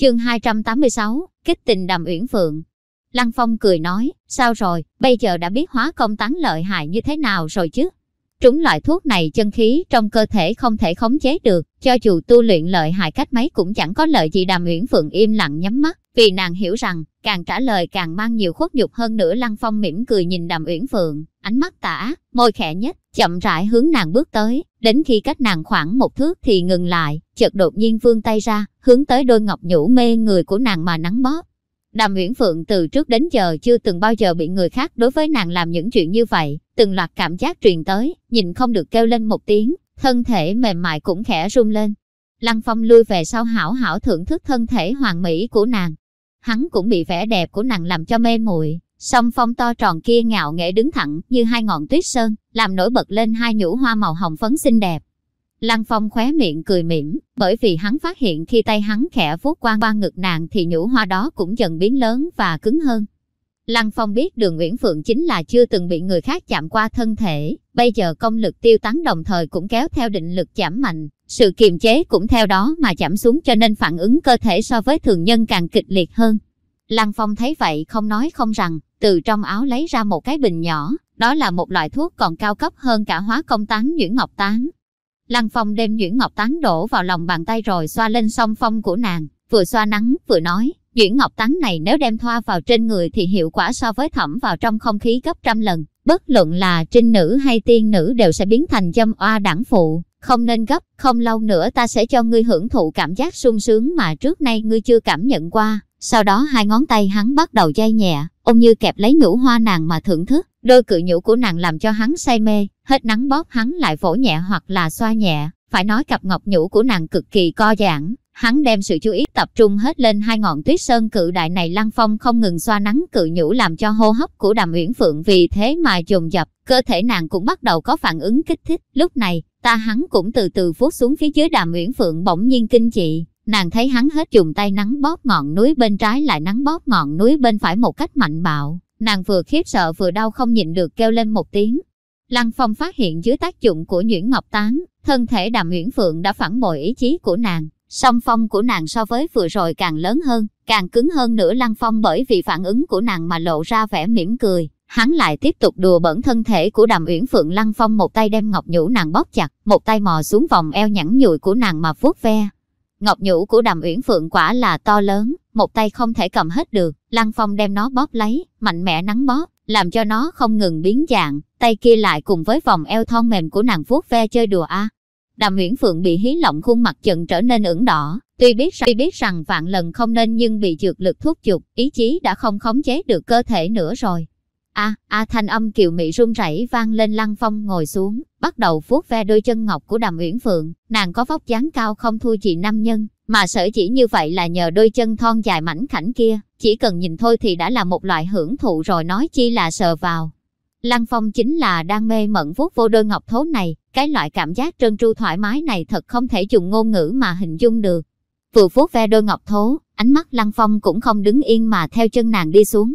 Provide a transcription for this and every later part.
Chương 286, Kích tình Đàm Uyển Phượng. Lăng Phong cười nói, sao rồi, bây giờ đã biết hóa công tán lợi hại như thế nào rồi chứ? Trúng loại thuốc này chân khí trong cơ thể không thể khống chế được, cho dù tu luyện lợi hại cách mấy cũng chẳng có lợi gì Đàm Uyển Phượng im lặng nhắm mắt, vì nàng hiểu rằng, càng trả lời càng mang nhiều khuất nhục hơn nữa Lăng Phong mỉm cười nhìn Đàm Uyển Phượng, ánh mắt tả, môi khẽ nhất, chậm rãi hướng nàng bước tới, đến khi cách nàng khoảng một thước thì ngừng lại, chợt đột nhiên vươn tay ra, hướng tới đôi ngọc nhũ mê người của nàng mà nắng bóp. Đàm Uyển Phượng từ trước đến giờ chưa từng bao giờ bị người khác đối với nàng làm những chuyện như vậy, từng loạt cảm giác truyền tới, nhìn không được kêu lên một tiếng, thân thể mềm mại cũng khẽ run lên. Lăng Phong lui về sau hảo hảo thưởng thức thân thể hoàng mỹ của nàng. Hắn cũng bị vẻ đẹp của nàng làm cho mê muội, song phong to tròn kia ngạo nghễ đứng thẳng như hai ngọn tuyết sơn, làm nổi bật lên hai nhũ hoa màu hồng phấn xinh đẹp. Lăng Phong khóe miệng cười mỉm, bởi vì hắn phát hiện khi tay hắn khẽ vuốt qua qua ngực nàng thì nhũ hoa đó cũng dần biến lớn và cứng hơn. Lăng Phong biết đường Nguyễn Phượng chính là chưa từng bị người khác chạm qua thân thể, bây giờ công lực tiêu tán đồng thời cũng kéo theo định lực giảm mạnh, sự kiềm chế cũng theo đó mà giảm xuống cho nên phản ứng cơ thể so với thường nhân càng kịch liệt hơn. Lăng Phong thấy vậy không nói không rằng, từ trong áo lấy ra một cái bình nhỏ, đó là một loại thuốc còn cao cấp hơn cả hóa công tán nhuyễn ngọc tán. Lăng Phong đem nhuyễn ngọc tán đổ vào lòng bàn tay rồi xoa lên song phong của nàng, vừa xoa nắng vừa nói, nhuyễn ngọc tán này nếu đem thoa vào trên người thì hiệu quả so với thẩm vào trong không khí gấp trăm lần, bất luận là trinh nữ hay tiên nữ đều sẽ biến thành dâm oa đảng phụ, không nên gấp, không lâu nữa ta sẽ cho ngươi hưởng thụ cảm giác sung sướng mà trước nay ngươi chưa cảm nhận qua. Sau đó hai ngón tay hắn bắt đầu dây nhẹ, ông như kẹp lấy nhũ hoa nàng mà thưởng thức, đôi cự nhũ của nàng làm cho hắn say mê, hết nắng bóp hắn lại vỗ nhẹ hoặc là xoa nhẹ, phải nói cặp ngọc nhũ của nàng cực kỳ co giãn, hắn đem sự chú ý tập trung hết lên hai ngọn tuyết sơn cự đại này lăng phong không ngừng xoa nắng cự nhũ làm cho hô hấp của đàm uyển phượng vì thế mà dồn dập cơ thể nàng cũng bắt đầu có phản ứng kích thích. Lúc này ta hắn cũng từ từ vuốt xuống phía dưới đàm uyển phượng bỗng nhiên kinh dị. Nàng thấy hắn hết dùng tay nắng bóp ngọn núi bên trái lại nắng bóp ngọn núi bên phải một cách mạnh bạo. Nàng vừa khiếp sợ vừa đau không nhịn được kêu lên một tiếng. Lăng phong phát hiện dưới tác dụng của nhuyễn ngọc tán thân thể đàm uyển phượng đã phản bội ý chí của nàng song phong của nàng so với vừa rồi càng lớn hơn, càng cứng hơn nữa lăng phong bởi vì phản ứng của nàng mà lộ ra vẻ mỉm cười. Hắn lại tiếp tục đùa bẩn thân thể của đàm uyển phượng lăng phong một tay đem ngọc nhũ nàng bóp chặt, một tay mò xuống vòng eo nhẵn nhụi của nàng mà vuốt ve. Ngọc nhũ của đàm uyển phượng quả là to lớn, một tay không thể cầm hết được, lăng phong đem nó bóp lấy, mạnh mẽ nắng bóp, làm cho nó không ngừng biến dạng, tay kia lại cùng với vòng eo thon mềm của nàng vuốt ve chơi đùa a. Đàm Uyển Phượng bị hí lộng khuôn mặt chận trở nên ửng đỏ, tuy biết tuy biết rằng vạn lần không nên nhưng bị dược lực thuốc chục, ý chí đã không khống chế được cơ thể nữa rồi. A, a thanh âm kiều mị run rẩy vang lên Lăng Phong ngồi xuống, bắt đầu vuốt ve đôi chân ngọc của Đàm Uyển Phượng, nàng có vóc dáng cao không thua chị nam nhân, mà sở chỉ như vậy là nhờ đôi chân thon dài mảnh khảnh kia, chỉ cần nhìn thôi thì đã là một loại hưởng thụ rồi nói chi là sờ vào. Lăng Phong chính là đang mê mẩn vuốt vô đôi ngọc thố này, cái loại cảm giác trơn tru thoải mái này thật không thể dùng ngôn ngữ mà hình dung được. Vừa vuốt ve đôi ngọc thố, ánh mắt Lăng Phong cũng không đứng yên mà theo chân nàng đi xuống.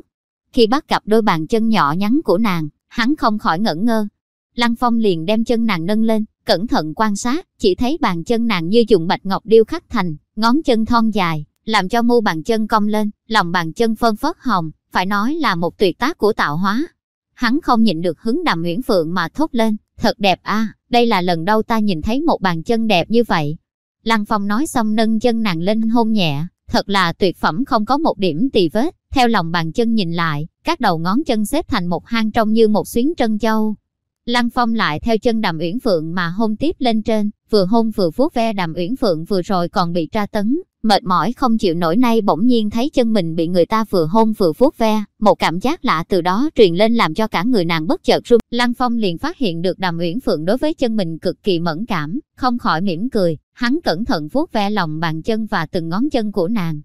Khi bắt gặp đôi bàn chân nhỏ nhắn của nàng, hắn không khỏi ngẩn ngơ. Lăng Phong liền đem chân nàng nâng lên, cẩn thận quan sát, chỉ thấy bàn chân nàng như dùng bạch ngọc điêu khắc thành, ngón chân thon dài, làm cho mu bàn chân cong lên, lòng bàn chân phơn phớt hồng, phải nói là một tuyệt tác của tạo hóa. Hắn không nhịn được hứng đàm Nguyễn Phượng mà thốt lên, thật đẹp a đây là lần đầu ta nhìn thấy một bàn chân đẹp như vậy. Lăng Phong nói xong nâng chân nàng lên hôn nhẹ, thật là tuyệt phẩm không có một điểm tì vết, theo lòng bàn chân nhìn lại, các đầu ngón chân xếp thành một hang trông như một xuyến trân châu. Lăng Phong lại theo chân Đàm Uyển Phượng mà hôn tiếp lên trên, vừa hôn vừa vuốt ve Đàm Uyển Phượng vừa rồi còn bị tra tấn, mệt mỏi không chịu nổi nay bỗng nhiên thấy chân mình bị người ta vừa hôn vừa vuốt ve, một cảm giác lạ từ đó truyền lên làm cho cả người nàng bất chợt run. Lăng Phong liền phát hiện được Đàm Uyển Phượng đối với chân mình cực kỳ mẫn cảm, không khỏi mỉm cười, hắn cẩn thận vuốt ve lòng bàn chân và từng ngón chân của nàng.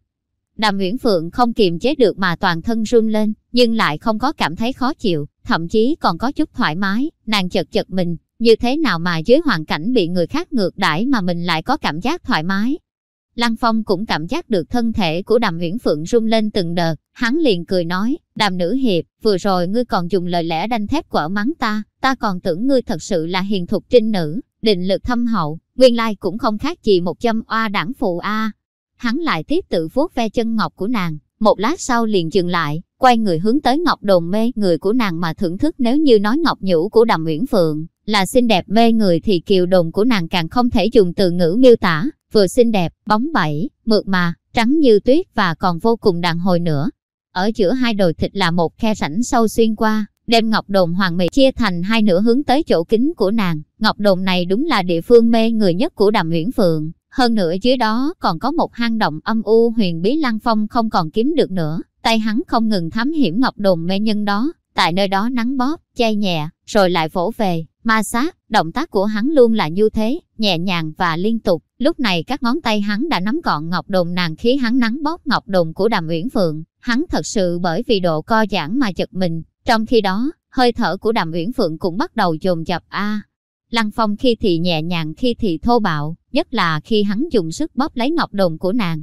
Đàm Uyển Phượng không kiềm chế được mà toàn thân run lên, nhưng lại không có cảm thấy khó chịu, thậm chí còn có chút thoải mái, nàng chật chật mình, như thế nào mà dưới hoàn cảnh bị người khác ngược đãi mà mình lại có cảm giác thoải mái. Lăng Phong cũng cảm giác được thân thể của Đàm Uyển Phượng rung lên từng đợt, hắn liền cười nói, Đàm nữ hiệp, vừa rồi ngươi còn dùng lời lẽ đanh thép quở mắng ta, ta còn tưởng ngươi thật sự là hiền thục trinh nữ, định lực thâm hậu, nguyên lai cũng không khác gì một châm oa đảng phụ a. Hắn lại tiếp tự vuốt ve chân ngọc của nàng, một lát sau liền dừng lại, quay người hướng tới ngọc đồn mê người của nàng mà thưởng thức nếu như nói ngọc nhũ của Đàm Uyển Phượng là xinh đẹp mê người thì kiều đồn của nàng càng không thể dùng từ ngữ miêu tả, vừa xinh đẹp, bóng bẩy, mượt mà, trắng như tuyết và còn vô cùng đàn hồi nữa. Ở giữa hai đồi thịt là một khe rãnh sâu xuyên qua, đem ngọc đồn hoàng mỹ chia thành hai nửa hướng tới chỗ kính của nàng. Ngọc đồn này đúng là địa phương mê người nhất của đàm uyển Phượng. Hơn nữa dưới đó còn có một hang động âm u huyền bí lăng phong không còn kiếm được nữa. Tay hắn không ngừng thám hiểm ngọc đồn mê nhân đó. Tại nơi đó nắng bóp, chay nhẹ, rồi lại vỗ về, ma sát, động tác của hắn luôn là như thế, nhẹ nhàng và liên tục. Lúc này các ngón tay hắn đã nắm gọn ngọc đồn nàng khí hắn nắng bóp ngọc đồn của đàm uyển phượng. Hắn thật sự bởi vì độ co giãn mà chật mình. Trong khi đó, hơi thở của đàm uyển phượng cũng bắt đầu dồn dập a. Lăng Phong khi thì nhẹ nhàng khi thì thô bạo, nhất là khi hắn dùng sức bóp lấy ngọc đồn của nàng.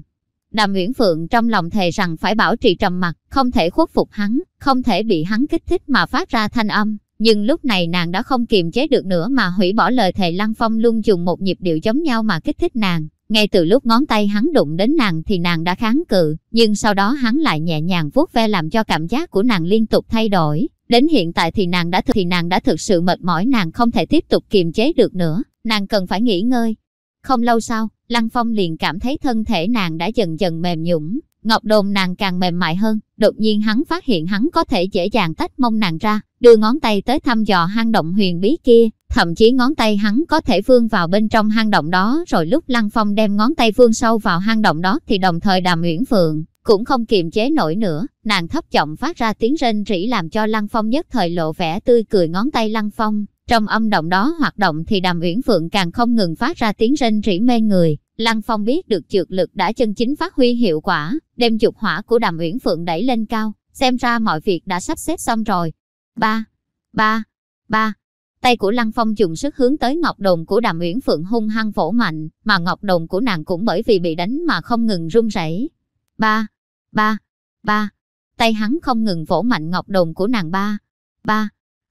Đàm Nguyễn Phượng trong lòng thề rằng phải bảo trì trầm mặc, không thể khuất phục hắn, không thể bị hắn kích thích mà phát ra thanh âm. Nhưng lúc này nàng đã không kiềm chế được nữa mà hủy bỏ lời thề Lăng Phong luôn dùng một nhịp điệu giống nhau mà kích thích nàng. Ngay từ lúc ngón tay hắn đụng đến nàng thì nàng đã kháng cự, nhưng sau đó hắn lại nhẹ nhàng vuốt ve làm cho cảm giác của nàng liên tục thay đổi. Đến hiện tại thì nàng đã thực thì nàng đã thực sự mệt mỏi nàng không thể tiếp tục kiềm chế được nữa, nàng cần phải nghỉ ngơi. Không lâu sau, Lăng Phong liền cảm thấy thân thể nàng đã dần dần mềm nhũng, ngọc đồn nàng càng mềm mại hơn, đột nhiên hắn phát hiện hắn có thể dễ dàng tách mông nàng ra, đưa ngón tay tới thăm dò hang động huyền bí kia, thậm chí ngón tay hắn có thể vươn vào bên trong hang động đó rồi lúc Lăng Phong đem ngón tay vươn sâu vào hang động đó thì đồng thời đàm uyển phượng, cũng không kiềm chế nổi nữa, nàng thấp giọng phát ra tiếng rên rỉ làm cho Lăng Phong nhất thời lộ vẻ tươi cười ngón tay Lăng Phong. Trong âm động đó hoạt động thì đàm uyển phượng càng không ngừng phát ra tiếng rên rỉ mê người. Lăng Phong biết được trượt lực đã chân chính phát huy hiệu quả, đem dục hỏa của đàm uyển phượng đẩy lên cao, xem ra mọi việc đã sắp xếp xong rồi. Ba, ba, ba. Tay của Lăng Phong dùng sức hướng tới ngọc đồn của đàm uyển phượng hung hăng vỗ mạnh, mà ngọc đồn của nàng cũng bởi vì bị đánh mà không ngừng run rẩy. Ba, ba, ba. Tay hắn không ngừng vỗ mạnh ngọc đồn của nàng ba, ba.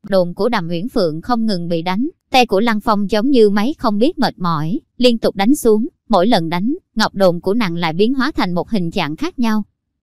Đồn của đàm uyển phượng không ngừng bị đánh, tay của Lăng Phong giống như máy không biết mệt mỏi, liên tục đánh xuống, mỗi lần đánh, ngọc đồn của nàng lại biến hóa thành một hình dạng khác nhau.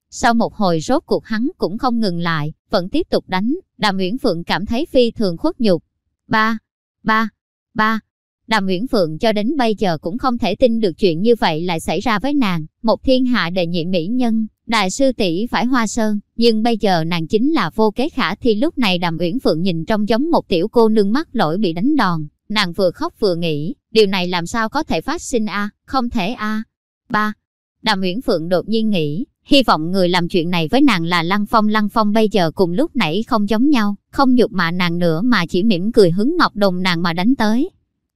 Sau một hồi rốt cuộc hắn cũng không ngừng lại, vẫn tiếp tục đánh, đàm uyển phượng cảm thấy phi thường khuất nhục. Ba, ba, ba. Đàm Uyển Phượng cho đến bây giờ cũng không thể tin được chuyện như vậy lại xảy ra với nàng, một thiên hạ đệ nhị mỹ nhân, đại sư tỷ phải hoa sơn, nhưng bây giờ nàng chính là vô kế khả thi lúc này Đàm Uyển Phượng nhìn trông giống một tiểu cô nương mắc lỗi bị đánh đòn, nàng vừa khóc vừa nghĩ, điều này làm sao có thể phát sinh a, không thể a. Ba. Đàm Uyển Phượng đột nhiên nghĩ, hy vọng người làm chuyện này với nàng là Lăng Phong. Lăng Phong bây giờ cùng lúc nãy không giống nhau, không nhục mạ nàng nữa mà chỉ mỉm cười hứng ngọc đồng nàng mà đánh tới.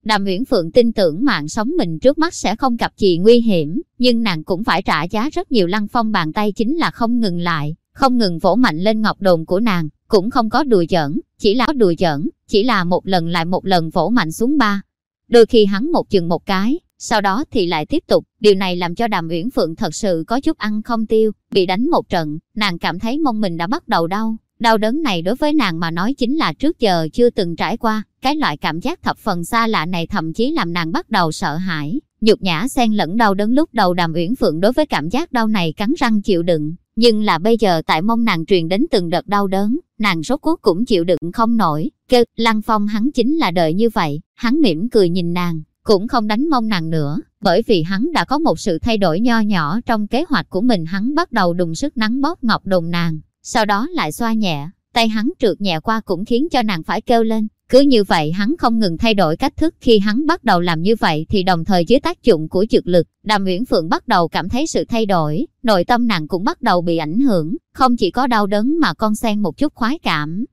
Đàm Uyển Phượng tin tưởng mạng sống mình trước mắt sẽ không gặp gì nguy hiểm, nhưng nàng cũng phải trả giá rất nhiều lăng phong bàn tay chính là không ngừng lại, không ngừng vỗ mạnh lên ngọc đồn của nàng, cũng không có đùa giỡn, chỉ là đùa giỡn, chỉ là một lần lại một lần vỗ mạnh xuống ba. Đôi khi hắn một chừng một cái, sau đó thì lại tiếp tục, điều này làm cho Đàm Uyển Phượng thật sự có chút ăn không tiêu, bị đánh một trận, nàng cảm thấy mông mình đã bắt đầu đau, Đau đớn này đối với nàng mà nói chính là trước giờ chưa từng trải qua, cái loại cảm giác thập phần xa lạ này thậm chí làm nàng bắt đầu sợ hãi. Nhục nhã xen lẫn đau đớn lúc đầu đàm uyển phượng đối với cảm giác đau này cắn răng chịu đựng, nhưng là bây giờ tại mông nàng truyền đến từng đợt đau đớn, nàng rốt cuộc cũng chịu đựng không nổi, kêu, lăng phong hắn chính là đợi như vậy, hắn mỉm cười nhìn nàng, cũng không đánh mông nàng nữa, bởi vì hắn đã có một sự thay đổi nho nhỏ trong kế hoạch của mình hắn bắt đầu đùng sức nắng bóp ngọc đồn nàng, sau đó lại xoa nhẹ, tay hắn trượt nhẹ qua cũng khiến cho nàng phải kêu lên. Cứ như vậy hắn không ngừng thay đổi cách thức khi hắn bắt đầu làm như vậy thì đồng thời dưới tác dụng của trực lực, Đàm Uyển Phượng bắt đầu cảm thấy sự thay đổi, nội tâm nàng cũng bắt đầu bị ảnh hưởng, không chỉ có đau đớn mà con xen một chút khoái cảm.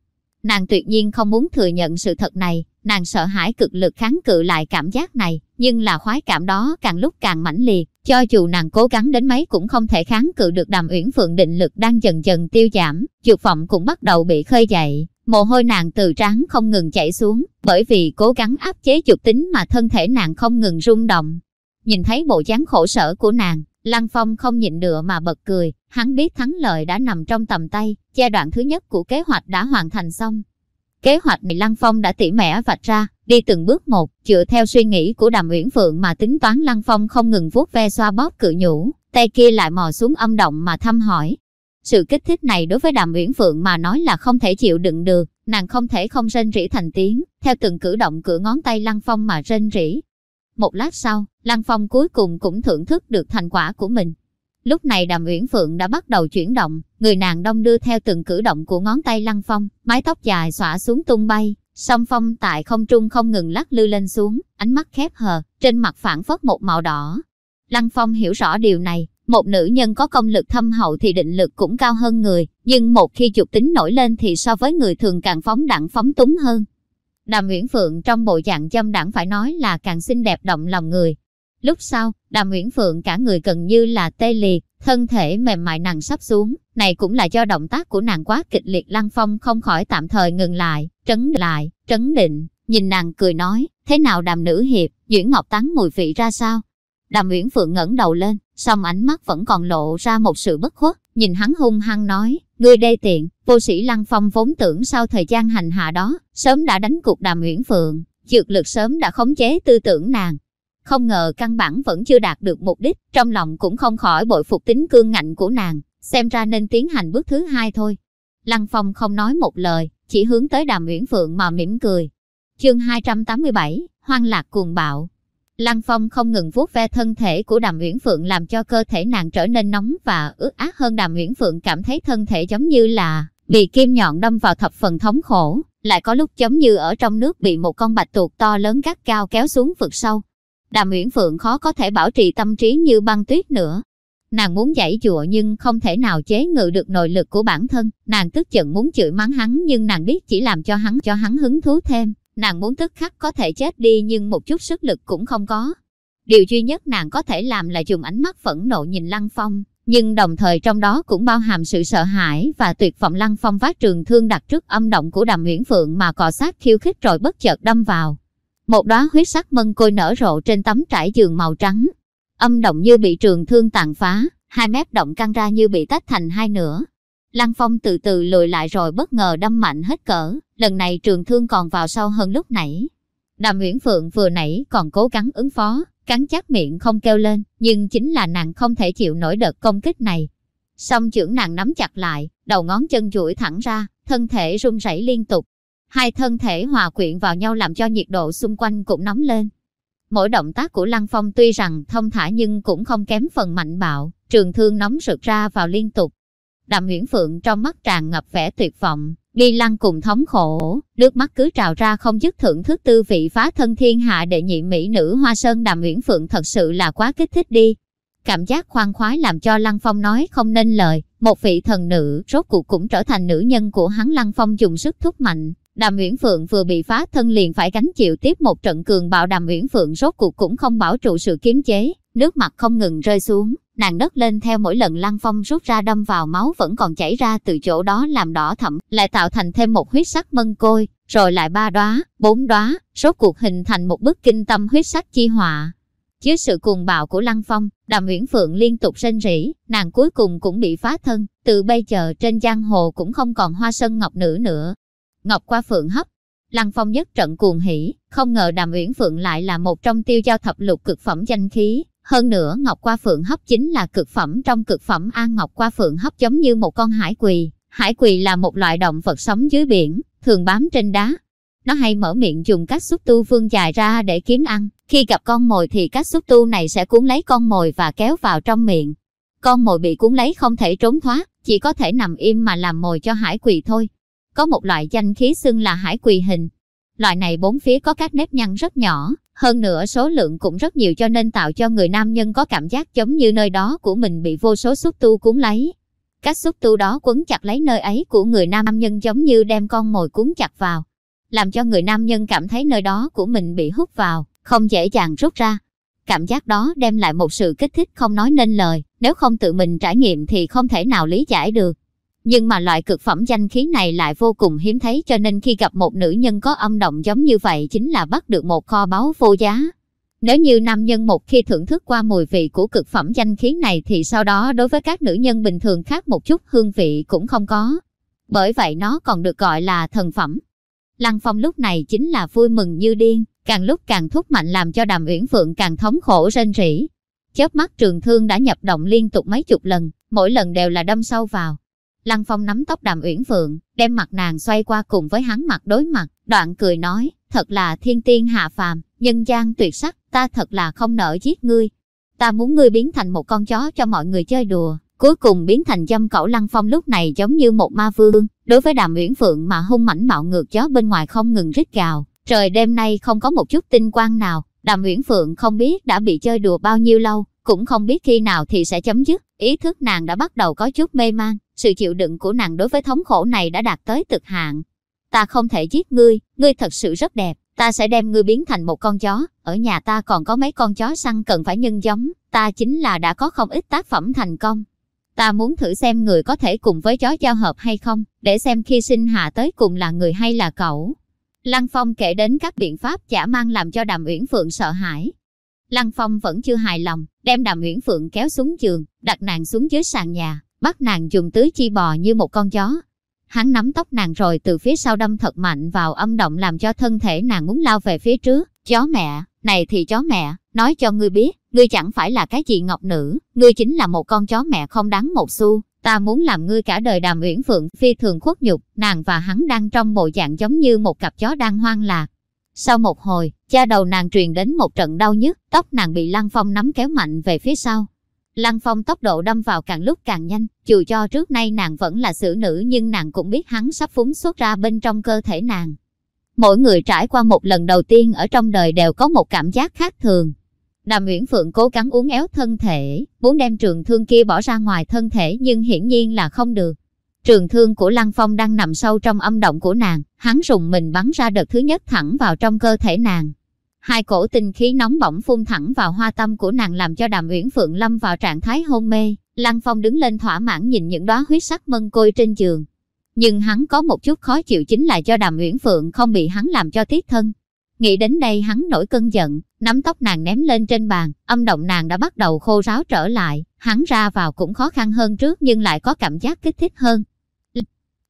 Nàng tuyệt nhiên không muốn thừa nhận sự thật này, nàng sợ hãi cực lực kháng cự lại cảm giác này, nhưng là khoái cảm đó càng lúc càng mãnh liệt, cho dù nàng cố gắng đến mấy cũng không thể kháng cự được đàm uyển phượng định lực đang dần dần tiêu giảm, dục vọng cũng bắt đầu bị khơi dậy, mồ hôi nàng từ trán không ngừng chảy xuống, bởi vì cố gắng áp chế dục tính mà thân thể nàng không ngừng rung động. Nhìn thấy bộ dáng khổ sở của nàng, Lăng Phong không nhịn được mà bật cười, hắn biết thắng lợi đã nằm trong tầm tay, giai đoạn thứ nhất của kế hoạch đã hoàn thành xong. Kế hoạch này Lăng Phong đã tỉ mẻ vạch ra, đi từng bước một, dựa theo suy nghĩ của Đàm Uyển Phượng mà tính toán Lăng Phong không ngừng vuốt ve xoa bóp cự nhũ, tay kia lại mò xuống âm động mà thăm hỏi. Sự kích thích này đối với Đàm Uyển Phượng mà nói là không thể chịu đựng được, nàng không thể không rên rỉ thành tiếng, theo từng cử động cửa ngón tay Lăng Phong mà rên rỉ. Một lát sau, Lăng Phong cuối cùng cũng thưởng thức được thành quả của mình. Lúc này Đàm Uyển Phượng đã bắt đầu chuyển động, người nàng đông đưa theo từng cử động của ngón tay Lăng Phong, mái tóc dài xõa xuống tung bay, song phong tại không trung không ngừng lắc lư lên xuống, ánh mắt khép hờ, trên mặt phản phất một màu đỏ. Lăng Phong hiểu rõ điều này, một nữ nhân có công lực thâm hậu thì định lực cũng cao hơn người, nhưng một khi dục tính nổi lên thì so với người thường càng phóng đẳng phóng túng hơn. Đàm Uyển Phượng trong bộ dạng châm đẳng phải nói là càng xinh đẹp động lòng người. Lúc sau, Đàm Uyển Phượng cả người gần như là tê liệt, thân thể mềm mại nàng sắp xuống, này cũng là do động tác của nàng quá kịch liệt Lăng Phong không khỏi tạm thời ngừng lại, trấn lại, trấn định, nhìn nàng cười nói, thế nào đàm nữ hiệp, Nguyễn Ngọc Tán mùi vị ra sao? Đàm Uyển Phượng ngẩng đầu lên, song ánh mắt vẫn còn lộ ra một sự bất khuất, nhìn hắn hung hăng nói, ngươi đê tiện, vô sĩ Lăng Phong vốn tưởng sau thời gian hành hạ đó, sớm đã đánh cục Đàm Uyển Phượng, dược lực sớm đã khống chế tư tưởng nàng. Không ngờ căn bản vẫn chưa đạt được mục đích, trong lòng cũng không khỏi bội phục tính cương ngạnh của nàng, xem ra nên tiến hành bước thứ hai thôi. Lăng Phong không nói một lời, chỉ hướng tới Đàm Uyển Phượng mà mỉm cười. Chương 287, Hoang lạc cuồng bạo. Lăng Phong không ngừng vuốt ve thân thể của Đàm Uyển Phượng làm cho cơ thể nàng trở nên nóng và ướt át hơn Đàm Uyển Phượng cảm thấy thân thể giống như là bị kim nhọn đâm vào thập phần thống khổ, lại có lúc giống như ở trong nước bị một con bạch tuộc to lớn gắt cao kéo xuống vực sâu. Đàm Uyển Phượng khó có thể bảo trì tâm trí như băng tuyết nữa. Nàng muốn giải dụa nhưng không thể nào chế ngự được nội lực của bản thân, nàng tức giận muốn chửi mắng hắn nhưng nàng biết chỉ làm cho hắn cho hắn hứng thú thêm, nàng muốn tức khắc có thể chết đi nhưng một chút sức lực cũng không có. Điều duy nhất nàng có thể làm là dùng ánh mắt phẫn nộ nhìn Lăng Phong, nhưng đồng thời trong đó cũng bao hàm sự sợ hãi và tuyệt vọng Lăng Phong vác trường thương đặt trước âm động của Đàm Uyển Phượng mà cọ sát khiêu khích rồi bất chợt đâm vào. Một đóa huyết sắc mân côi nở rộ trên tấm trải giường màu trắng. Âm động như bị trường thương tàn phá, hai mép động căng ra như bị tách thành hai nửa. Lăng Phong từ từ lùi lại rồi bất ngờ đâm mạnh hết cỡ, lần này trường thương còn vào sâu hơn lúc nãy. Đàm Uyển Phượng vừa nãy còn cố gắng ứng phó, cắn chắc miệng không kêu lên, nhưng chính là nàng không thể chịu nổi đợt công kích này. Song chưởng nàng nắm chặt lại, đầu ngón chân duỗi thẳng ra, thân thể run rẩy liên tục. Hai thân thể hòa quyện vào nhau làm cho nhiệt độ xung quanh cũng nóng lên. Mỗi động tác của Lăng Phong tuy rằng thông thả nhưng cũng không kém phần mạnh bạo, trường thương nóng rực ra vào liên tục. Đàm Nguyễn Phượng trong mắt tràn ngập vẻ tuyệt vọng, Nghi lăng cùng thống khổ, nước mắt cứ trào ra không dứt thưởng thức tư vị phá thân thiên hạ đệ nhị mỹ nữ Hoa Sơn Đàm Uyển Phượng thật sự là quá kích thích đi. Cảm giác khoan khoái làm cho Lăng Phong nói không nên lời, một vị thần nữ rốt cuộc cũng trở thành nữ nhân của hắn Lăng Phong dùng sức thúc mạnh. Đàm Uyển Phượng vừa bị phá thân liền phải gánh chịu tiếp một trận cường bạo Đàm Uyển Phượng rốt cuộc cũng không bảo trụ sự kiềm chế, nước mặt không ngừng rơi xuống, nàng đất lên theo mỗi lần Lăng Phong rút ra đâm vào máu vẫn còn chảy ra từ chỗ đó làm đỏ thẫm, lại tạo thành thêm một huyết sắc mân côi, rồi lại ba đóa, bốn đóa, rốt cuộc hình thành một bức kinh tâm huyết sắc chi họa. Dưới sự cuồng bạo của Lăng Phong, Đàm Uyển Phượng liên tục rên rỉ, nàng cuối cùng cũng bị phá thân, từ bây giờ trên giang hồ cũng không còn hoa sơn ngọc nữ nữa. Ngọc qua phượng hấp, Lăng Phong nhất trận cuồng hỉ, không ngờ Đàm Uyển Phượng lại là một trong tiêu giao thập lục cực phẩm danh khí, hơn nữa Ngọc Qua Phượng Hấp chính là cực phẩm trong cực phẩm An Ngọc Qua Phượng Hấp giống như một con hải quỳ. Hải quỳ là một loại động vật sống dưới biển, thường bám trên đá. Nó hay mở miệng dùng các xúc tu vương dài ra để kiếm ăn. Khi gặp con mồi thì các xúc tu này sẽ cuốn lấy con mồi và kéo vào trong miệng. Con mồi bị cuốn lấy không thể trốn thoát, chỉ có thể nằm im mà làm mồi cho hải quỳ thôi. Có một loại danh khí xưng là hải quỳ hình. Loại này bốn phía có các nếp nhăn rất nhỏ, hơn nữa số lượng cũng rất nhiều cho nên tạo cho người nam nhân có cảm giác giống như nơi đó của mình bị vô số xúc tu cuốn lấy. Các xúc tu đó quấn chặt lấy nơi ấy của người nam nhân giống như đem con mồi cuốn chặt vào. Làm cho người nam nhân cảm thấy nơi đó của mình bị hút vào, không dễ dàng rút ra. Cảm giác đó đem lại một sự kích thích không nói nên lời, nếu không tự mình trải nghiệm thì không thể nào lý giải được. Nhưng mà loại cực phẩm danh khí này lại vô cùng hiếm thấy cho nên khi gặp một nữ nhân có âm động giống như vậy chính là bắt được một kho báu vô giá. Nếu như nam nhân một khi thưởng thức qua mùi vị của cực phẩm danh khí này thì sau đó đối với các nữ nhân bình thường khác một chút hương vị cũng không có. Bởi vậy nó còn được gọi là thần phẩm. Lăng Phong lúc này chính là vui mừng như điên, càng lúc càng thúc mạnh làm cho Đàm Uyển Phượng càng thống khổ rên rỉ. Chớp mắt trường thương đã nhập động liên tục mấy chục lần, mỗi lần đều là đâm sâu vào. Lăng Phong nắm tóc Đàm Uyển Phượng, đem mặt nàng xoay qua cùng với hắn mặt đối mặt, đoạn cười nói, thật là thiên tiên hạ phàm, nhân gian tuyệt sắc, ta thật là không nỡ giết ngươi. Ta muốn ngươi biến thành một con chó cho mọi người chơi đùa, cuối cùng biến thành dâm cẩu Lăng Phong lúc này giống như một ma vương, đối với Đàm Uyển Phượng mà hung mảnh bạo ngược chó bên ngoài không ngừng rít gào, trời đêm nay không có một chút tinh quang nào, Đàm Uyển Phượng không biết đã bị chơi đùa bao nhiêu lâu, cũng không biết khi nào thì sẽ chấm dứt, ý thức nàng đã bắt đầu có chút mê man, sự chịu đựng của nàng đối với thống khổ này đã đạt tới cực hạn. Ta không thể giết ngươi, ngươi thật sự rất đẹp, ta sẽ đem ngươi biến thành một con chó, ở nhà ta còn có mấy con chó săn cần phải nhân giống, ta chính là đã có không ít tác phẩm thành công. Ta muốn thử xem người có thể cùng với chó giao hợp hay không, để xem khi sinh hạ tới cùng là người hay là cậu. Lăng Phong kể đến các biện pháp giả mang làm cho Đàm Uyển Phượng sợ hãi. Lăng Phong vẫn chưa hài lòng, đem Đàm Uyển Phượng kéo xuống giường, đặt nàng xuống dưới sàn nhà, bắt nàng dùng tứ chi bò như một con chó. Hắn nắm tóc nàng rồi từ phía sau đâm thật mạnh vào âm động làm cho thân thể nàng muốn lao về phía trước. Chó mẹ, này thì chó mẹ, nói cho ngươi biết, ngươi chẳng phải là cái gì ngọc nữ, ngươi chính là một con chó mẹ không đáng một xu. Ta muốn làm ngươi cả đời đàm uyển phượng phi thường khuất nhục, nàng và hắn đang trong bộ dạng giống như một cặp chó đang hoang lạc. Sau một hồi, cha đầu nàng truyền đến một trận đau nhức, tóc nàng bị Lăng Phong nắm kéo mạnh về phía sau. Lăng Phong tốc độ đâm vào càng lúc càng nhanh, dù cho trước nay nàng vẫn là xử nữ nhưng nàng cũng biết hắn sắp phúng xuất ra bên trong cơ thể nàng. Mỗi người trải qua một lần đầu tiên ở trong đời đều có một cảm giác khác thường. Đàm Uyển Phượng cố gắng uốn éo thân thể, muốn đem trường thương kia bỏ ra ngoài thân thể nhưng hiển nhiên là không được. Trường thương của Lăng Phong đang nằm sâu trong âm động của nàng, hắn rùng mình bắn ra đợt thứ nhất thẳng vào trong cơ thể nàng. Hai cổ tinh khí nóng bỏng phun thẳng vào hoa tâm của nàng làm cho Đàm Uyển Phượng lâm vào trạng thái hôn mê. Lăng Phong đứng lên thỏa mãn nhìn những đóa huyết sắc mân côi trên giường. Nhưng hắn có một chút khó chịu chính là do Đàm Uyển Phượng không bị hắn làm cho tiếc thân. Nghĩ đến đây hắn nổi cơn giận, nắm tóc nàng ném lên trên bàn, âm động nàng đã bắt đầu khô ráo trở lại, hắn ra vào cũng khó khăn hơn trước nhưng lại có cảm giác kích thích hơn.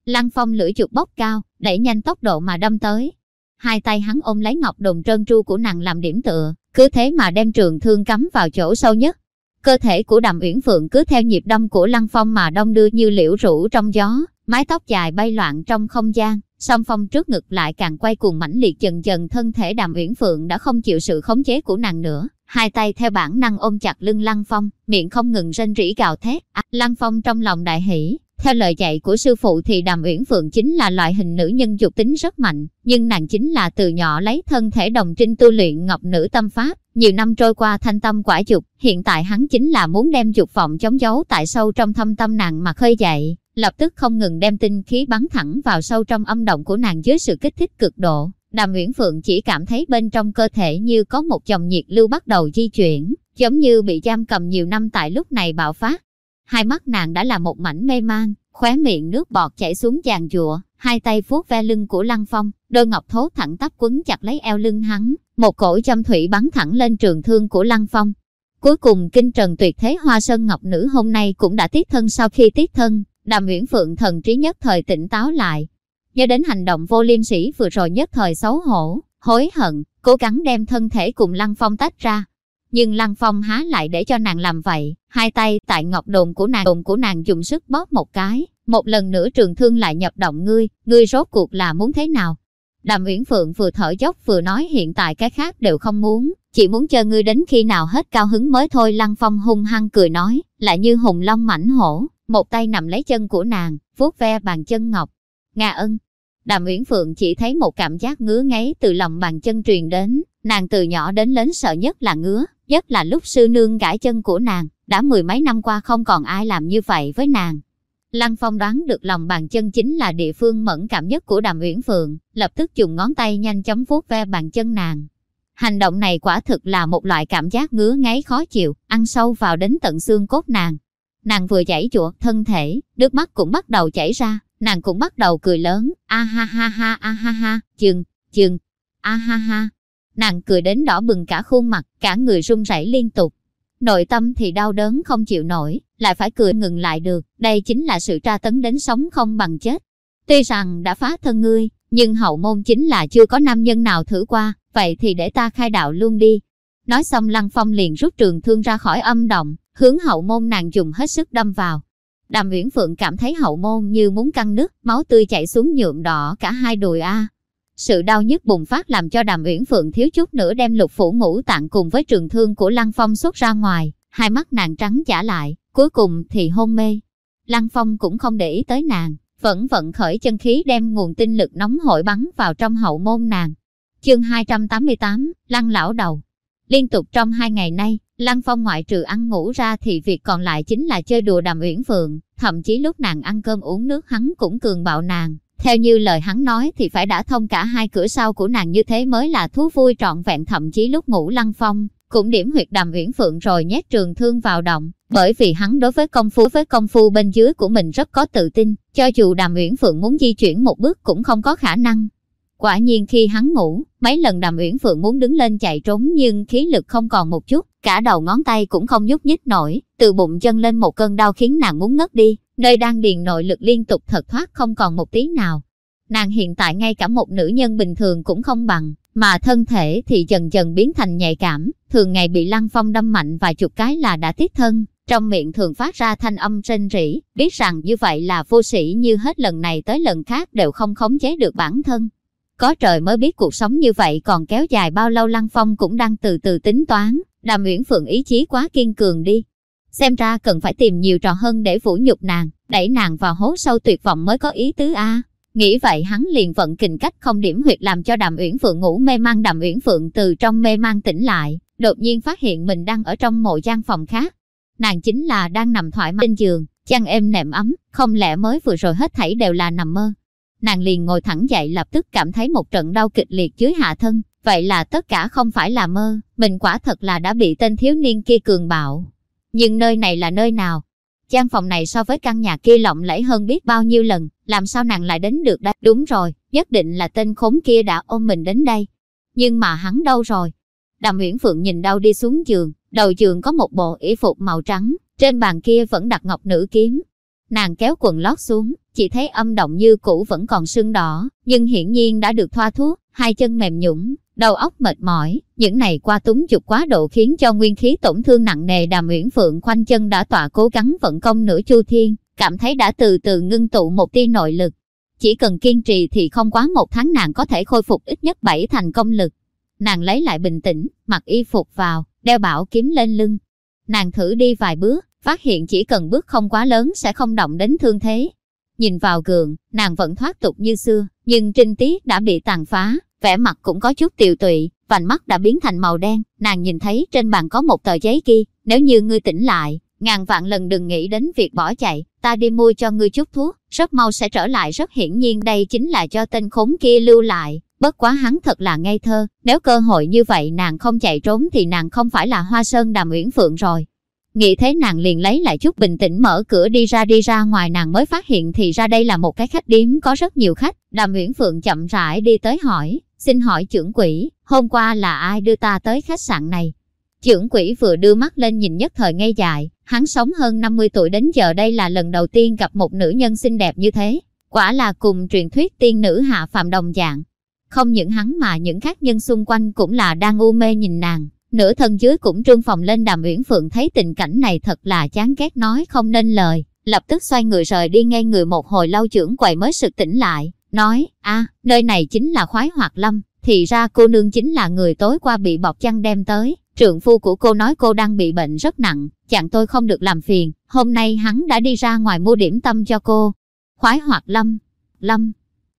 Lăng Phong lưỡi chuột bốc cao, đẩy nhanh tốc độ mà đâm tới. Hai tay hắn ôm lấy ngọc đồng trơn tru của nàng làm điểm tựa, cứ thế mà đem trường thương cắm vào chỗ sâu nhất. Cơ thể của Đàm Uyển Phượng cứ theo nhịp đâm của Lăng Phong mà đông đưa như liễu rũ trong gió, mái tóc dài bay loạn trong không gian, song phong trước ngực lại càng quay cuồng mãnh liệt dần dần thân thể Đàm Uyển Phượng đã không chịu sự khống chế của nàng nữa, hai tay theo bản năng ôm chặt lưng Lăng Phong, miệng không ngừng rên rỉ gào thét. À, Lăng Phong trong lòng đại hỷ, theo lời dạy của sư phụ thì Đàm Uyển Phượng chính là loại hình nữ nhân dục tính rất mạnh, nhưng nàng chính là từ nhỏ lấy thân thể đồng trinh tu luyện ngọc nữ tâm pháp. Nhiều năm trôi qua thanh tâm quả dục, hiện tại hắn chính là muốn đem dục vọng chống giấu tại sâu trong thâm tâm nàng mà khơi dậy, lập tức không ngừng đem tinh khí bắn thẳng vào sâu trong âm động của nàng dưới sự kích thích cực độ. Đàm Uyển Phượng chỉ cảm thấy bên trong cơ thể như có một dòng nhiệt lưu bắt đầu di chuyển, giống như bị giam cầm nhiều năm tại lúc này bạo phát, hai mắt nàng đã là một mảnh mê man, khóe miệng nước bọt chảy xuống giàn giụa, hai tay vuốt ve lưng của Lăng Phong, đôi ngọc thố thẳng tắp quấn chặt lấy eo lưng hắn, một cổ châm thủy bắn thẳng lên trường thương của Lăng Phong. Cuối cùng kinh trần tuyệt thế hoa sơn ngọc nữ hôm nay cũng đã tiết thân sau khi tiết thân, đàm nguyễn phượng thần trí nhất thời tỉnh táo lại. Nhớ đến hành động vô liêm sĩ vừa rồi nhất thời xấu hổ, hối hận, cố gắng đem thân thể cùng Lăng Phong tách ra, nhưng Lăng Phong há lại để cho nàng làm vậy, hai tay tại ngọc đồn của nàng đồn của nàng dùng sức bóp một cái, một lần nữa trường thương lại nhập động ngươi, ngươi rốt cuộc là muốn thế nào? Đàm Uyển Phượng vừa thở dốc vừa nói hiện tại cái khác đều không muốn, chỉ muốn chờ ngươi đến khi nào hết cao hứng mới thôi. Lăng Phong hung hăng cười nói, lại như hùng long mảnh hổ, một tay nằm lấy chân của nàng, vuốt ve bàn chân ngọc. Nga ân. Đàm Uyển Phượng chỉ thấy một cảm giác ngứa ngáy từ lòng bàn chân truyền đến, nàng từ nhỏ đến lớn sợ nhất là ngứa, Nhất là lúc sư nương gãi chân của nàng, đã mười mấy năm qua không còn ai làm như vậy với nàng. Lăng Phong đoán được lòng bàn chân chính là địa phương mẫn cảm nhất của Đàm Uyển Phượng, lập tức dùng ngón tay nhanh chóng vuốt ve bàn chân nàng. Hành động này quả thực là một loại cảm giác ngứa ngáy khó chịu, ăn sâu vào đến tận xương cốt nàng. Nàng vừa chảy chuột thân thể, nước mắt cũng bắt đầu chảy ra, nàng cũng bắt đầu cười lớn, a ha ha ha a ha ha, chừng, chừng, a ha ha. Nàng cười đến đỏ bừng cả khuôn mặt, cả người run rẩy liên tục. Nội tâm thì đau đớn không chịu nổi, lại phải cười ngừng lại được, đây chính là sự tra tấn đến sống không bằng chết. Tuy rằng đã phá thân ngươi, nhưng hậu môn chính là chưa có nam nhân nào thử qua, vậy thì để ta khai đạo luôn đi. Nói xong Lăng Phong liền rút trường thương ra khỏi âm động, hướng hậu môn nàng dùng hết sức đâm vào. Đàm Uyển Phượng cảm thấy hậu môn như muốn căng nứt, máu tươi chảy xuống nhuộm đỏ cả hai đùi a. Sự đau nhức bùng phát làm cho Đàm Uyển Phượng thiếu chút nữa đem lục phủ ngũ tạng cùng với trường thương của Lăng Phong xuất ra ngoài, hai mắt nàng trắng trả lại, cuối cùng thì hôn mê. Lăng Phong cũng không để ý tới nàng, vẫn vận khởi chân khí đem nguồn tinh lực nóng hổi bắn vào trong hậu môn nàng. Chương 288, Lăng lão đầu. Liên tục trong hai ngày nay, Lăng Phong ngoại trừ ăn ngủ ra thì việc còn lại chính là chơi đùa đàm uyển phượng, thậm chí lúc nàng ăn cơm uống nước hắn cũng cường bạo nàng. Theo như lời hắn nói thì phải đã thông cả hai cửa sau của nàng như thế mới là thú vui trọn vẹn thậm chí lúc ngủ Lăng Phong, cũng điểm huyệt đàm uyển phượng rồi nhét trường thương vào động, bởi vì hắn đối với công phu với công phu bên dưới của mình rất có tự tin, cho dù đàm uyển phượng muốn di chuyển một bước cũng không có khả năng. Quả nhiên khi hắn ngủ, mấy lần đàm uyển phượng muốn đứng lên chạy trốn nhưng khí lực không còn một chút, cả đầu ngón tay cũng không nhúc nhích nổi, từ bụng chân lên một cơn đau khiến nàng muốn ngất đi, nơi đang điền nội lực liên tục thật thoát không còn một tí nào. Nàng hiện tại ngay cả một nữ nhân bình thường cũng không bằng, mà thân thể thì dần dần biến thành nhạy cảm, thường ngày bị lăng phong đâm mạnh vài chục cái là đã tiết thân, trong miệng thường phát ra thanh âm rên rỉ, biết rằng như vậy là vô sĩ như hết lần này tới lần khác đều không khống chế được bản thân. Có trời mới biết cuộc sống như vậy còn kéo dài bao lâu Lăng Phong cũng đang từ từ tính toán, Đàm Uyển Phượng ý chí quá kiên cường đi. Xem ra cần phải tìm nhiều trò hơn để vũ nhục nàng, đẩy nàng vào hố sâu tuyệt vọng mới có ý tứ a. Nghĩ vậy hắn liền vận kình cách không điểm huyệt làm cho Đàm Uyển Phượng ngủ mê mang Đàm Uyển Phượng từ trong mê mang tỉnh lại, đột nhiên phát hiện mình đang ở trong một gian phòng khác. Nàng chính là đang nằm thoải mái trên giường, chăn êm nệm ấm, không lẽ mới vừa rồi hết thảy đều là nằm mơ. Nàng liền ngồi thẳng dậy lập tức cảm thấy một trận đau kịch liệt dưới hạ thân, vậy là tất cả không phải là mơ, mình quả thật là đã bị tên thiếu niên kia cường bạo. Nhưng nơi này là nơi nào? Gian phòng này so với căn nhà kia lộng lẫy hơn biết bao nhiêu lần, làm sao nàng lại đến được đây? Đúng rồi, nhất định là tên khốn kia đã ôm mình đến đây. Nhưng mà hắn đâu rồi? Đàm Uyển Phượng nhìn đau đi xuống giường, đầu giường có một bộ y phục màu trắng, trên bàn kia vẫn đặt ngọc nữ kiếm. Nàng kéo quần lót xuống, chỉ thấy âm động như cũ vẫn còn sưng đỏ, nhưng hiển nhiên đã được thoa thuốc, hai chân mềm nhũng, đầu óc mệt mỏi, những này qua túng chụp quá độ khiến cho nguyên khí tổn thương nặng nề Đàm Uyển Phượng khoanh chân đã tọa cố gắng vận công nửa chu thiên, cảm thấy đã từ từ ngưng tụ một tia nội lực. Chỉ cần kiên trì thì không quá một tháng nàng có thể khôi phục ít nhất bảy thành công lực. Nàng lấy lại bình tĩnh, mặc y phục vào, đeo bảo kiếm lên lưng. Nàng thử đi vài bước, phát hiện chỉ cần bước không quá lớn sẽ không động đến thương thế. Nhìn vào gường, nàng vẫn thoát tục như xưa, nhưng trinh tiết đã bị tàn phá, vẻ mặt cũng có chút tiều tụy, vành mắt đã biến thành màu đen. Nàng nhìn thấy trên bàn có một tờ giấy ghi, nếu như ngươi tỉnh lại, ngàn vạn lần đừng nghĩ đến việc bỏ chạy, ta đi mua cho ngươi chút thuốc, rất mau sẽ trở lại rất hiển nhiên đây chính là cho tên khốn kia lưu lại. Bất quá hắn thật là ngây thơ, nếu cơ hội như vậy nàng không chạy trốn thì nàng không phải là Hoa Sơn Đàm Uyển Phượng rồi. Nghĩ thế nàng liền lấy lại chút bình tĩnh mở cửa đi ra đi ra ngoài nàng mới phát hiện thì ra đây là một cái khách điếm có rất nhiều khách. Đàm Uyển Phượng chậm rãi đi tới hỏi, xin hỏi trưởng quỷ, hôm qua là ai đưa ta tới khách sạn này? Trưởng quỷ vừa đưa mắt lên nhìn nhất thời ngây dại, hắn sống hơn 50 tuổi đến giờ đây là lần đầu tiên gặp một nữ nhân xinh đẹp như thế. Quả là cùng truyền thuyết tiên nữ hạ phạm đồng dạng. Không những hắn mà những khác nhân xung quanh cũng là đang u mê nhìn nàng. Nửa thân dưới cũng trương phòng lên đàm uyển phượng thấy tình cảnh này thật là chán ghét nói không nên lời. Lập tức xoay người rời đi ngay người một hồi lâu trưởng quầy mới sực tỉnh lại, nói, a nơi này chính là khoái hoạt lâm, thì ra cô nương chính là người tối qua bị bọc chăn đem tới. Trượng phu của cô nói cô đang bị bệnh rất nặng, chặn tôi không được làm phiền, hôm nay hắn đã đi ra ngoài mua điểm tâm cho cô. Khoái hoạt lâm, lâm.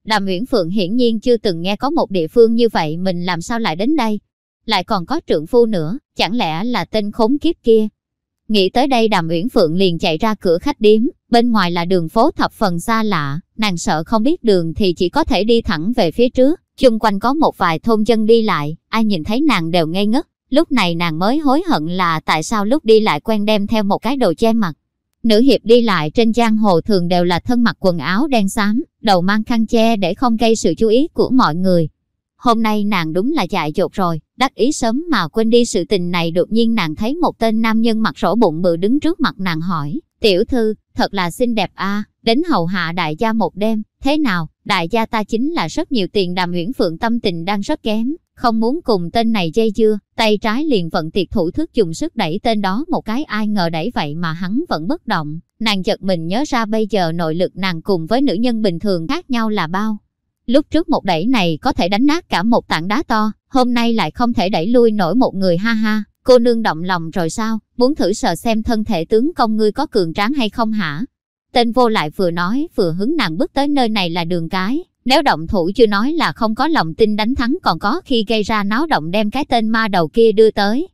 Đàm uyển Phượng hiển nhiên chưa từng nghe có một địa phương như vậy mình làm sao lại đến đây. Lại còn có trượng phu nữa, chẳng lẽ là tên khốn kiếp kia. Nghĩ tới đây Đàm Uyển Phượng liền chạy ra cửa khách điếm, bên ngoài là đường phố thập phần xa lạ, nàng sợ không biết đường thì chỉ có thể đi thẳng về phía trước, chung quanh có một vài thôn dân đi lại, ai nhìn thấy nàng đều ngây ngất. Lúc này nàng mới hối hận là tại sao lúc đi lại quen đem theo một cái đồ che mặt. Nữ hiệp đi lại trên giang hồ thường đều là thân mặc quần áo đen xám, đầu mang khăn che để không gây sự chú ý của mọi người. Hôm nay nàng đúng là chạy dột rồi, đắc ý sớm mà quên đi sự tình này đột nhiên nàng thấy một tên nam nhân mặc rổ bụng bự đứng trước mặt nàng hỏi, tiểu thư, thật là xinh đẹp a đến hầu hạ đại gia một đêm, thế nào, đại gia ta chính là rất nhiều tiền đàm huyễn Phượng tâm tình đang rất kém, không muốn cùng tên này dây dưa, tay trái liền vận tiệt thủ thức dùng sức đẩy tên đó một cái ai ngờ đẩy vậy mà hắn vẫn bất động, nàng chợt mình nhớ ra bây giờ nội lực nàng cùng với nữ nhân bình thường khác nhau là bao. Lúc trước một đẩy này có thể đánh nát cả một tảng đá to, hôm nay lại không thể đẩy lui nổi một người ha ha, cô nương động lòng rồi sao, muốn thử sờ xem thân thể tướng công ngươi có cường tráng hay không hả? Tên vô lại vừa nói vừa hứng nàng bước tới nơi này là đường cái, nếu động thủ chưa nói là không có lòng tin đánh thắng còn có khi gây ra náo động đem cái tên ma đầu kia đưa tới.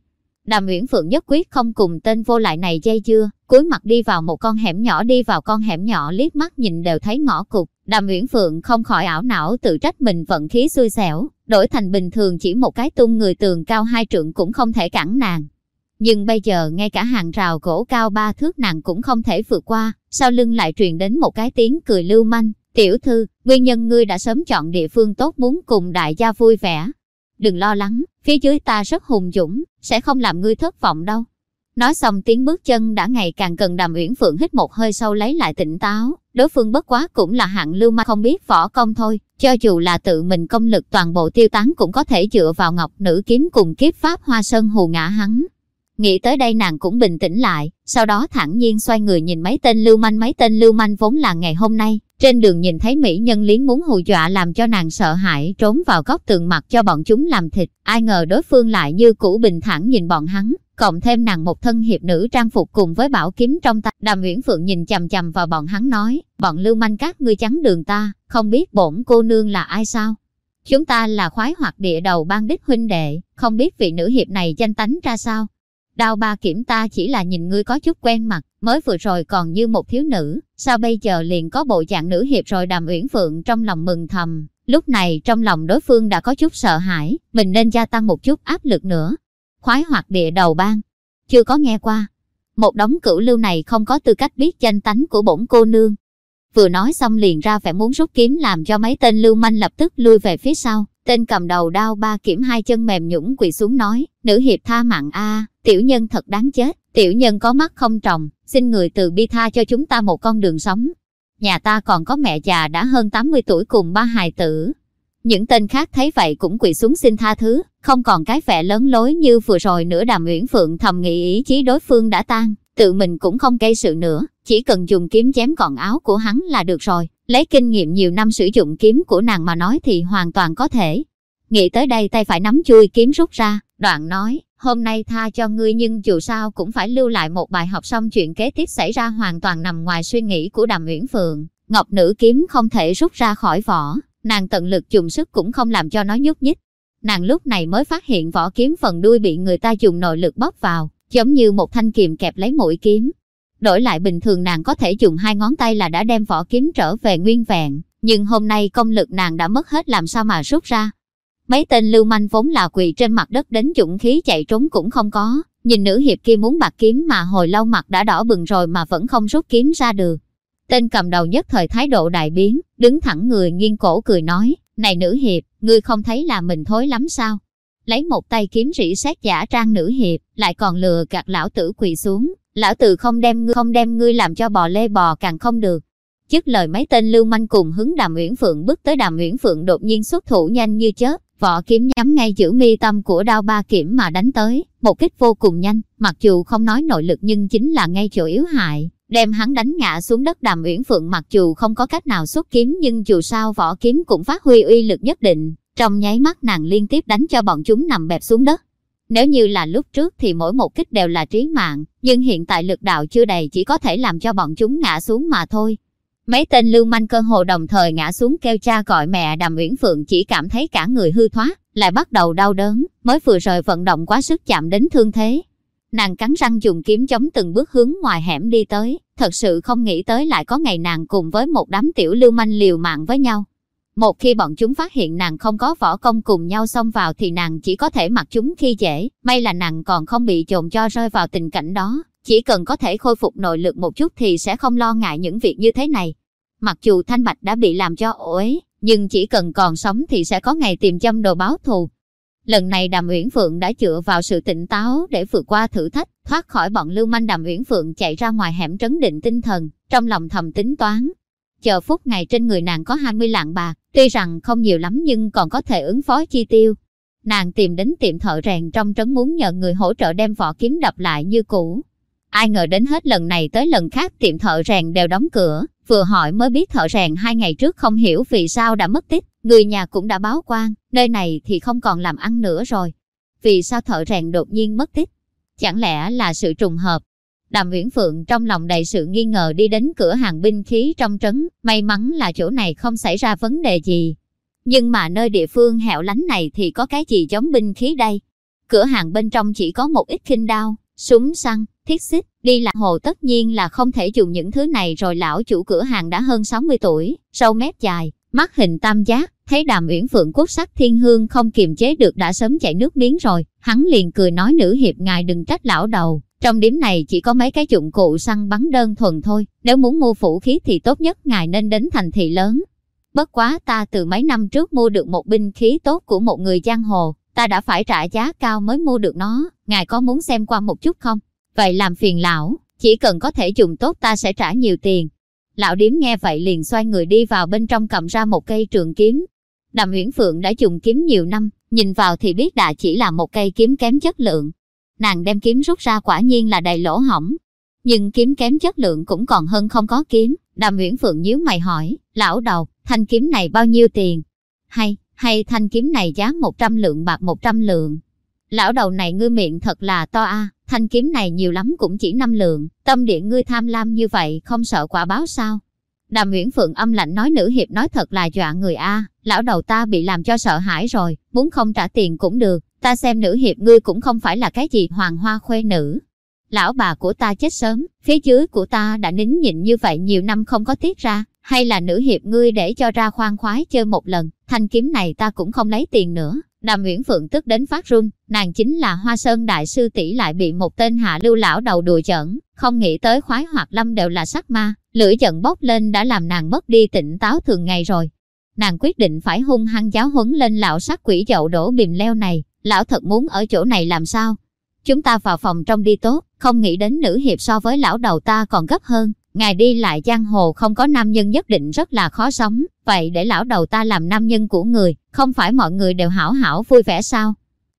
Đàm Uyển Phượng nhất quyết không cùng tên vô lại này dây dưa, cúi mặt đi vào một con hẻm nhỏ đi vào con hẻm nhỏ liếc mắt nhìn đều thấy ngõ cục. Đàm Uyển Phượng không khỏi ảo não tự trách mình vận khí xui xẻo, đổi thành bình thường chỉ một cái tung người tường cao hai trượng cũng không thể cản nàng. Nhưng bây giờ ngay cả hàng rào gỗ cao ba thước nàng cũng không thể vượt qua, sau lưng lại truyền đến một cái tiếng cười lưu manh. Tiểu thư, nguyên nhân ngươi đã sớm chọn địa phương tốt muốn cùng đại gia vui vẻ. Đừng lo lắng, phía dưới ta rất hùng dũng, sẽ không làm ngươi thất vọng đâu. Nói xong tiếng bước chân đã ngày càng cần đàm uyển phượng hít một hơi sâu lấy lại tỉnh táo. Đối phương bất quá cũng là hạng lưu mà không biết võ công thôi. Cho dù là tự mình công lực toàn bộ tiêu tán cũng có thể dựa vào ngọc nữ kiếm cùng kiếp pháp hoa sơn hù ngã hắn. Nghĩ tới đây nàng cũng bình tĩnh lại, sau đó thẳng nhiên xoay người nhìn mấy tên lưu manh mấy tên lưu manh vốn là ngày hôm nay. Trên đường nhìn thấy mỹ nhân liến muốn hù dọa làm cho nàng sợ hãi trốn vào góc tường mặt cho bọn chúng làm thịt. Ai ngờ đối phương lại như cũ bình thản nhìn bọn hắn, cộng thêm nàng một thân hiệp nữ trang phục cùng với bảo kiếm trong tay. Đàm Uyển Phượng nhìn chằm chằm vào bọn hắn nói, bọn lưu manh các ngươi chắn đường ta, không biết bổn cô nương là ai sao? Chúng ta là khoái hoặc địa đầu ban đích huynh đệ, không biết vị nữ hiệp này danh tánh ra sao? Đao ba kiểm ta chỉ là nhìn ngươi có chút quen mặt, mới vừa rồi còn như một thiếu nữ, sao bây giờ liền có bộ dạng nữ hiệp rồi đàm uyển phượng trong lòng mừng thầm. Lúc này trong lòng đối phương đã có chút sợ hãi, mình nên gia tăng một chút áp lực nữa. Khoái hoặc địa đầu bang, chưa có nghe qua. Một đống cửu lưu này không có tư cách biết danh tánh của bổn cô nương. Vừa nói xong liền ra vẻ muốn rút kiếm làm cho mấy tên lưu manh lập tức lui về phía sau. Tên cầm đầu đao ba kiểm hai chân mềm nhũng quỳ xuống nói, nữ hiệp tha mạng a tiểu nhân thật đáng chết, tiểu nhân có mắt không trồng, xin người từ bi tha cho chúng ta một con đường sống. Nhà ta còn có mẹ già đã hơn 80 tuổi cùng ba hài tử. Những tên khác thấy vậy cũng quỳ xuống xin tha thứ, không còn cái vẻ lớn lối như vừa rồi nữa đàm uyển phượng thầm nghĩ ý chí đối phương đã tan, tự mình cũng không gây sự nữa, chỉ cần dùng kiếm chém còn áo của hắn là được rồi. Lấy kinh nghiệm nhiều năm sử dụng kiếm của nàng mà nói thì hoàn toàn có thể. Nghĩ tới đây tay phải nắm chui kiếm rút ra, đoạn nói, hôm nay tha cho ngươi nhưng dù sao cũng phải lưu lại một bài học xong chuyện kế tiếp xảy ra hoàn toàn nằm ngoài suy nghĩ của Đàm Uyển Phượng. Ngọc nữ kiếm không thể rút ra khỏi vỏ, nàng tận lực dùng sức cũng không làm cho nó nhúc nhích. Nàng lúc này mới phát hiện vỏ kiếm phần đuôi bị người ta dùng nội lực bóp vào, giống như một thanh kiềm kẹp lấy mũi kiếm, Đổi lại bình thường nàng có thể dùng hai ngón tay là đã đem vỏ kiếm trở về nguyên vẹn, nhưng hôm nay công lực nàng đã mất hết làm sao mà rút ra. Mấy tên lưu manh vốn là quỳ trên mặt đất đến dũng khí chạy trốn cũng không có, nhìn nữ hiệp kia muốn bạc kiếm mà hồi lâu mặt đã đỏ bừng rồi mà vẫn không rút kiếm ra được. Tên cầm đầu nhất thời thái độ đại biến, đứng thẳng người nghiêng cổ cười nói, này nữ hiệp, ngươi không thấy là mình thối lắm sao? Lấy một tay kiếm rỉ xét giả trang nữ hiệp, lại còn lừa gạt lão tử quỳ xuống, lão tử không đem ngươi không đem ngươi làm cho bò lê bò càng không được. Chức lời mấy tên lưu manh cùng hứng đàm uyển phượng bước tới đàm uyển phượng đột nhiên xuất thủ nhanh như chớp, vỏ kiếm nhắm ngay giữa mi tâm của đao ba kiểm mà đánh tới, một kích vô cùng nhanh, mặc dù không nói nội lực nhưng chính là ngay chỗ yếu hại, đem hắn đánh ngã xuống đất đàm uyển phượng mặc dù không có cách nào xuất kiếm nhưng dù sao vỏ kiếm cũng phát huy uy lực nhất định, trong nháy mắt nàng liên tiếp đánh cho bọn chúng nằm bẹp xuống đất. Nếu như là lúc trước thì mỗi một kích đều là trí mạng, nhưng hiện tại lực đạo chưa đầy chỉ có thể làm cho bọn chúng ngã xuống mà thôi. Mấy tên lưu manh cơ hồ đồng thời ngã xuống kêu cha gọi mẹ đàm uyển phượng chỉ cảm thấy cả người hư thoát, lại bắt đầu đau đớn, mới vừa rồi vận động quá sức chạm đến thương thế. Nàng cắn răng dùng kiếm chống từng bước hướng ngoài hẻm đi tới, thật sự không nghĩ tới lại có ngày nàng cùng với một đám tiểu lưu manh liều mạng với nhau. Một khi bọn chúng phát hiện nàng không có võ công cùng nhau xông vào thì nàng chỉ có thể mặc chúng khi dễ, may là nàng còn không bị trộn cho rơi vào tình cảnh đó. Chỉ cần có thể khôi phục nội lực một chút thì sẽ không lo ngại những việc như thế này. Mặc dù Thanh Bạch đã bị làm cho ổ ấy, nhưng chỉ cần còn sống thì sẽ có ngày tìm châm đồ báo thù. Lần này Đàm Uyển Phượng đã dựa vào sự tỉnh táo để vượt qua thử thách, thoát khỏi bọn lưu manh Đàm Uyển Phượng chạy ra ngoài hẻm trấn định tinh thần, trong lòng thầm tính toán. Chờ phút ngày trên người nàng có 20 lạng bạc, tuy rằng không nhiều lắm nhưng còn có thể ứng phó chi tiêu. Nàng tìm đến tiệm thợ rèn trong trấn muốn nhờ người hỗ trợ đem vỏ kiếm đập lại như cũ. Ai ngờ đến hết lần này tới lần khác tiệm thợ rèn đều đóng cửa, vừa hỏi mới biết thợ rèn hai ngày trước không hiểu vì sao đã mất tích, người nhà cũng đã báo quan, nơi này thì không còn làm ăn nữa rồi. Vì sao thợ rèn đột nhiên mất tích? Chẳng lẽ là sự trùng hợp? Đàm Viễn Phượng trong lòng đầy sự nghi ngờ đi đến cửa hàng binh khí trong trấn, may mắn là chỗ này không xảy ra vấn đề gì. Nhưng mà nơi địa phương hẻo lánh này thì có cái gì giống binh khí đây? Cửa hàng bên trong chỉ có một ít khinh đao, súng săn, thiết xích, đi lạc hồ tất nhiên là không thể dùng những thứ này rồi lão chủ cửa hàng đã hơn 60 tuổi, sâu mép dài, mắt hình tam giác, thấy đàm uyển phượng quốc sắc thiên hương không kiềm chế được đã sớm chảy nước miếng rồi, hắn liền cười nói nữ hiệp ngài đừng trách lão đầu, trong điểm này chỉ có mấy cái dụng cụ săn bắn đơn thuần thôi, nếu muốn mua vũ khí thì tốt nhất ngài nên đến thành thị lớn. Bất quá ta từ mấy năm trước mua được một binh khí tốt của một người giang hồ, ta đã phải trả giá cao mới mua được nó, ngài có muốn xem qua một chút không? Vậy làm phiền lão, chỉ cần có thể dùng tốt ta sẽ trả nhiều tiền. Lão điếm nghe vậy liền xoay người đi vào bên trong cầm ra một cây trường kiếm. Đàm Uyển Phượng đã dùng kiếm nhiều năm, nhìn vào thì biết đã chỉ là một cây kiếm kém chất lượng. Nàng đem kiếm rút ra quả nhiên là đầy lỗ hỏng. Nhưng kiếm kém chất lượng cũng còn hơn không có kiếm. Đàm Uyển Phượng nhíu mày hỏi, lão đầu, thanh kiếm này bao nhiêu tiền? Hay, hay thanh kiếm này giá 100 lượng bạc 100 lượng? Lão đầu này ngươi miệng thật là to a, thanh kiếm này nhiều lắm cũng chỉ năm lượng, tâm điện ngươi tham lam như vậy không sợ quả báo sao? Đàm Uyển Phượng âm lạnh nói nữ hiệp nói thật là dọa người a, lão đầu ta bị làm cho sợ hãi rồi, muốn không trả tiền cũng được, ta xem nữ hiệp ngươi cũng không phải là cái gì hoàng hoa khuê nữ. Lão bà của ta chết sớm, phía dưới của ta đã nín nhịn như vậy nhiều năm không có tiết ra, hay là nữ hiệp ngươi để cho ra khoan khoái chơi một lần, thanh kiếm này ta cũng không lấy tiền nữa, Đàm Nguyễn Phượng tức đến phát run, nàng chính là Hoa Sơn Đại Sư tỷ lại bị một tên hạ lưu lão đầu đùa chẩn, không nghĩ tới khoái hoặc lâm đều là sắc ma, lưỡi giận bốc lên đã làm nàng mất đi tỉnh táo thường ngày rồi. Nàng quyết định phải hung hăng giáo huấn lên lão sắc quỷ dậu đổ bìm leo này, lão thật muốn ở chỗ này làm sao? Chúng ta vào phòng trong đi tốt, không nghĩ đến nữ hiệp so với lão đầu ta còn gấp hơn, Ngài đi lại giang hồ không có nam nhân nhất định rất là khó sống, vậy để lão đầu ta làm nam nhân của người, không phải mọi người đều hảo hảo vui vẻ sao?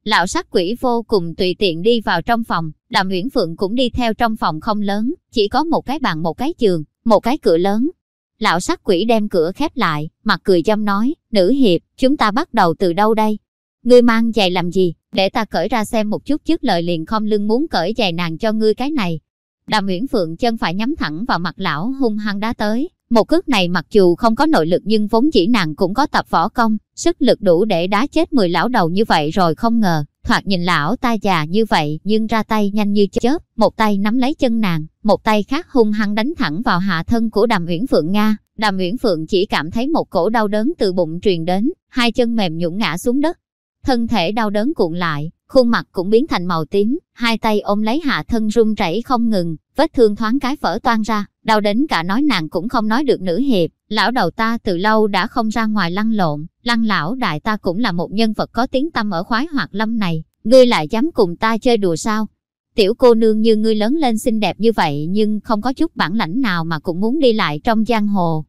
Lão sắc quỷ vô cùng tùy tiện đi vào trong phòng, đàm uyển phượng cũng đi theo trong phòng không lớn, chỉ có một cái bàn một cái giường, một cái cửa lớn. Lão sắc quỷ đem cửa khép lại, mặt cười châm nói, nữ hiệp, chúng ta bắt đầu từ đâu đây? Ngươi mang giày làm gì, để ta cởi ra xem một chút trước lời liền không lưng muốn cởi giày nàng cho ngươi cái này, Đàm Nguyễn Phượng chân phải nhắm thẳng vào mặt lão hung hăng đá tới. Một cước này mặc dù không có nội lực nhưng vốn chỉ nàng cũng có tập võ công, sức lực đủ để đá chết 10 lão đầu như vậy rồi không ngờ. Thoạt nhìn lão ta già như vậy nhưng ra tay nhanh như chớp, một tay nắm lấy chân nàng, một tay khác hung hăng đánh thẳng vào hạ thân của Đàm Uyển Phượng Nga. Đàm Uyển Phượng chỉ cảm thấy một cổ đau đớn từ bụng truyền đến, hai chân mềm nhũn ngã xuống đất. Thân thể đau đớn cuộn lại, khuôn mặt cũng biến thành màu tím, hai tay ôm lấy hạ thân run rẩy không ngừng, vết thương thoáng cái vỡ toan ra, đau đến cả nói nàng cũng không nói được nữ hiệp, lão đầu ta từ lâu đã không ra ngoài lăn lộn, lăn lão đại ta cũng là một nhân vật có tiếng tâm ở khoái hoạt lâm này, ngươi lại dám cùng ta chơi đùa sao? Tiểu cô nương như ngươi lớn lên xinh đẹp như vậy nhưng không có chút bản lãnh nào mà cũng muốn đi lại trong giang hồ,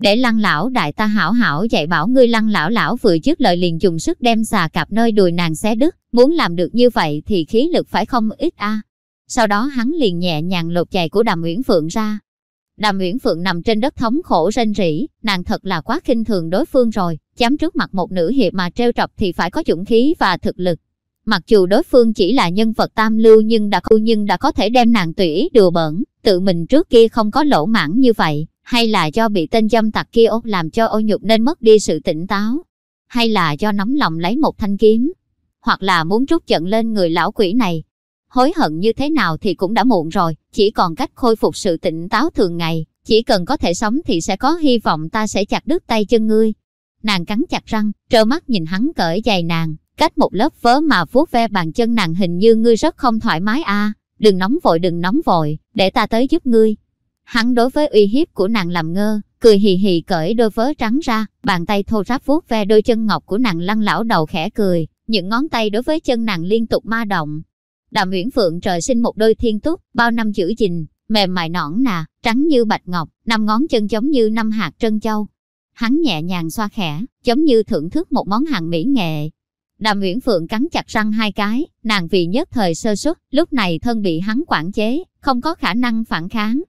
để lăng lão đại ta hảo hảo dạy bảo ngươi lăng lão lão vừa dứt lời liền dùng sức đem xà cạp nơi đùi nàng xé đứt, muốn làm được như vậy thì khí lực phải không ít a. Sau đó hắn liền nhẹ nhàng lột giày của Đàm Uyển Phượng ra. Đàm Uyển Phượng nằm trên đất thống khổ rên rỉ, nàng thật là quá khinh thường đối phương rồi, dám trước mặt một nữ hiệp mà treo trọc thì phải có dũng khí và thực lực. Mặc dù đối phương chỉ là nhân vật tam lưu nhưng đã khu nhưng đã có thể đem nàng tùy ý đùa bỡn tự mình trước kia không có lỗ mãn như vậy, hay là do bị tên dâm tặc kia ốt làm cho ô nhục nên mất đi sự tỉnh táo, hay là do nóng lòng lấy một thanh kiếm, hoặc là muốn trút giận lên người lão quỷ này. Hối hận như thế nào thì cũng đã muộn rồi, chỉ còn cách khôi phục sự tỉnh táo thường ngày, chỉ cần có thể sống thì sẽ có hy vọng ta sẽ chặt đứt tay chân ngươi. Nàng cắn chặt răng, trơ mắt nhìn hắn cởi giày nàng, cách một lớp vớ mà vuốt ve bàn chân nàng hình như ngươi rất không thoải mái a đừng nóng vội đừng nóng vội, để ta tới giúp ngươi. Hắn đối với uy hiếp của nàng làm ngơ, cười hì hì cởi đôi vớ trắng ra, bàn tay thô ráp vuốt ve đôi chân ngọc của nàng lăn lão đầu khẽ cười, những ngón tay đối với chân nàng liên tục ma động. Đàm Uyển Phượng trời sinh một đôi thiên túc, bao năm giữ gìn, mềm mại nõn nà, trắng như bạch ngọc, năm ngón chân giống như năm hạt trân châu. Hắn nhẹ nhàng xoa khẽ, giống như thưởng thức một món hàng mỹ nghệ. Đàm Uyển Phượng cắn chặt răng hai cái, nàng vì nhất thời sơ suất, lúc này thân bị hắn quản chế, không có khả năng phản kháng.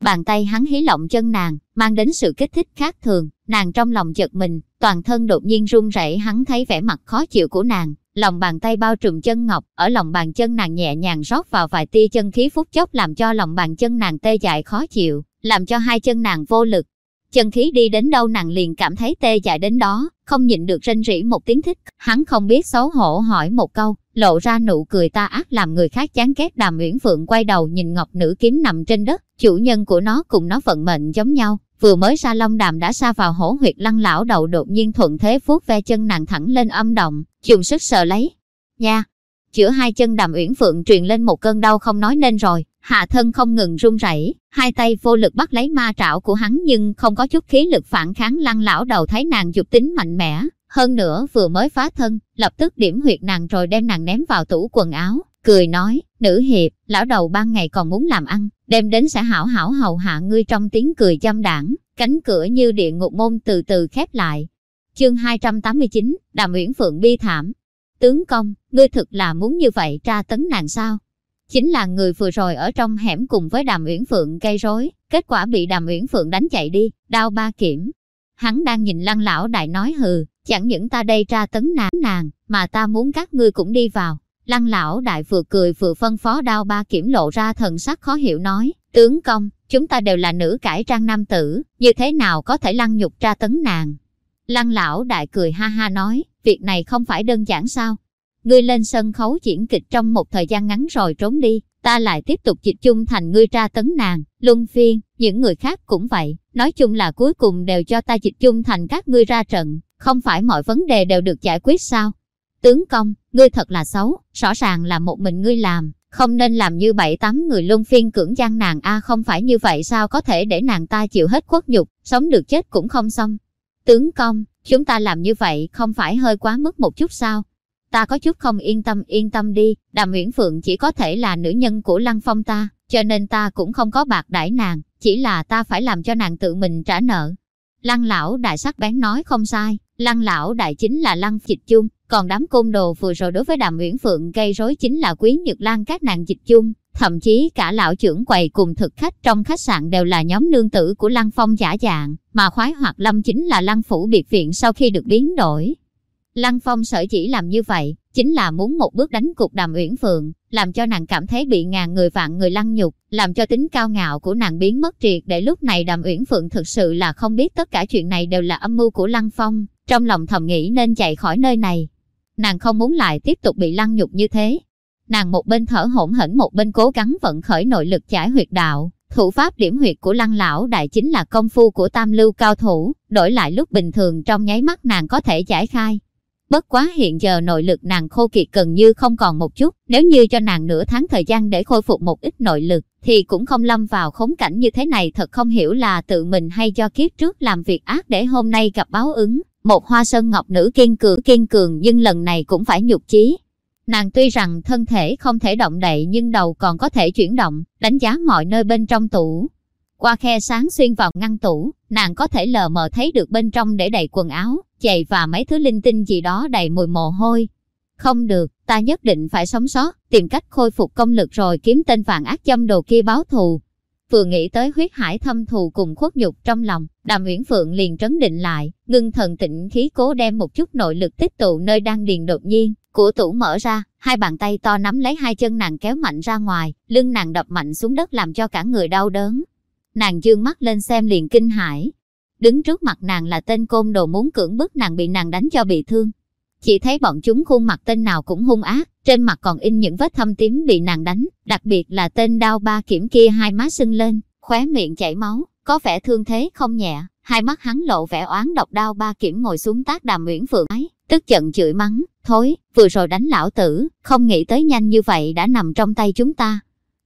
Bàn tay hắn hí lộng chân nàng, mang đến sự kích thích khác thường, nàng trong lòng chợt mình, toàn thân đột nhiên run rẩy hắn thấy vẻ mặt khó chịu của nàng, lòng bàn tay bao trùm chân ngọc, ở lòng bàn chân nàng nhẹ nhàng rót vào vài tia chân khí phút chốc làm cho lòng bàn chân nàng tê dại khó chịu, làm cho hai chân nàng vô lực. Chân khí đi đến đâu nàng liền cảm thấy tê dại đến đó, không nhịn được rên rỉ một tiếng thích, hắn không biết xấu hổ hỏi một câu, lộ ra nụ cười ta ác làm người khác chán ghét đàm uyển phượng quay đầu nhìn ngọc nữ kiếm nằm trên đất, chủ nhân của nó cùng nó vận mệnh giống nhau, vừa mới ra long đàm đã xa vào hổ huyệt lăng lão đầu đột nhiên thuận thế vuốt ve chân nàng thẳng lên âm động, dùng sức sờ lấy. Nha! Chữa hai chân đàm uyển phượng truyền lên một cơn đau không nói nên rồi, hạ thân không ngừng run rẩy, hai tay vô lực bắt lấy ma trảo của hắn nhưng không có chút khí lực phản kháng lăng lão đầu thấy nàng dục tính mạnh mẽ, hơn nữa vừa mới phá thân, lập tức điểm huyệt nàng rồi đem nàng ném vào tủ quần áo, cười nói, nữ hiệp, lão đầu ban ngày còn muốn làm ăn, đem đến sẽ hảo hảo hầu hạ ngươi trong tiếng cười chăm đảng, cánh cửa như địa ngục môn từ từ khép lại. Chương 289, Đàm Uyển Phượng bi thảm. Tướng công, ngươi thực là muốn như vậy tra tấn nàng sao? Chính là người vừa rồi ở trong hẻm cùng với Đàm Uyển Phượng gây rối, kết quả bị Đàm Uyển Phượng đánh chạy đi, đau ba kiểm. Hắn đang nhìn lăng lão đại nói hừ, chẳng những ta đây tra tấn nàng, nàng mà ta muốn các ngươi cũng đi vào. Lăng lão đại vừa cười vừa phân phó đao ba kiểm lộ ra thần sắc khó hiểu nói, tướng công, chúng ta đều là nữ cải trang nam tử, như thế nào có thể lăng nhục tra tấn nàng. Lăng lão đại cười ha ha nói, việc này không phải đơn giản sao. Ngươi lên sân khấu diễn kịch trong một thời gian ngắn rồi trốn đi, ta lại tiếp tục dịch chung thành ngươi tra tấn nàng, luân phiên, những người khác cũng vậy, nói chung là cuối cùng đều cho ta dịch chung thành các ngươi ra trận, không phải mọi vấn đề đều được giải quyết sao. Tướng công, ngươi thật là xấu, rõ ràng là một mình ngươi làm, không nên làm như bảy tám người luân phiên cưỡng gian nàng a không phải như vậy sao có thể để nàng ta chịu hết khuất nhục, sống được chết cũng không xong. Tướng công, chúng ta làm như vậy không phải hơi quá mức một chút sao? Ta có chút không yên tâm yên tâm đi, đàm Uyển Phượng chỉ có thể là nữ nhân của Lăng Phong ta, cho nên ta cũng không có bạc đãi nàng, chỉ là ta phải làm cho nàng tự mình trả nợ. Lăng lão đại sắc bén nói không sai, lăng lão đại chính là lăng dịch chung, còn đám côn đồ vừa rồi đối với đàm uyển phượng gây rối chính là quý nhược lan các nàng dịch chung, thậm chí cả lão trưởng quầy cùng thực khách trong khách sạn đều là nhóm nương tử của lăng phong giả dạng, mà khoái hoạt lâm chính là lăng phủ biệt viện sau khi được biến đổi. Lăng phong sở chỉ làm như vậy, chính là muốn một bước đánh cục đàm uyển phượng, làm cho nàng cảm thấy bị ngàn người vạn người lăng nhục, làm cho tính cao ngạo của nàng biến mất triệt để lúc này đàm uyển phượng thực sự là không biết tất cả chuyện này đều là âm mưu của lăng phong, trong lòng thầm nghĩ nên chạy khỏi nơi này. Nàng không muốn lại tiếp tục bị lăng nhục như thế. Nàng một bên thở hổn hển một bên cố gắng vận khởi nội lực giải huyệt đạo, thủ pháp điểm huyệt của lăng lão đại chính là công phu của tam lưu cao thủ, đổi lại lúc bình thường trong nháy mắt nàng có thể giải khai, Bất quá hiện giờ nội lực nàng khô kiệt gần như không còn một chút, nếu như cho nàng nửa tháng thời gian để khôi phục một ít nội lực, thì cũng không lâm vào khốn cảnh như thế này thật không hiểu là tự mình hay do kiếp trước làm việc ác để hôm nay gặp báo ứng. Một hoa sơn ngọc nữ kiên cường kiên cường nhưng lần này cũng phải nhục chí. Nàng tuy rằng thân thể không thể động đậy nhưng đầu còn có thể chuyển động, đánh giá mọi nơi bên trong tủ. Qua khe sáng xuyên vào ngăn tủ, nàng có thể lờ mờ thấy được bên trong để đầy quần áo, giày và mấy thứ linh tinh gì đó đầy mùi mồ hôi. Không được, ta nhất định phải sống sót, tìm cách khôi phục công lực rồi kiếm tên vàng ác châm đồ kia báo thù. Vừa nghĩ tới huyết hải thâm thù cùng khuất nhục trong lòng, đàm uyển phượng liền trấn định lại, ngưng thần tĩnh khí cố đem một chút nội lực tích tụ nơi đang điền đột nhiên, của tủ mở ra, hai bàn tay to nắm lấy hai chân nàng kéo mạnh ra ngoài, lưng nàng đập mạnh xuống đất làm cho cả người đau đớn. Nàng dương mắt lên xem liền kinh hãi, Đứng trước mặt nàng là tên côn đồ muốn cưỡng bức nàng bị nàng đánh cho bị thương. Chỉ thấy bọn chúng khuôn mặt tên nào cũng hung ác, trên mặt còn in những vết thâm tím bị nàng đánh, đặc biệt là tên đao ba kiểm kia hai má sưng lên, khóe miệng chảy máu, có vẻ thương thế không nhẹ, Hai mắt hắn lộ vẻ oán độc đao ba kiểm ngồi xuống tác đàm Nguyễn Phượng ấy, tức giận chửi mắng, thối, vừa rồi đánh lão tử, không nghĩ tới nhanh như vậy đã nằm trong tay chúng ta.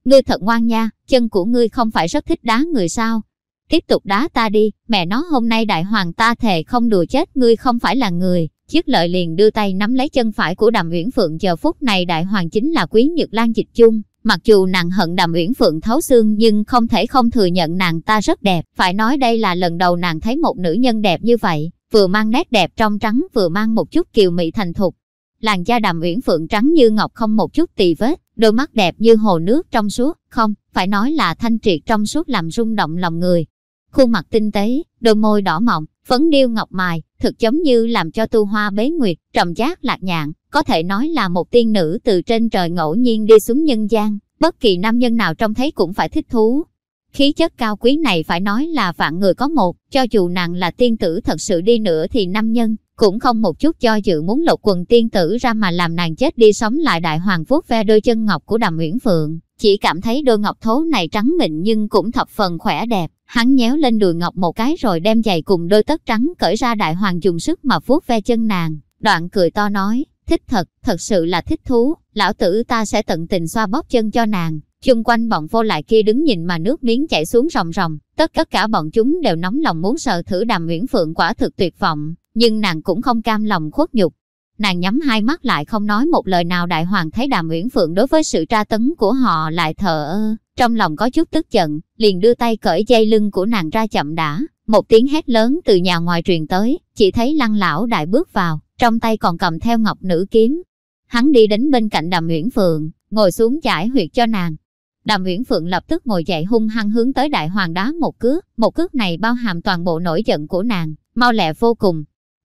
Ngươi thật ngoan nha, chân của ngươi không phải rất thích đá người sao? Tiếp tục đá ta đi, mẹ nó hôm nay đại hoàng ta thề không đùa chết ngươi không phải là người. Chiếc lợi liền đưa tay nắm lấy chân phải của Đàm Uyển Phượng giờ phút này đại hoàng chính là Quý Nhược Lan dịch chung. Mặc dù nàng hận Đàm Uyển Phượng thấu xương nhưng không thể không thừa nhận nàng ta rất đẹp. Phải nói đây là lần đầu nàng thấy một nữ nhân đẹp như vậy, vừa mang nét đẹp trong trắng vừa mang một chút kiều mị thành thục. Làn da Đàm Uyển Phượng trắng như ngọc không một chút tì vết, đôi mắt đẹp như hồ nước trong suốt, không, phải nói là thanh triệt trong suốt làm rung động lòng người. Khuôn mặt tinh tế, đôi môi đỏ mọng, phấn điêu ngọc mài, thực giống như làm cho tu hoa bế nguyệt, trầm giác lạc nhạn, có thể nói là một tiên nữ từ trên trời ngẫu nhiên đi xuống nhân gian, bất kỳ nam nhân nào trông thấy cũng phải thích thú. Khí chất cao quý này phải nói là vạn người có một, cho dù nàng là tiên tử thật sự đi nữa thì nam nhân, cũng không một chút cho dự muốn lột quần tiên tử ra mà làm nàng chết đi sống lại đại hoàng vuốt ve đôi chân ngọc của đàm uyển phượng chỉ cảm thấy đôi ngọc thố này trắng mịn nhưng cũng thập phần khỏe đẹp. Hắn nhéo lên đùi ngọc một cái rồi đem giày cùng đôi tất trắng cởi ra đại hoàng dùng sức mà vuốt ve chân nàng. Đoạn cười to nói, thích thật thật sự là thích thú. Lão tử ta sẽ tận tình xoa bóp chân cho nàng. Chung quanh bọn vô lại kia đứng nhìn mà nước miếng chảy xuống ròng ròng. Tất tất cả bọn chúng đều nóng lòng muốn sợ thử đàm nguyễn phượng quả thực tuyệt vọng, nhưng nàng cũng không cam lòng khuất nhục. Nàng nhắm hai mắt lại không nói một lời nào đại hoàng thấy đàm uyển phượng đối với sự tra tấn của họ lại thở ơ, trong lòng có chút tức giận, liền đưa tay cởi dây lưng của nàng ra chậm đã, một tiếng hét lớn từ nhà ngoài truyền tới, chỉ thấy lăng lão đại bước vào, trong tay còn cầm theo ngọc nữ kiếm. Hắn đi đến bên cạnh đàm uyển phượng, ngồi xuống giải huyệt cho nàng. Đàm Uyển Phượng lập tức ngồi dậy hung hăng hướng tới đại hoàng đá một cước, một cước này bao hàm toàn bộ nổi giận của nàng, mau lẹ vô cùng,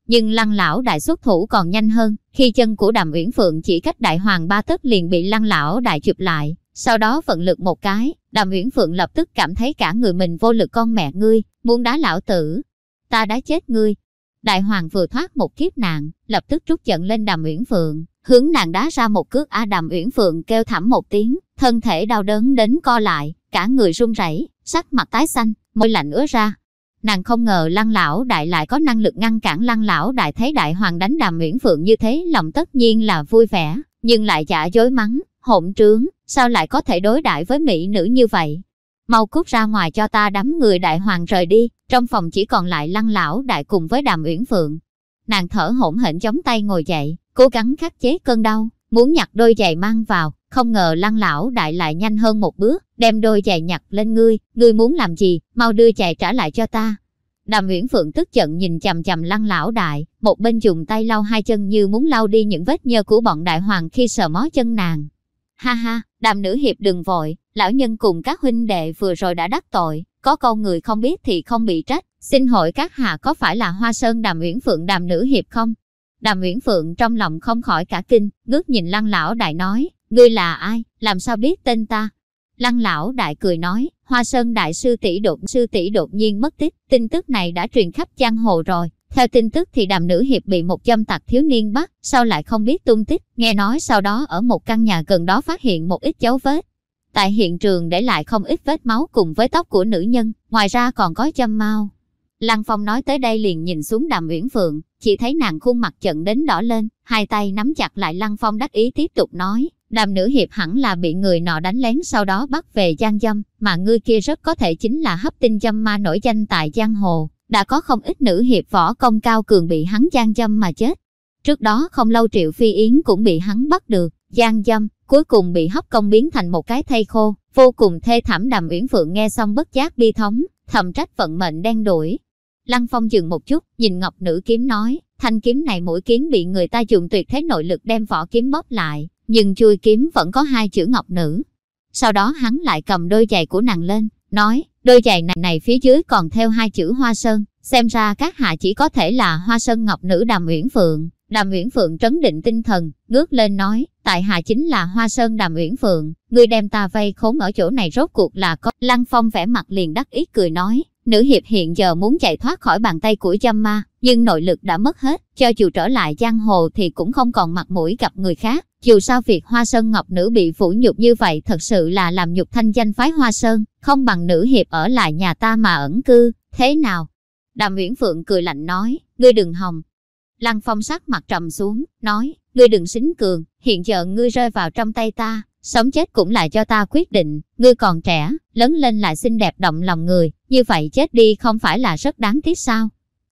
nhưng lăng lão đại xuất thủ còn nhanh hơn, khi chân của đàm uyển phượng chỉ cách đại hoàng ba tấc liền bị lăng lão đại chụp lại, sau đó vận lực một cái, đàm uyển phượng lập tức cảm thấy cả người mình vô lực con mẹ ngươi, muốn đá lão tử. Ta đã chết ngươi. Đại hoàng vừa thoát một kiếp nạn, lập tức trút giận lên đàm uyển phượng, hướng nàng đá ra một cước a đàm uyển phượng kêu thảm một tiếng, thân thể đau đớn đến co lại, cả người run rẩy, sắc mặt tái xanh, môi lạnh ứa ra, Nàng không ngờ lăng lão đại lại có năng lực ngăn cản lăng lão đại thấy đại hoàng đánh đàm Nguyễn Phượng như thế lòng tất nhiên là vui vẻ, nhưng lại giả dối mắng, hỗn trướng, sao lại có thể đối đại với mỹ nữ như vậy. Mau cút ra ngoài cho ta đám người đại hoàng rời đi, trong phòng chỉ còn lại lăng lão đại cùng với đàm uyển phượng. Nàng thở hổn hển chống tay ngồi dậy, cố gắng khắc chế cơn đau, muốn nhặt đôi giày mang vào, không ngờ lăng lão đại lại nhanh hơn một bước, đem đôi giày nhặt lên ngươi, ngươi muốn làm gì, mau đưa giày trả lại cho ta. Đàm Nguyễn Phượng tức giận nhìn chằm chằm lăng lão đại, một bên dùng tay lau hai chân như muốn lau đi những vết nhơ của bọn đại hoàng khi sờ mó chân nàng. Ha ha, đàm nữ hiệp đừng vội, lão nhân cùng các huynh đệ vừa rồi đã đắc tội, có câu người không biết thì không bị trách, xin hỏi các hạ có phải là Hoa Sơn đàm Nguyễn Phượng đàm nữ hiệp không? Đàm Nguyễn Phượng trong lòng không khỏi cả kinh, ngước nhìn lăng lão đại nói, ngươi là ai, làm sao biết tên ta? Lăng lão đại cười nói, Hoa Sơn đại sư tỷ đột sư tỷ đột nhiên mất tích, tin tức này đã truyền khắp giang hồ rồi. Theo tin tức thì đàm nữ hiệp bị một dâm tặc thiếu niên bắt, sau lại không biết tung tích, nghe nói sau đó ở một căn nhà gần đó phát hiện một ít dấu vết. Tại hiện trường để lại không ít vết máu cùng với tóc của nữ nhân, ngoài ra còn có châm mau. Lăng Phong nói tới đây liền nhìn xuống đàm uyển phượng, chỉ thấy nàng khuôn mặt trận đến đỏ lên, hai tay nắm chặt lại Lăng Phong đắc ý tiếp tục nói, Nam nữ hiệp hẳn là bị người nọ đánh lén sau đó bắt về gian dâm, mà ngươi kia rất có thể chính là hấp tinh dâm ma nổi danh tại giang hồ, đã có không ít nữ hiệp võ công cao cường bị hắn gian dâm mà chết. Trước đó không lâu Triệu Phi Yến cũng bị hắn bắt được, gian dâm, cuối cùng bị hấp công biến thành một cái thây khô, vô cùng thê thảm đàm uyển phượng nghe xong bất giác bi thống, thầm trách vận mệnh đen đuổi, Lăng Phong dừng một chút, nhìn Ngọc Nữ kiếm nói, thanh kiếm này mũi kiếm bị người ta dùng tuyệt thế nội lực đem vỏ kiếm bóp lại, nhưng chui kiếm vẫn có hai chữ Ngọc Nữ. Sau đó hắn lại cầm đôi giày của nàng lên, nói, đôi giày này này phía dưới còn theo hai chữ Hoa Sơn, xem ra các hạ chỉ có thể là Hoa Sơn Ngọc Nữ Đàm Uyển Phượng. Đàm Uyển Phượng trấn định tinh thần, ngước lên nói, tại hạ chính là Hoa Sơn Đàm Uyển Phượng, người đem ta vây khốn ở chỗ này rốt cuộc là có. Lăng Phong vẻ mặt liền đắc ý cười nói, Nữ hiệp hiện giờ muốn chạy thoát khỏi bàn tay của châm ma, nhưng nội lực đã mất hết, cho dù trở lại giang hồ thì cũng không còn mặt mũi gặp người khác. Dù sao việc Hoa Sơn Ngọc Nữ bị phủ nhục như vậy thật sự là làm nhục thanh danh phái Hoa Sơn, không bằng nữ hiệp ở lại nhà ta mà ẩn cư, thế nào? Đàm Uyển Phượng cười lạnh nói, ngươi đừng hòng. Lăng Phong sắc mặt trầm xuống, nói, ngươi đừng xính cường, hiện giờ ngươi rơi vào trong tay ta, sống chết cũng là cho ta quyết định, ngươi còn trẻ, lớn lên lại xinh đẹp động lòng người, như vậy chết đi không phải là rất đáng tiếc sao?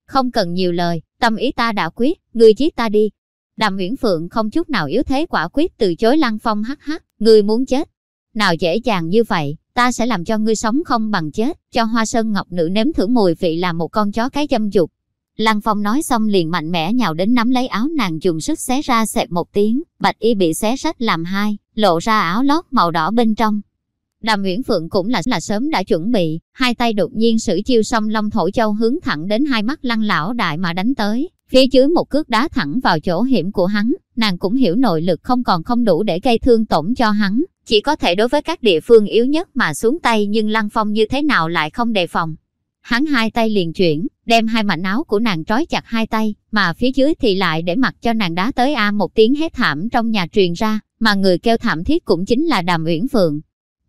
Không cần nhiều lời, tâm ý ta đã quyết, ngươi giết ta đi. Đàm Uyển Phượng không chút nào yếu thế quả quyết từ chối Lăng Phong hắc hắc, ngươi muốn chết. Nào dễ dàng như vậy, ta sẽ làm cho ngươi sống không bằng chết, cho Hoa Sơn Ngọc Nữ nếm thử mùi vị là một con chó cái châm dục. Lăng Phong nói xong liền mạnh mẽ nhào đến nắm lấy áo nàng dùng sức xé ra xẹp một tiếng, bạch y bị xé rách làm hai, lộ ra áo lót màu đỏ bên trong. Đàm uyển Phượng cũng là là sớm đã chuẩn bị, hai tay đột nhiên sử chiêu song long thổ châu hướng thẳng đến hai mắt lăng lão đại mà đánh tới, phía dưới một cước đá thẳng vào chỗ hiểm của hắn, nàng cũng hiểu nội lực không còn không đủ để gây thương tổn cho hắn, chỉ có thể đối với các địa phương yếu nhất mà xuống tay nhưng lăng phong như thế nào lại không đề phòng. Hắn hai tay liền chuyển, đem hai mảnh áo của nàng trói chặt hai tay, mà phía dưới thì lại để mặc cho nàng đá tới a một tiếng hét thảm trong nhà truyền ra, mà người kêu thảm thiết cũng chính là Đàm Uyển Phượng.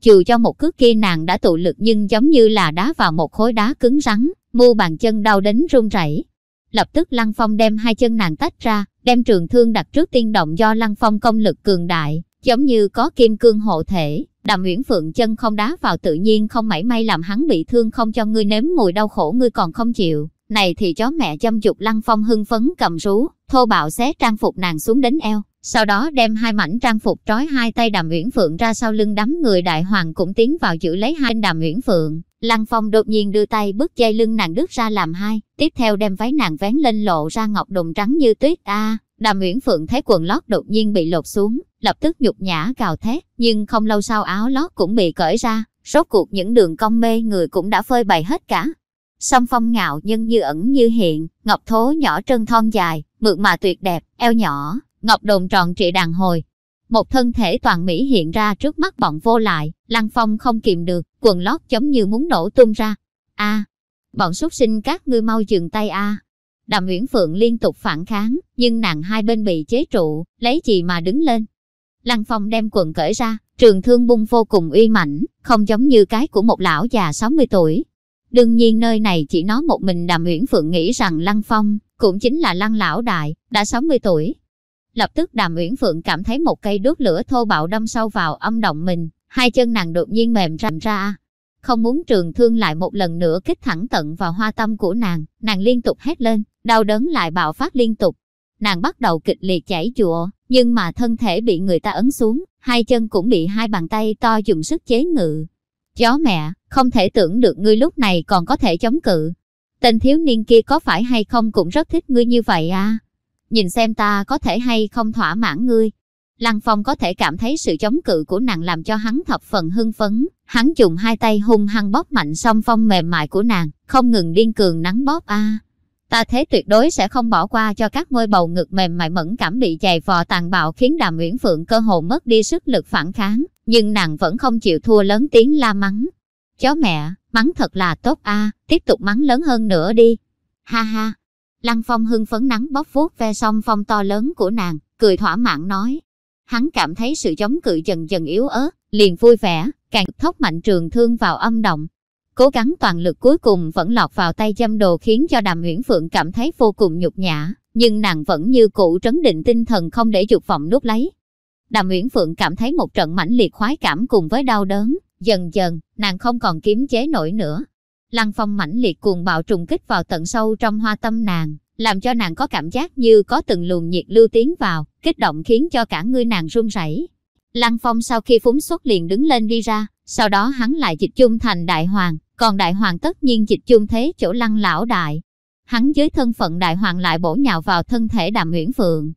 Dù cho một cước kia nàng đã tụ lực nhưng giống như là đá vào một khối đá cứng rắn, mu bàn chân đau đến run rẩy. Lập tức Lăng Phong đem hai chân nàng tách ra, đem trường thương đặt trước tiên động do Lăng Phong công lực cường đại, giống như có kim cương hộ thể, Đàm Uyển Phượng chân không đá vào tự nhiên không mảy may làm hắn bị thương không cho ngươi nếm mùi đau khổ ngươi còn không chịu. Này thì chó mẹ châm chục Lăng Phong hưng phấn cầm rú, thô bạo xé trang phục nàng xuống đến eo, sau đó đem hai mảnh trang phục trói hai tay Đàm Uyển Phượng ra sau lưng đám người đại hoàng cũng tiến vào giữ lấy hai Đàm Uyển Phượng. Lăng Phong đột nhiên đưa tay bước dây lưng nàng đứt ra làm hai, tiếp theo đem váy nàng vén lên lộ ra ngọc đùng trắng như tuyết a. Đàm Uyển Phượng thấy quần lót đột nhiên bị lột xuống, lập tức nhục nhã gào thét, nhưng không lâu sau áo lót cũng bị cởi ra, rốt cuộc những đường cong mê người cũng đã phơi bày hết cả. Song phong ngạo nhân như ẩn như hiện, ngọc thố nhỏ trân thon dài, mượt mà tuyệt đẹp, eo nhỏ, ngọc đồn tròn trịa đàn hồi. Một thân thể toàn mỹ hiện ra trước mắt bọn vô lại, lăng phong không kìm được, quần lót giống như muốn nổ tung ra. a bọn xuất sinh các ngươi mau dừng tay a Đàm Uyển Phượng liên tục phản kháng, nhưng nàng hai bên bị chế trụ, lấy gì mà đứng lên. Lăng Phong đem quần cởi ra, trường thương bung vô cùng uy mãnh, không giống như cái của một lão già 60 tuổi. Đương nhiên nơi này chỉ nói một mình Đàm Uyển Phượng nghĩ rằng Lăng Phong, cũng chính là Lăng Lão Đại, đã 60 tuổi. Lập tức Đàm Uyển Phượng cảm thấy một cây đốt lửa thô bạo đâm sâu vào âm động mình, hai chân nàng đột nhiên mềm rầm ra. Không muốn trường thương lại một lần nữa kích thẳng tận vào hoa tâm của nàng, nàng liên tục hét lên, đau đớn lại bạo phát liên tục. Nàng bắt đầu kịch liệt chảy chùa, nhưng mà thân thể bị người ta ấn xuống, hai chân cũng bị hai bàn tay to dùng sức chế ngự. Chó mẹ, không thể tưởng được ngươi lúc này còn có thể chống cự. Tên thiếu niên kia có phải hay không cũng rất thích ngươi như vậy à? Nhìn xem ta có thể hay không thỏa mãn ngươi. Lăng Phong có thể cảm thấy sự chống cự của nàng làm cho hắn thập phần hưng phấn. Hắn dùng hai tay hung hăng bóp mạnh song phong mềm mại của nàng, không ngừng điên cường nắng bóp a. Ta thế tuyệt đối sẽ không bỏ qua cho các ngôi bầu ngực mềm mại mẫn cảm bị chày vò tàn bạo khiến Đàm Uyển Phượng cơ hồ mất đi sức lực phản kháng, nhưng nàng vẫn không chịu thua lớn tiếng la mắng. Chó mẹ, mắng thật là tốt a, tiếp tục mắng lớn hơn nữa đi. Ha ha. Lăng Phong hưng phấn nắng bóp vuốt ve song phong to lớn của nàng, cười thỏa mãn nói. Hắn cảm thấy sự chống cự dần dần yếu ớt, liền vui vẻ, càng thốc mạnh trường thương vào âm động, Cố gắng toàn lực cuối cùng vẫn lọt vào tay châm đồ khiến cho Đàm Uyển Phượng cảm thấy vô cùng nhục nhã, nhưng nàng vẫn như cũ trấn định tinh thần không để dục vọng nuốt lấy. Đàm Uyển Phượng cảm thấy một trận mãnh liệt khoái cảm cùng với đau đớn, dần dần, nàng không còn kiếm chế nổi nữa. Lăng phong mãnh liệt cuồng bạo trùng kích vào tận sâu trong hoa tâm nàng, làm cho nàng có cảm giác như có từng luồng nhiệt lưu tiến vào, kích động khiến cho cả người nàng run rẩy. Lăng phong sau khi phúng xuất liền đứng lên đi ra, sau đó hắn lại dịch chung thành đại hoàng, còn đại hoàng tất nhiên dịch chung thế chỗ lăng lão đại. Hắn dưới thân phận đại hoàng lại bổ nhào vào thân thể đàm uyển phượng.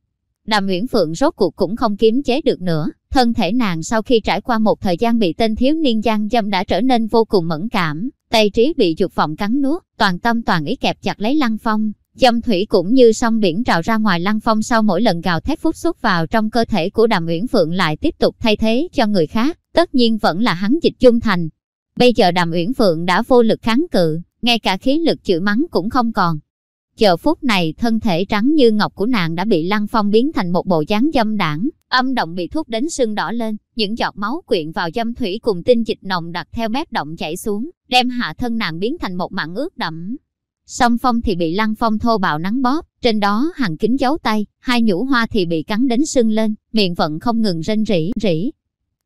Đàm uyển phượng rốt cuộc cũng không kiếm chế được nữa, thân thể nàng sau khi trải qua một thời gian bị tên thiếu niên gian dâm đã trở nên vô cùng mẫn cảm, tay trí bị dục vọng cắn nuốt, toàn tâm toàn ý kẹp chặt lấy lăng phong. Dâm thủy cũng như sông biển trào ra ngoài lăng phong sau mỗi lần gào thét phút xuất vào trong cơ thể của đàm uyển phượng lại tiếp tục thay thế cho người khác, tất nhiên vẫn là hắn dịch chung thành, Bây giờ Đàm Uyển Phượng đã vô lực kháng cự, ngay cả khí lực chịu mắng cũng không còn. Giờ phút này thân thể trắng như ngọc của nàng đã bị Lăng Phong biến thành một bộ dáng dâm đảng, âm động bị thuốc đến sưng đỏ lên, những giọt máu quyện vào dâm thủy cùng tinh dịch nồng đặc theo mép động chảy xuống, đem hạ thân nàng biến thành một mảng ướt đậm. song phong thì bị lăng phong thô bạo nắng bóp, trên đó hàng kính dấu tay, hai nhũ hoa thì bị cắn đến sưng lên, miệng vẫn không ngừng rên rỉ, rỉ.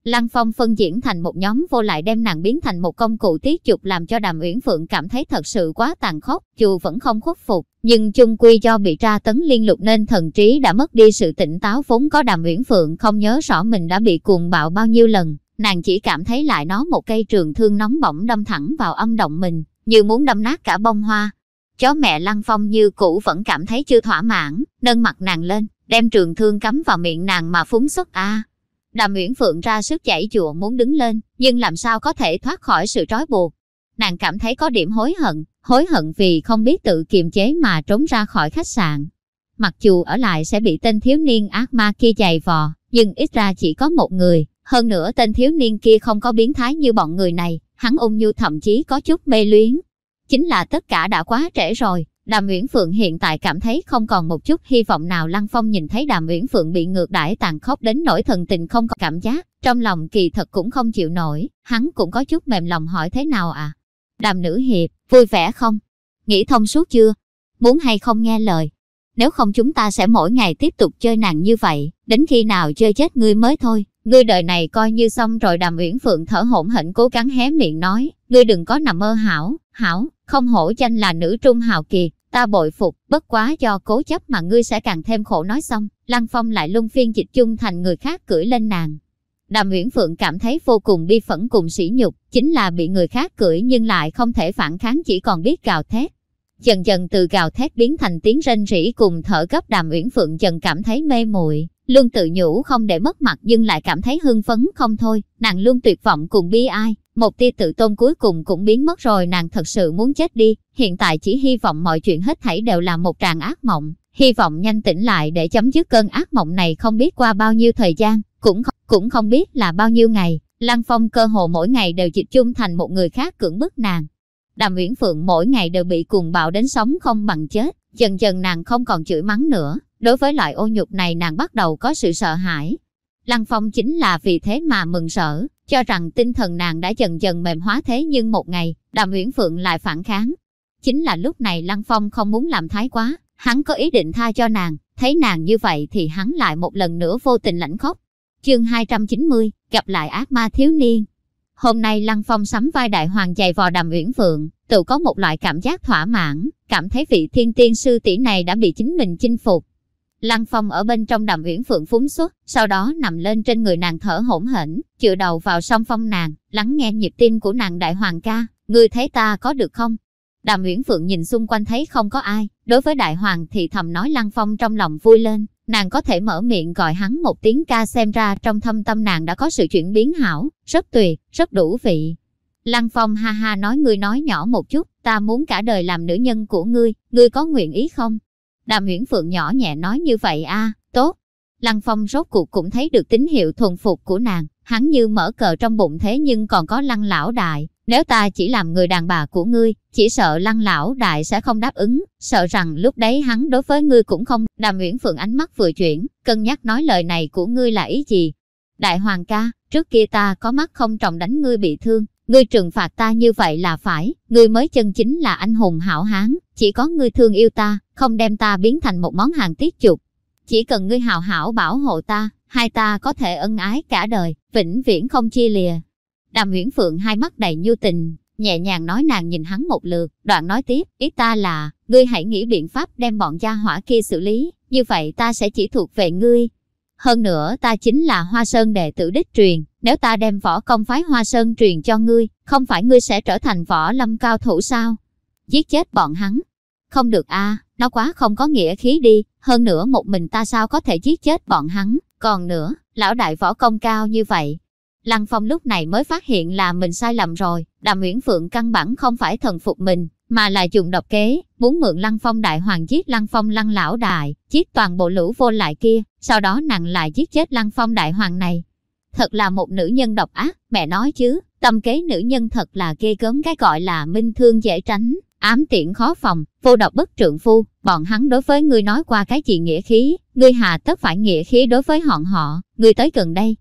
Lăng Phong phân diễn thành một nhóm vô lại đem nàng biến thành một công cụ tiết chụp làm cho Đàm Uyển Phượng cảm thấy thật sự quá tàn khốc, dù vẫn không khuất phục, nhưng chung quy do bị tra tấn liên lục nên thần trí đã mất đi sự tỉnh táo vốn có Đàm Uyển Phượng không nhớ rõ mình đã bị cuồng bạo bao nhiêu lần, nàng chỉ cảm thấy lại nó một cây trường thương nóng bỏng đâm thẳng vào âm động mình, như muốn đâm nát cả bông hoa. Chó mẹ Lăng Phong như cũ vẫn cảm thấy chưa thỏa mãn, nâng mặt nàng lên, đem trường thương cắm vào miệng nàng mà phúng xuất a. Đàm Uyển Phượng ra sức chảy chùa muốn đứng lên, nhưng làm sao có thể thoát khỏi sự trói buộc. Nàng cảm thấy có điểm hối hận, hối hận vì không biết tự kiềm chế mà trốn ra khỏi khách sạn. Mặc dù ở lại sẽ bị tên thiếu niên ác ma kia chày vò, nhưng ít ra chỉ có một người, hơn nữa tên thiếu niên kia không có biến thái như bọn người này, hắn ung nhu thậm chí có chút mê luyến. Chính là tất cả đã quá trễ rồi, Đàm Uyển Phượng hiện tại cảm thấy không còn một chút hy vọng nào Lăng Phong nhìn thấy Đàm Uyển Phượng bị ngược đãi tàn khốc đến nỗi thần tình không có cảm giác, trong lòng kỳ thật cũng không chịu nổi, hắn cũng có chút mềm lòng hỏi thế nào à? Đàm nữ hiệp, vui vẻ không? Nghĩ thông suốt chưa? Muốn hay không nghe lời? Nếu không chúng ta sẽ mỗi ngày tiếp tục chơi nàng như vậy, đến khi nào chơi chết ngươi mới thôi. Ngươi đời này coi như xong rồi đàm uyển phượng thở hổn hển cố gắng hé miệng nói, ngươi đừng có nằm mơ hảo, hảo, không hổ danh là nữ trung hào kiệt, ta bội phục, bất quá do cố chấp mà ngươi sẽ càng thêm khổ nói xong, Lăng Phong lại luân phiên dịch chung thành người khác cưỡi lên nàng. Đàm Uyển Phượng cảm thấy vô cùng bi phẫn cùng sỉ nhục, chính là bị người khác cưỡi nhưng lại không thể phản kháng chỉ còn biết gào thét. Dần dần từ gào thét biến thành tiếng rên rỉ cùng thở gấp Đàm Uyển Phượng dần cảm thấy mê muội, luôn tự nhủ không để mất mặt nhưng lại cảm thấy hưng phấn không thôi, nàng luôn tuyệt vọng cùng bi ai, một tia tự tôn cuối cùng cũng biến mất rồi nàng thật sự muốn chết đi, hiện tại chỉ hy vọng mọi chuyện hết thảy đều là một tràng ác mộng, hy vọng nhanh tỉnh lại để chấm dứt cơn ác mộng này không biết qua bao nhiêu thời gian, cũng không, cũng không biết là bao nhiêu ngày, Lăng Phong cơ hồ mỗi ngày đều dịch chung thành một người khác cưỡng bức nàng. Đàm Uyển Phượng mỗi ngày đều bị cuồng bạo đến sống không bằng chết, dần dần nàng không còn chửi mắng nữa, đối với loại ô nhục này nàng bắt đầu có sự sợ hãi. Lăng Phong chính là vì thế mà mừng sở, cho rằng tinh thần nàng đã dần dần mềm hóa thế nhưng một ngày, Đàm Uyển Phượng lại phản kháng. Chính là lúc này Lăng Phong không muốn làm thái quá, hắn có ý định tha cho nàng, thấy nàng như vậy thì hắn lại một lần nữa vô tình lãnh khóc. Chương 290, gặp lại ác ma thiếu niên. Hôm nay Lăng Phong sắm vai đại hoàng giày vò Đàm Uyển Phượng, tự có một loại cảm giác thỏa mãn, cảm thấy vị thiên tiên sư tỷ này đã bị chính mình chinh phục. Lăng Phong ở bên trong đàm uyển phượng phúng xuất, sau đó nằm lên trên người nàng thở hổn hển, chữa đầu vào song phong nàng, lắng nghe nhịp tim của nàng đại hoàng ca, ngươi thấy ta có được không? Đàm uyển phượng nhìn xung quanh thấy không có ai, đối với đại hoàng thì thầm nói Lăng Phong trong lòng vui lên, nàng có thể mở miệng gọi hắn một tiếng ca xem ra trong thâm tâm nàng đã có sự chuyển biến hảo, rất tuyệt, rất đủ vị. Lăng Phong ha ha nói ngươi nói nhỏ một chút, ta muốn cả đời làm nữ nhân của ngươi, ngươi có nguyện ý không? Đàm Nguyễn Phượng nhỏ nhẹ nói như vậy a tốt. Lăng Phong rốt cuộc cũng thấy được tín hiệu thuần phục của nàng, hắn như mở cờ trong bụng thế nhưng còn có lăng lão đại. Nếu ta chỉ làm người đàn bà của ngươi, chỉ sợ lăng lão đại sẽ không đáp ứng, sợ rằng lúc đấy hắn đối với ngươi cũng không. Đàm Nguyễn Phượng ánh mắt vừa chuyển, cân nhắc nói lời này của ngươi là ý gì. Đại hoàng ca, trước kia ta có mắt không trọng đánh ngươi bị thương, ngươi trừng phạt ta như vậy là phải, ngươi mới chân chính là anh hùng hảo hán, chỉ có ngươi thương yêu ta, không đem ta biến thành một món hàng tiết chụp. Chỉ cần ngươi hào hảo bảo hộ ta, hai ta có thể ân ái cả đời, vĩnh viễn không chia lìa. Đàm Nguyễn Phượng hai mắt đầy nhu tình, nhẹ nhàng nói nàng nhìn hắn một lượt, đoạn nói tiếp, ý ta là, ngươi hãy nghĩ biện pháp đem bọn gia hỏa kia xử lý, như vậy ta sẽ chỉ thuộc về ngươi. Hơn nữa ta chính là Hoa Sơn đệ tử đích truyền, nếu ta đem võ công phái Hoa Sơn truyền cho ngươi, không phải ngươi sẽ trở thành võ lâm cao thủ sao? Giết chết bọn hắn. Không được a nó quá không có nghĩa khí đi, hơn nữa một mình ta sao có thể giết chết bọn hắn, còn nữa, lão đại võ công cao như vậy. Lăng Phong lúc này mới phát hiện là mình sai lầm rồi, Đàm Nguyễn Phượng căn bản không phải thần phục mình, mà là dùng độc kế, muốn mượn Lăng Phong đại hoàng giết Lăng Phong Lăng lão đại, giết toàn bộ lũ vô lại kia, sau đó nặng lại giết chết Lăng Phong đại hoàng này. Thật là một nữ nhân độc ác, mẹ nói chứ, tâm kế nữ nhân thật là ghê gớm cái gọi là minh thương dễ tránh, ám tiện khó phòng, vô độc bất trượng phu, bọn hắn đối với ngươi nói qua cái gì nghĩa khí, ngươi hà tất phải nghĩa khí đối với họn họ, ngươi tới gần đây.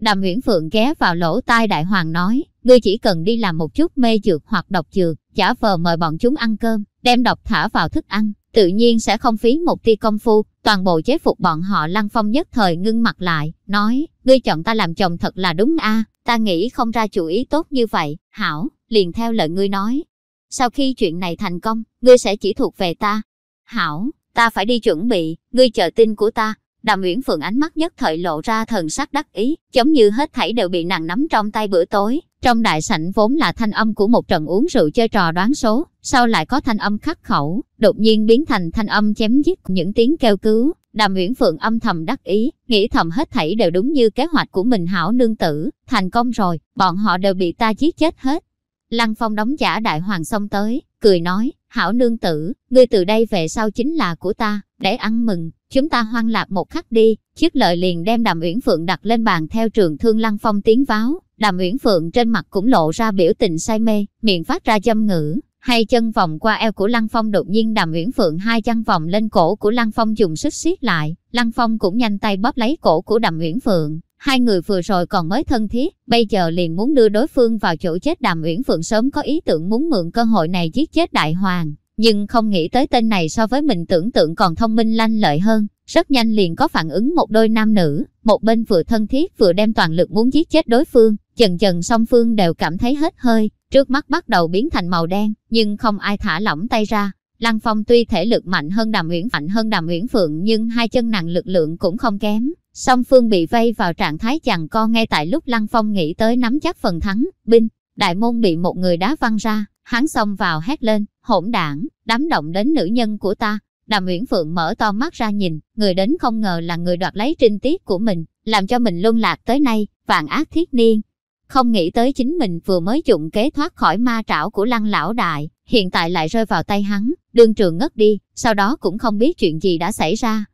Đàm Nguyễn Phượng ghé vào lỗ tai đại hoàng nói, ngươi chỉ cần đi làm một chút mê dược hoặc độc dược, giả vờ mời bọn chúng ăn cơm, đem độc thả vào thức ăn, tự nhiên sẽ không phí một tia công phu, toàn bộ chế phục bọn họ Lăng Phong nhất thời ngưng mặt lại, nói, ngươi chọn ta làm chồng thật là đúng a, ta nghĩ không ra chủ ý tốt như vậy, hảo, liền theo lời ngươi nói. Sau khi chuyện này thành công, ngươi sẽ chỉ thuộc về ta. Hảo, ta phải đi chuẩn bị, ngươi chờ tin của ta. Đàm Uyển Phượng ánh mắt nhất thời lộ ra thần sắc đắc ý, giống như hết thảy đều bị nàng nắm trong tay bữa tối. Trong đại sảnh vốn là thanh âm của một trận uống rượu chơi trò đoán số, sau lại có thanh âm khắc khẩu, đột nhiên biến thành thanh âm chém giết những tiếng kêu cứu. Đàm Uyển Phượng âm thầm đắc ý, nghĩ thầm hết thảy đều đúng như kế hoạch của mình hảo nương tử, thành công rồi, bọn họ đều bị ta giết chết hết. Lăng Phong đóng giả đại hoàng xông tới, cười nói, hảo nương tử, ngươi từ đây về sau chính là của ta, để ăn mừng, chúng ta hoan lạc một khắc đi, chiếc lợi liền đem Đàm Uyển Phượng đặt lên bàn theo trường thương Lăng Phong tiến váo, Đàm Uyển Phượng trên mặt cũng lộ ra biểu tình say mê, miệng phát ra dâm ngữ, hai chân vòng qua eo của Lăng Phong đột nhiên Đàm Uyển Phượng hai chân vòng lên cổ của Lăng Phong dùng sức siết lại, Lăng Phong cũng nhanh tay bóp lấy cổ của Đàm Uyển Phượng. Hai người vừa rồi còn mới thân thiết, bây giờ liền muốn đưa đối phương vào chỗ chết Đàm Uyển Phượng sớm có ý tưởng muốn mượn cơ hội này giết chết Đại Hoàng, nhưng không nghĩ tới tên này so với mình tưởng tượng còn thông minh lanh lợi hơn, rất nhanh liền có phản ứng một đôi nam nữ, một bên vừa thân thiết vừa đem toàn lực muốn giết chết đối phương, dần dần song phương đều cảm thấy hết hơi, trước mắt bắt đầu biến thành màu đen, nhưng không ai thả lỏng tay ra. Lăng Phong tuy thể lực mạnh hơn Đàm Uyển mạnh hơn Đàm Uyển Phượng nhưng hai chân nặng lực lượng cũng không kém. Song phương bị vây vào trạng thái chằng co ngay tại lúc Lăng Phong nghĩ tới nắm chắc phần thắng, binh, đại môn bị một người đá văng ra, hắn xông vào hét lên, hỗn đảng, đám động đến nữ nhân của ta. Đàm Uyển Phượng mở to mắt ra nhìn, người đến không ngờ là người đoạt lấy trinh tiết của mình, làm cho mình luân lạc tới nay, vạn ác thiết niên, không nghĩ tới chính mình vừa mới dụng kế thoát khỏi ma trảo của lăng lão đại, hiện tại lại rơi vào tay hắn, đương trường ngất đi, sau đó cũng không biết chuyện gì đã xảy ra.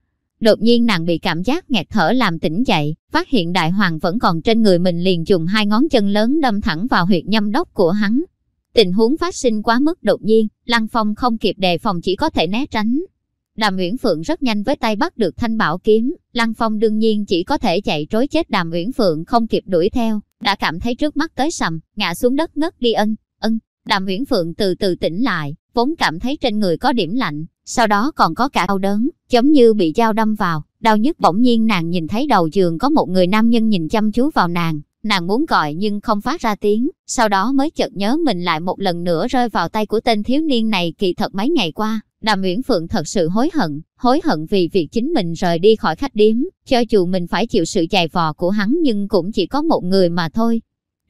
Đột nhiên nàng bị cảm giác nghẹt thở làm tỉnh dậy, phát hiện đại hoàng vẫn còn trên người mình liền dùng hai ngón chân lớn đâm thẳng vào huyệt nhâm đốc của hắn. Tình huống phát sinh quá mức đột nhiên, Lăng Phong không kịp đề phòng chỉ có thể né tránh. Đàm Uyển Phượng rất nhanh với tay bắt được thanh bảo kiếm, Lăng Phong đương nhiên chỉ có thể chạy trối chết Đàm Uyển Phượng không kịp đuổi theo, đã cảm thấy trước mắt tới sầm, ngã xuống đất ngất đi ân, ân. Đàm Uyển Phượng từ từ tỉnh lại, vốn cảm thấy trên người có điểm lạnh, sau đó còn có cả đau đớn, giống như bị dao đâm vào, đau nhức bỗng nhiên nàng nhìn thấy đầu giường có một người nam nhân nhìn chăm chú vào nàng, nàng muốn gọi nhưng không phát ra tiếng, sau đó mới chợt nhớ mình lại một lần nữa rơi vào tay của tên thiếu niên này kỳ thật mấy ngày qua, Đàm Uyển Phượng thật sự hối hận, hối hận vì việc chính mình rời đi khỏi khách điếm, cho dù mình phải chịu sự chài vò của hắn nhưng cũng chỉ có một người mà thôi.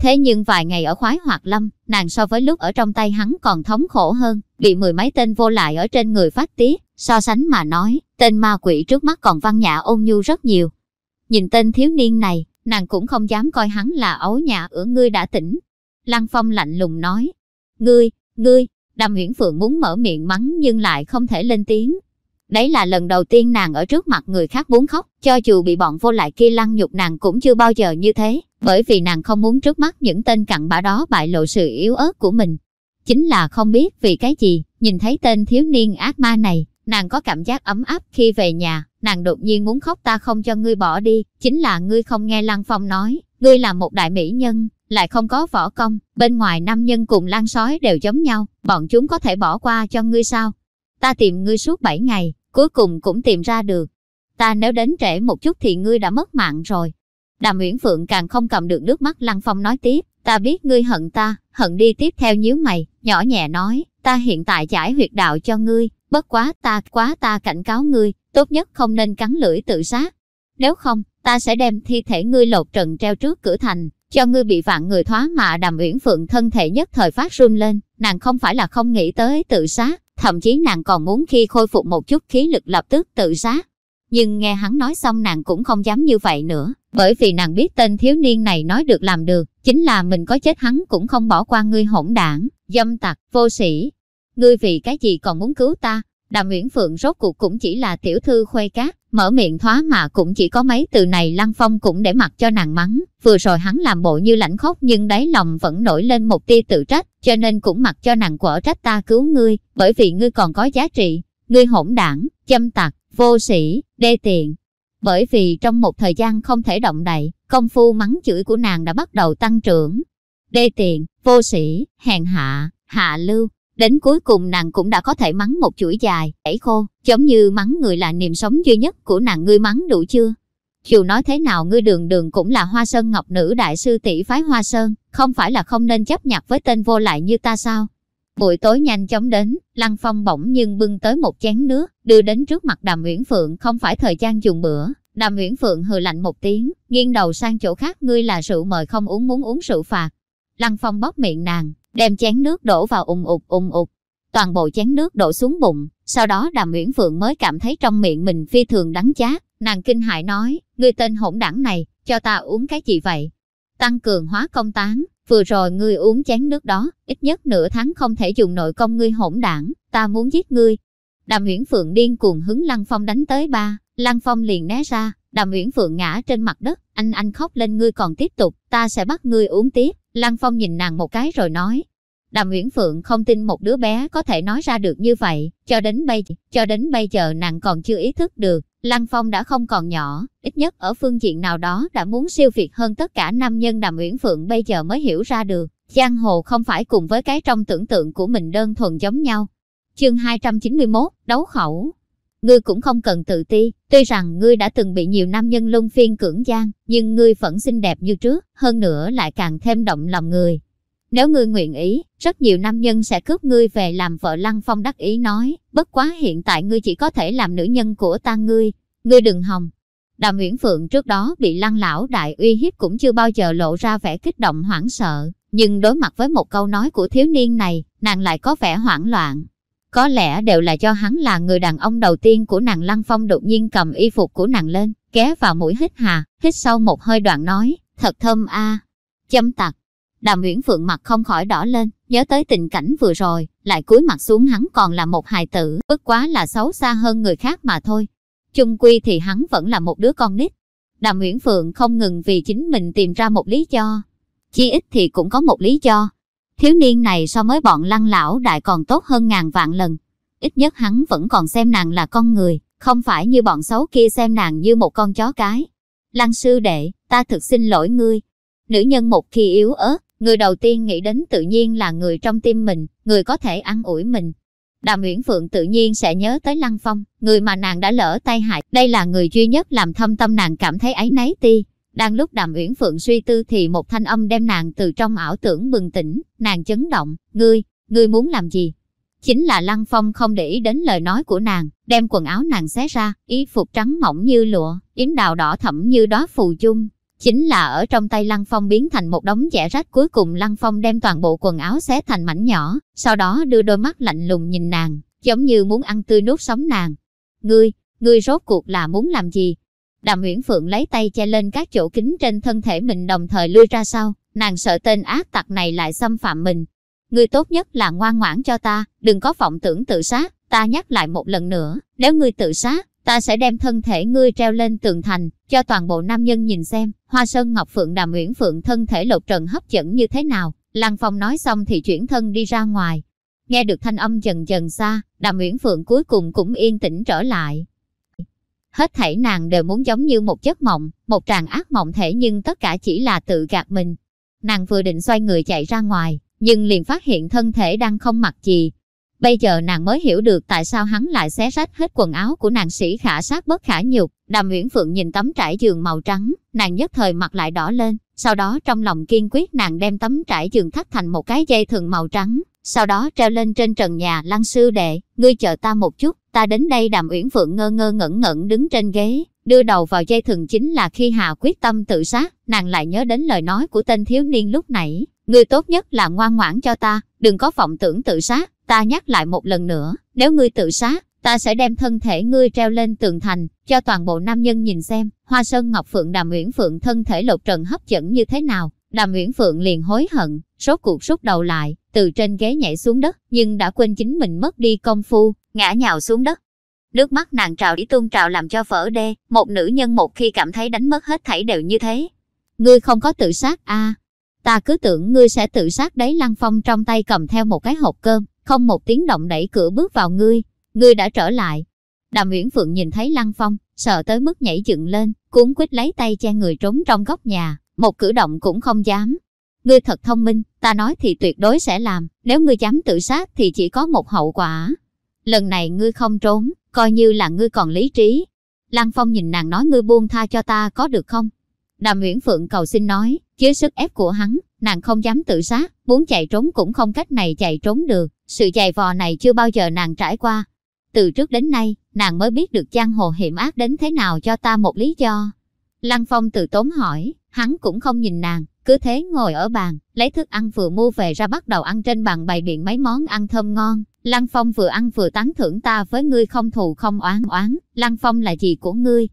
Thế nhưng vài ngày ở khoái hoạt lâm, nàng so với lúc ở trong tay hắn còn thống khổ hơn, bị mười mấy tên vô lại ở trên người phát tiết, so sánh mà nói, tên ma quỷ trước mắt còn văn nhã ôn nhu rất nhiều. Nhìn tên thiếu niên này, nàng cũng không dám coi hắn là ấu nhã ở ngươi đã tỉnh. Lăng Phong lạnh lùng nói, ngươi, ngươi, Đàm huyễn Phượng muốn mở miệng mắng nhưng lại không thể lên tiếng. Đấy là lần đầu tiên nàng ở trước mặt người khác muốn khóc, cho dù bị bọn vô lại kia lăng nhục nàng cũng chưa bao giờ như thế, bởi vì nàng không muốn trước mắt những tên cặn bã đó bại lộ sự yếu ớt của mình. Chính là không biết vì cái gì, nhìn thấy tên thiếu niên ác ma này, nàng có cảm giác ấm áp khi về nhà, nàng đột nhiên muốn khóc ta không cho ngươi bỏ đi, chính là ngươi không nghe Lăng Phong nói, ngươi là một đại mỹ nhân, lại không có võ công, bên ngoài nam nhân cùng lan sói đều giống nhau, bọn chúng có thể bỏ qua cho ngươi sao? Ta tìm ngươi suốt 7 ngày, cuối cùng cũng tìm ra được. Ta nếu đến trễ một chút thì ngươi đã mất mạng rồi. Đàm Uyển Phượng càng không cầm được nước mắt Lăng Phong nói tiếp, ta biết ngươi hận ta, hận đi tiếp theo nhíu mày, nhỏ nhẹ nói, ta hiện tại giải huyệt đạo cho ngươi, bất quá ta quá ta cảnh cáo ngươi, tốt nhất không nên cắn lưỡi tự sát. Nếu không, ta sẽ đem thi thể ngươi lột trần treo trước cửa thành, cho ngươi bị vạn người thoá mạ đàm uyển phượng thân thể nhất thời phát run lên, nàng không phải là không nghĩ tới tự sát, thậm chí nàng còn muốn khi khôi phục một chút khí lực lập tức tự sát. Nhưng nghe hắn nói xong nàng cũng không dám như vậy nữa, bởi vì nàng biết tên thiếu niên này nói được làm được, chính là mình có chết hắn cũng không bỏ qua ngươi hỗn đảng, dâm tặc, vô sĩ. Ngươi vì cái gì còn muốn cứu ta? Đàm Uyển Phượng rốt cuộc cũng chỉ là tiểu thư khuê cát, mở miệng thoá mà cũng chỉ có mấy từ này Lăng Phong cũng để mặc cho nàng mắng. Vừa rồi hắn làm bộ như lãnh khóc nhưng đáy lòng vẫn nổi lên một tia tự trách, cho nên cũng mặc cho nàng quở trách ta cứu ngươi, bởi vì ngươi còn có giá trị. Ngươi hỗn đảng, châm tặc, vô sĩ, đê tiện. Bởi vì trong một thời gian không thể động đậy, công phu mắng chửi của nàng đã bắt đầu tăng trưởng. Đê tiện, vô sĩ, hèn hạ, hạ lưu, Đến cuối cùng nàng cũng đã có thể mắng một chuỗi dài, đẩy khô, giống như mắng người là niềm sống duy nhất của nàng ngươi mắng đủ chưa? Dù nói thế nào ngươi đường đường cũng là hoa sơn ngọc nữ đại sư tỷ phái hoa sơn, không phải là không nên chấp nhặt với tên vô lại như ta sao? Buổi tối nhanh chóng đến, Lăng Phong bỗng nhưng bưng tới một chén nước, đưa đến trước mặt Đàm Uyển Phượng không phải thời gian dùng bữa. Đàm Uyển Phượng hừ lạnh một tiếng, nghiêng đầu sang chỗ khác ngươi là rượu mời không uống muốn uống rượu phạt. Lăng Phong bóp miệng nàng, đem chén nước đổ vào ùng ụt ùng ụt. Toàn bộ chén nước đổ xuống bụng, sau đó Đàm Uyển Phượng mới cảm thấy trong miệng mình phi thường đắng chát, nàng kinh hại nói, ngươi tên hỗn đảng này, cho ta uống cái gì vậy? Tăng cường hóa công tán, vừa rồi ngươi uống chén nước đó, ít nhất nửa tháng không thể dùng nội công ngươi hỗn đảng, ta muốn giết ngươi. Đàm Uyển Phượng điên cuồng hứng Lăng Phong đánh tới ba, Lăng Phong liền né ra, Đàm Uyển Phượng ngã trên mặt đất, anh anh khóc lên ngươi còn tiếp tục, ta sẽ bắt ngươi uống tiếp. Lăng Phong nhìn nàng một cái rồi nói. Đàm Uyển Phượng không tin một đứa bé có thể nói ra được như vậy, cho đến bây cho đến bây giờ nàng còn chưa ý thức được, Lăng Phong đã không còn nhỏ, ít nhất ở phương diện nào đó đã muốn siêu việt hơn tất cả nam nhân Đàm Uyển Phượng bây giờ mới hiểu ra được, giang hồ không phải cùng với cái trong tưởng tượng của mình đơn thuần giống nhau. Chương 291, đấu khẩu. Ngươi cũng không cần tự ti, tuy rằng ngươi đã từng bị nhiều nam nhân luân phiên cưỡng gian, nhưng ngươi vẫn xinh đẹp như trước, hơn nữa lại càng thêm động lòng người. Nếu ngươi nguyện ý, rất nhiều nam nhân sẽ cướp ngươi về làm vợ Lăng Phong đắc ý nói, bất quá hiện tại ngươi chỉ có thể làm nữ nhân của ta ngươi, ngươi đừng hòng. Đàm Nguyễn Phượng trước đó bị Lăng lão đại uy hiếp cũng chưa bao giờ lộ ra vẻ kích động hoảng sợ, nhưng đối mặt với một câu nói của thiếu niên này, nàng lại có vẻ hoảng loạn. Có lẽ đều là do hắn là người đàn ông đầu tiên của nàng Lăng Phong đột nhiên cầm y phục của nàng lên, ké vào mũi hít hà, hít sâu một hơi đoạn nói, thật thơm a. Châm tặc. Đàm Uyển Phượng mặt không khỏi đỏ lên, nhớ tới tình cảnh vừa rồi, lại cúi mặt xuống hắn còn là một hài tử, bất quá là xấu xa hơn người khác mà thôi. Chung quy thì hắn vẫn là một đứa con nít. Đàm Uyển Phượng không ngừng vì chính mình tìm ra một lý do. Chi ít thì cũng có một lý do. Thiếu niên này so với bọn lăng lão đại còn tốt hơn ngàn vạn lần. Ít nhất hắn vẫn còn xem nàng là con người, không phải như bọn xấu kia xem nàng như một con chó cái. Lăng sư đệ, ta thực xin lỗi ngươi. Nữ nhân một khi yếu ớt, người đầu tiên nghĩ đến tự nhiên là người trong tim mình, người có thể ăn ủi mình. Đàm Uyển Phượng tự nhiên sẽ nhớ tới Lăng Phong, người mà nàng đã lỡ tay hại. Đây là người duy nhất làm thâm tâm nàng cảm thấy ấy nấy ti. Đang lúc Đàm Uyển Phượng suy tư thì một thanh âm đem nàng từ trong ảo tưởng bừng tỉnh, nàng chấn động, ngươi, ngươi muốn làm gì? Chính là Lăng Phong không để ý đến lời nói của nàng, đem quần áo nàng xé ra, y phục trắng mỏng như lụa, yếm đào đỏ thẫm như đó phù chung. Chính là ở trong tay Lăng Phong biến thành một đống dẻ rách cuối cùng Lăng Phong đem toàn bộ quần áo xé thành mảnh nhỏ, sau đó đưa đôi mắt lạnh lùng nhìn nàng, giống như muốn ăn tươi nuốt sống nàng. Ngươi, ngươi rốt cuộc là muốn làm gì? Đàm Uyển Phượng lấy tay che lên các chỗ kính trên thân thể mình đồng thời lui ra sau, nàng sợ tên ác tặc này lại xâm phạm mình. Ngươi tốt nhất là ngoan ngoãn cho ta, đừng có vọng tưởng tự sát, ta nhắc lại một lần nữa, nếu ngươi tự sát, ta sẽ đem thân thể ngươi treo lên tường thành, cho toàn bộ nam nhân nhìn xem, Hoa Sơn Ngọc Phượng Đàm Uyển Phượng thân thể lột trần hấp dẫn như thế nào. Lăng Phong nói xong thì chuyển thân đi ra ngoài. Nghe được thanh âm dần dần xa, Đàm Uyển Phượng cuối cùng cũng yên tĩnh trở lại. Hết thảy nàng đều muốn giống như một giấc mộng, một tràng ác mộng thể nhưng tất cả chỉ là tự gạt mình. Nàng vừa định xoay người chạy ra ngoài, nhưng liền phát hiện thân thể đang không mặc gì. Bây giờ nàng mới hiểu được tại sao hắn lại xé rách hết quần áo của nàng sĩ khả sát bất khả nhục. Đàm Uyển Phượng nhìn tấm trải giường màu trắng, nàng nhất thời mặt lại đỏ lên, sau đó trong lòng kiên quyết nàng đem tấm trải giường thắt thành một cái dây thừng màu trắng, sau đó treo lên trên trần nhà lăng sư đệ, ngươi chờ ta một chút, ta đến đây đàm uyển phượng ngơ ngơ ngẩn ngẩn đứng trên ghế, đưa đầu vào dây thừng chính là khi Hà quyết tâm tự sát, nàng lại nhớ đến lời nói của tên thiếu niên lúc nãy, ngươi tốt nhất là ngoan ngoãn cho ta, đừng có vọng tưởng tự sát, ta nhắc lại một lần nữa, nếu ngươi tự sát, ta sẽ đem thân thể ngươi treo lên tường thành, cho toàn bộ nam nhân nhìn xem, Hoa Sơn Ngọc Phượng Đàm Uyển Phượng thân thể lột trần hấp dẫn như thế nào. Đàm Uyển Phượng liền hối hận, rốt cuộc rút đầu lại, từ trên ghế nhảy xuống đất, nhưng đã quên chính mình mất đi công phu, ngã nhào xuống đất. Nước mắt nàng trào đi tuôn trào làm cho vỡ đê, một nữ nhân một khi cảm thấy đánh mất hết thảy đều như thế. Ngươi không có tự sát a Ta cứ tưởng ngươi sẽ tự sát đấy Lăng Phong trong tay cầm theo một cái hộp cơm, không một tiếng động đẩy cửa bước vào ngươi, ngươi đã trở lại. Đàm Uyển Phượng nhìn thấy Lăng Phong, sợ tới mức nhảy dựng lên, cuốn quýt lấy tay che người trốn trong góc nhà, một cử động cũng không dám. Ngươi thật thông minh, ta nói thì tuyệt đối sẽ làm, nếu ngươi dám tự sát thì chỉ có một hậu quả. Lần này ngươi không trốn, coi như là ngươi còn lý trí. Lăng Phong nhìn nàng nói ngươi buông tha cho ta có được không? Đàm Nguyễn Phượng cầu xin nói, dưới sức ép của hắn, nàng không dám tự sát, muốn chạy trốn cũng không cách này chạy trốn được. Sự dày vò này chưa bao giờ nàng trải qua. Từ trước đến nay, nàng mới biết được giang hồ hiểm ác đến thế nào cho ta một lý do. Lăng Phong từ tốn hỏi, hắn cũng không nhìn nàng, cứ thế ngồi ở bàn, lấy thức ăn vừa mua về ra bắt đầu ăn trên bàn bày biện mấy món ăn thơm ngon. Lăng Phong vừa ăn vừa tán thưởng ta với ngươi không thù không oán oán, Lăng Phong là gì của ngươi?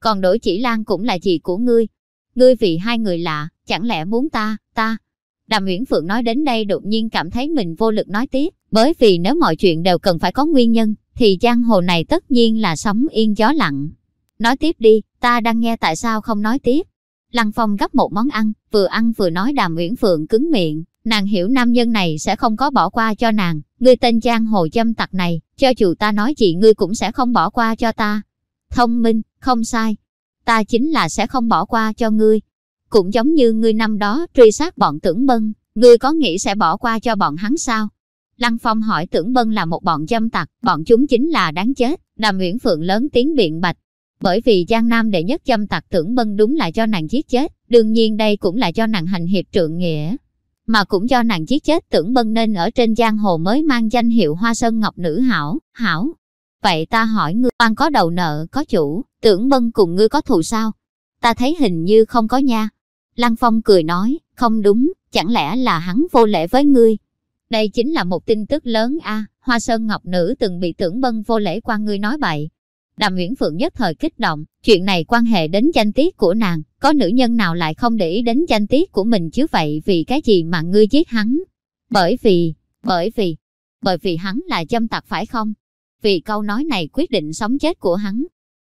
Còn đổi chỉ Lan cũng là gì của ngươi? Ngươi vì hai người lạ, chẳng lẽ muốn ta, ta? Đàm Nguyễn Phượng nói đến đây đột nhiên cảm thấy mình vô lực nói tiếp, bởi vì nếu mọi chuyện đều cần phải có nguyên nhân, thì giang hồ này tất nhiên là sóng yên gió lặng. Nói tiếp đi, ta đang nghe tại sao không nói tiếp. Lăng Phong gấp một món ăn, vừa ăn vừa nói Đàm Uyển Phượng cứng miệng, nàng hiểu nam nhân này sẽ không có bỏ qua cho nàng, ngươi tên giang hồ châm tặc này, cho dù ta nói gì ngươi cũng sẽ không bỏ qua cho ta. Thông minh, không sai, ta chính là sẽ không bỏ qua cho ngươi. Cũng giống như ngươi năm đó truy sát bọn tưởng bân, ngươi có nghĩ sẽ bỏ qua cho bọn hắn sao? Lăng Phong hỏi tưởng bân là một bọn dâm tặc, bọn chúng chính là đáng chết, đàm Nguyễn Phượng lớn tiếng biện bạch. Bởi vì Giang Nam đệ nhất châm tặc tưởng bân đúng là cho nàng giết chết, đương nhiên đây cũng là cho nàng hành hiệp trượng nghĩa. Mà cũng do nàng giết chết tưởng bân nên ở trên giang hồ mới mang danh hiệu Hoa Sơn Ngọc Nữ Hảo, Hảo. Vậy ta hỏi ngươi oan có đầu nợ có chủ, tưởng bân cùng ngươi có thù sao? Ta thấy hình như không có nha. Lăng Phong cười nói, không đúng, chẳng lẽ là hắn vô lễ với ngươi? Đây chính là một tin tức lớn a Hoa Sơn Ngọc Nữ từng bị tưởng bân vô lễ qua ngươi nói bậy. Đàm Nguyễn Phượng nhất thời kích động, chuyện này quan hệ đến danh tiết của nàng, có nữ nhân nào lại không để ý đến danh tiết của mình chứ vậy vì cái gì mà ngươi giết hắn? Bởi vì, bởi vì, bởi vì hắn là châm tặc phải không? Vì câu nói này quyết định sống chết của hắn.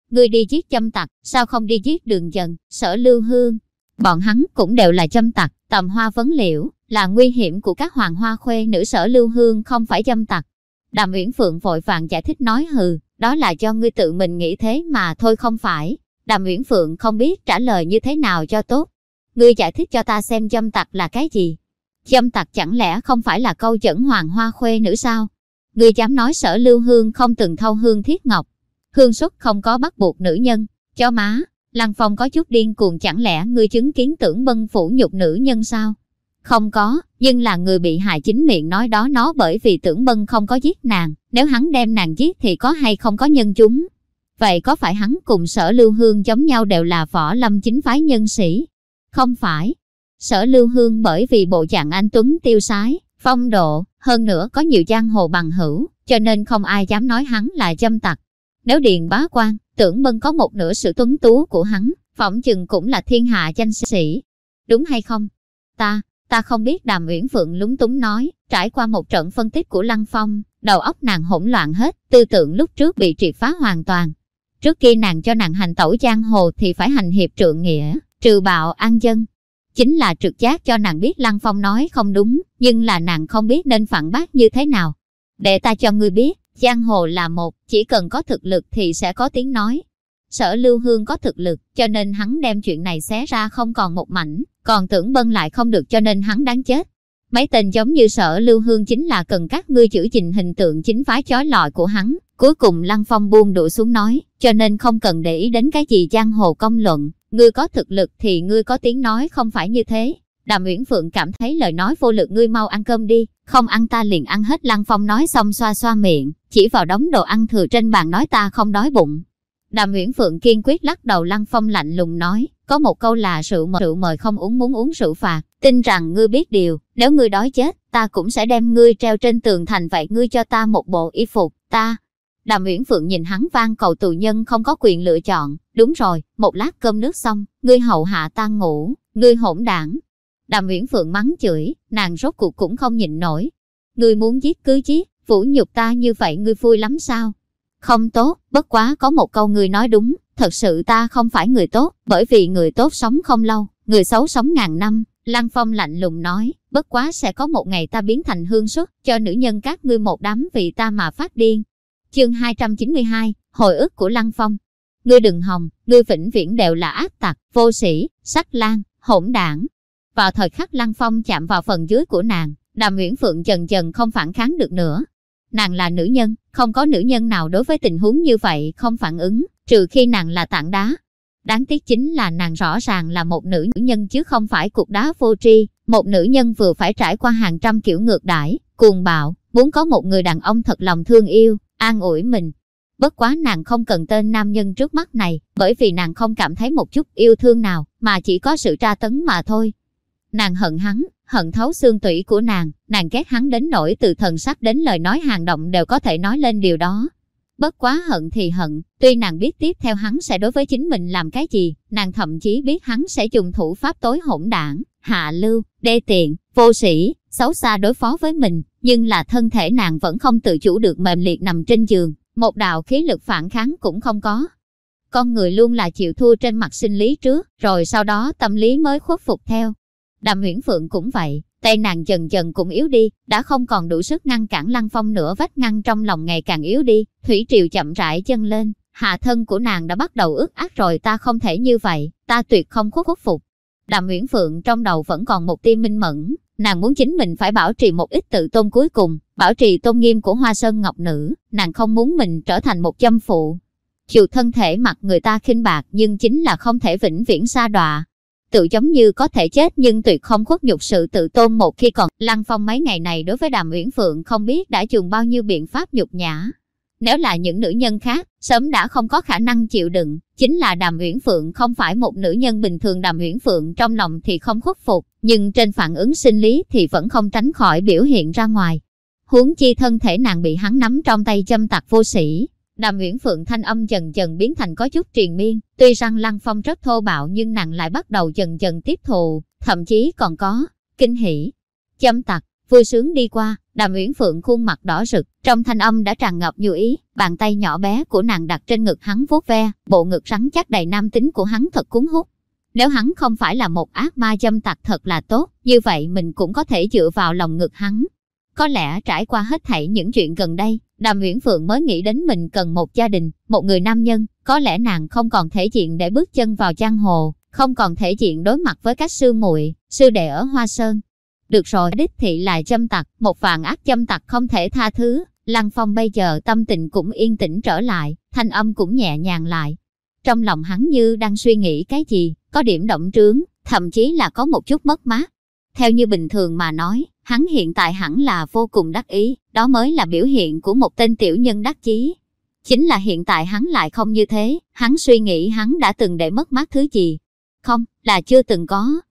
Ngươi đi giết châm tặc, sao không đi giết đường dần, sở lưu hương? Bọn hắn cũng đều là châm tặc, tầm hoa vấn liễu, là nguy hiểm của các hoàng hoa khuê nữ sở lưu hương không phải châm tặc. Đàm Uyển Phượng vội vàng giải thích nói hừ, đó là cho ngươi tự mình nghĩ thế mà thôi không phải. Đàm Uyển Phượng không biết trả lời như thế nào cho tốt. Ngươi giải thích cho ta xem dâm tặc là cái gì? Dâm tặc chẳng lẽ không phải là câu chẩn hoàng hoa khuê nữ sao? Ngươi dám nói sở lưu hương không từng thâu hương thiết ngọc. Hương xuất không có bắt buộc nữ nhân. Cho má, Lăng Phong có chút điên cuồng chẳng lẽ ngươi chứng kiến tưởng bân phủ nhục nữ nhân sao? Không có, nhưng là người bị hại chính miệng nói đó nó bởi vì tưởng bân không có giết nàng, nếu hắn đem nàng giết thì có hay không có nhân chúng. Vậy có phải hắn cùng sở lưu hương giống nhau đều là võ lâm chính phái nhân sĩ? Không phải. Sở lưu hương bởi vì bộ dạng anh Tuấn tiêu sái, phong độ, hơn nữa có nhiều giang hồ bằng hữu, cho nên không ai dám nói hắn là châm tặc. Nếu điền bá quan, tưởng bân có một nửa sự tuấn tú của hắn, phỏng chừng cũng là thiên hạ danh sĩ. Đúng hay không? Ta, Ta không biết Đàm Uyển Phượng lúng túng nói, trải qua một trận phân tích của Lăng Phong, đầu óc nàng hỗn loạn hết, tư tưởng lúc trước bị triệt phá hoàn toàn. Trước kia nàng cho nàng hành tẩu giang hồ thì phải hành hiệp trượng nghĩa, trừ bạo an dân. Chính là trực giác cho nàng biết Lăng Phong nói không đúng, nhưng là nàng không biết nên phản bác như thế nào. Để ta cho ngươi biết, giang hồ là một, chỉ cần có thực lực thì sẽ có tiếng nói. Sở Lưu Hương có thực lực, cho nên hắn đem chuyện này xé ra không còn một mảnh, còn tưởng bân lại không được cho nên hắn đáng chết. Mấy tên giống như sở Lưu Hương chính là cần các ngươi chữ trình hình tượng chính phái chói lọi của hắn. Cuối cùng Lăng Phong buông đũa xuống nói, cho nên không cần để ý đến cái gì giang hồ công luận, ngươi có thực lực thì ngươi có tiếng nói không phải như thế. Đàm Uyển Phượng cảm thấy lời nói vô lực ngươi mau ăn cơm đi, không ăn ta liền ăn hết Lăng Phong nói xong xoa xoa miệng, chỉ vào đống đồ ăn thừa trên bàn nói ta không đói bụng. Đàm Uyển Phượng kiên quyết lắc đầu Lăng Phong lạnh lùng nói, có một câu là rượu mời, rượu mời không uống muốn uống rượu phạt, tin rằng ngươi biết điều, nếu ngươi đói chết, ta cũng sẽ đem ngươi treo trên tường thành vậy ngươi cho ta một bộ y phục, ta. Đàm Uyển Phượng nhìn hắn van cầu tù nhân không có quyền lựa chọn, đúng rồi, một lát cơm nước xong, ngươi hậu hạ ta ngủ, ngươi hỗn đảng. Đàm Uyển Phượng mắng chửi, nàng rốt cuộc cũng không nhịn nổi. Ngươi muốn giết cứ giết, vũ nhục ta như vậy ngươi vui lắm sao? Không tốt, bất quá có một câu ngươi nói đúng, thật sự ta không phải người tốt, bởi vì người tốt sống không lâu, người xấu sống ngàn năm. Lăng Phong lạnh lùng nói, bất quá sẽ có một ngày ta biến thành hương xuất, cho nữ nhân các ngươi một đám vì ta mà phát điên. Chương 292, Hồi ức của Lăng Phong Ngươi đừng hòng, ngươi vĩnh viễn đều là ác tặc, vô sĩ, sắc lang hỗn đảng. Vào thời khắc Lăng Phong chạm vào phần dưới của nàng, Đàm Nguyễn Phượng dần dần không phản kháng được nữa. Nàng là nữ nhân, không có nữ nhân nào đối với tình huống như vậy không phản ứng, trừ khi nàng là tảng đá. Đáng tiếc chính là nàng rõ ràng là một nữ nhân chứ không phải cục đá vô tri, một nữ nhân vừa phải trải qua hàng trăm kiểu ngược đãi, cuồng bạo, muốn có một người đàn ông thật lòng thương yêu, an ủi mình. Bất quá nàng không cần tên nam nhân trước mắt này, bởi vì nàng không cảm thấy một chút yêu thương nào, mà chỉ có sự tra tấn mà thôi. Nàng hận hắn, hận thấu xương tủy của nàng, nàng ghét hắn đến nỗi từ thần sắc đến lời nói hàng động đều có thể nói lên điều đó. Bất quá hận thì hận, tuy nàng biết tiếp theo hắn sẽ đối với chính mình làm cái gì, nàng thậm chí biết hắn sẽ dùng thủ pháp tối hỗn đảng, hạ lưu, đê tiện, vô sĩ, xấu xa đối phó với mình, nhưng là thân thể nàng vẫn không tự chủ được mềm liệt nằm trên giường, một đạo khí lực phản kháng cũng không có. Con người luôn là chịu thua trên mặt sinh lý trước, rồi sau đó tâm lý mới khuất phục theo. Đàm Nguyễn Phượng cũng vậy, tay nàng dần dần cũng yếu đi, đã không còn đủ sức ngăn cản Lăng Phong nữa vách ngăn trong lòng ngày càng yếu đi, thủy triều chậm rãi chân lên, hạ thân của nàng đã bắt đầu ướt át rồi ta không thể như vậy, ta tuyệt không khuất khuất phục. Đàm Nguyễn Phượng trong đầu vẫn còn một tia minh mẫn, nàng muốn chính mình phải bảo trì một ít tự tôn cuối cùng, bảo trì tôn nghiêm của Hoa Sơn Ngọc Nữ, nàng không muốn mình trở thành một châm phụ. Dù thân thể mặt người ta khinh bạc nhưng chính là không thể vĩnh viễn xa đọa, tự giống như có thể chết nhưng tuyệt không khuất nhục sự tự tôn một khi còn. Lăng Phong mấy ngày này đối với Đàm Uyển Phượng không biết đã dùng bao nhiêu biện pháp nhục nhã. Nếu là những nữ nhân khác, sớm đã không có khả năng chịu đựng, chính là Đàm Uyển Phượng không phải một nữ nhân bình thường Đàm Uyển Phượng trong lòng thì không khuất phục, nhưng trên phản ứng sinh lý thì vẫn không tránh khỏi biểu hiện ra ngoài. Huống chi thân thể nàng bị hắn nắm trong tay châm tặc vô sĩ, Đàm uyển Phượng thanh âm dần dần biến thành có chút triền miên, tuy rằng Lăng Phong rất thô bạo nhưng nàng lại bắt đầu dần dần tiếp thụ, thậm chí còn có kinh hỉ. Châm tặc, vui sướng đi qua, Đàm Uyển Phượng khuôn mặt đỏ rực, trong thanh âm đã tràn ngập nhu ý, bàn tay nhỏ bé của nàng đặt trên ngực hắn vuốt ve, bộ ngực rắn chắc đầy nam tính của hắn thật cuốn hút. Nếu hắn không phải là một ác ma châm tặc thật là tốt, như vậy mình cũng có thể dựa vào lòng ngực hắn. Có lẽ trải qua hết thảy những chuyện gần đây, Đàm Nguyễn Phượng mới nghĩ đến mình cần một gia đình, một người nam nhân, có lẽ nàng không còn thể diện để bước chân vào giang hồ, không còn thể diện đối mặt với các sư muội, sư đệ ở Hoa Sơn. Được rồi, đích thị là châm tặc, một vạn ác châm tặc không thể tha thứ. Lăng Phong bây giờ tâm tình cũng yên tĩnh trở lại, thanh âm cũng nhẹ nhàng lại. Trong lòng hắn như đang suy nghĩ cái gì, có điểm động trướng, thậm chí là có một chút mất mát. Theo như bình thường mà nói, hắn hiện tại hẳn là vô cùng đắc ý, đó mới là biểu hiện của một tên tiểu nhân đắc chí. Chính là hiện tại hắn lại không như thế, hắn suy nghĩ hắn đã từng để mất mát thứ gì. Không, là chưa từng có.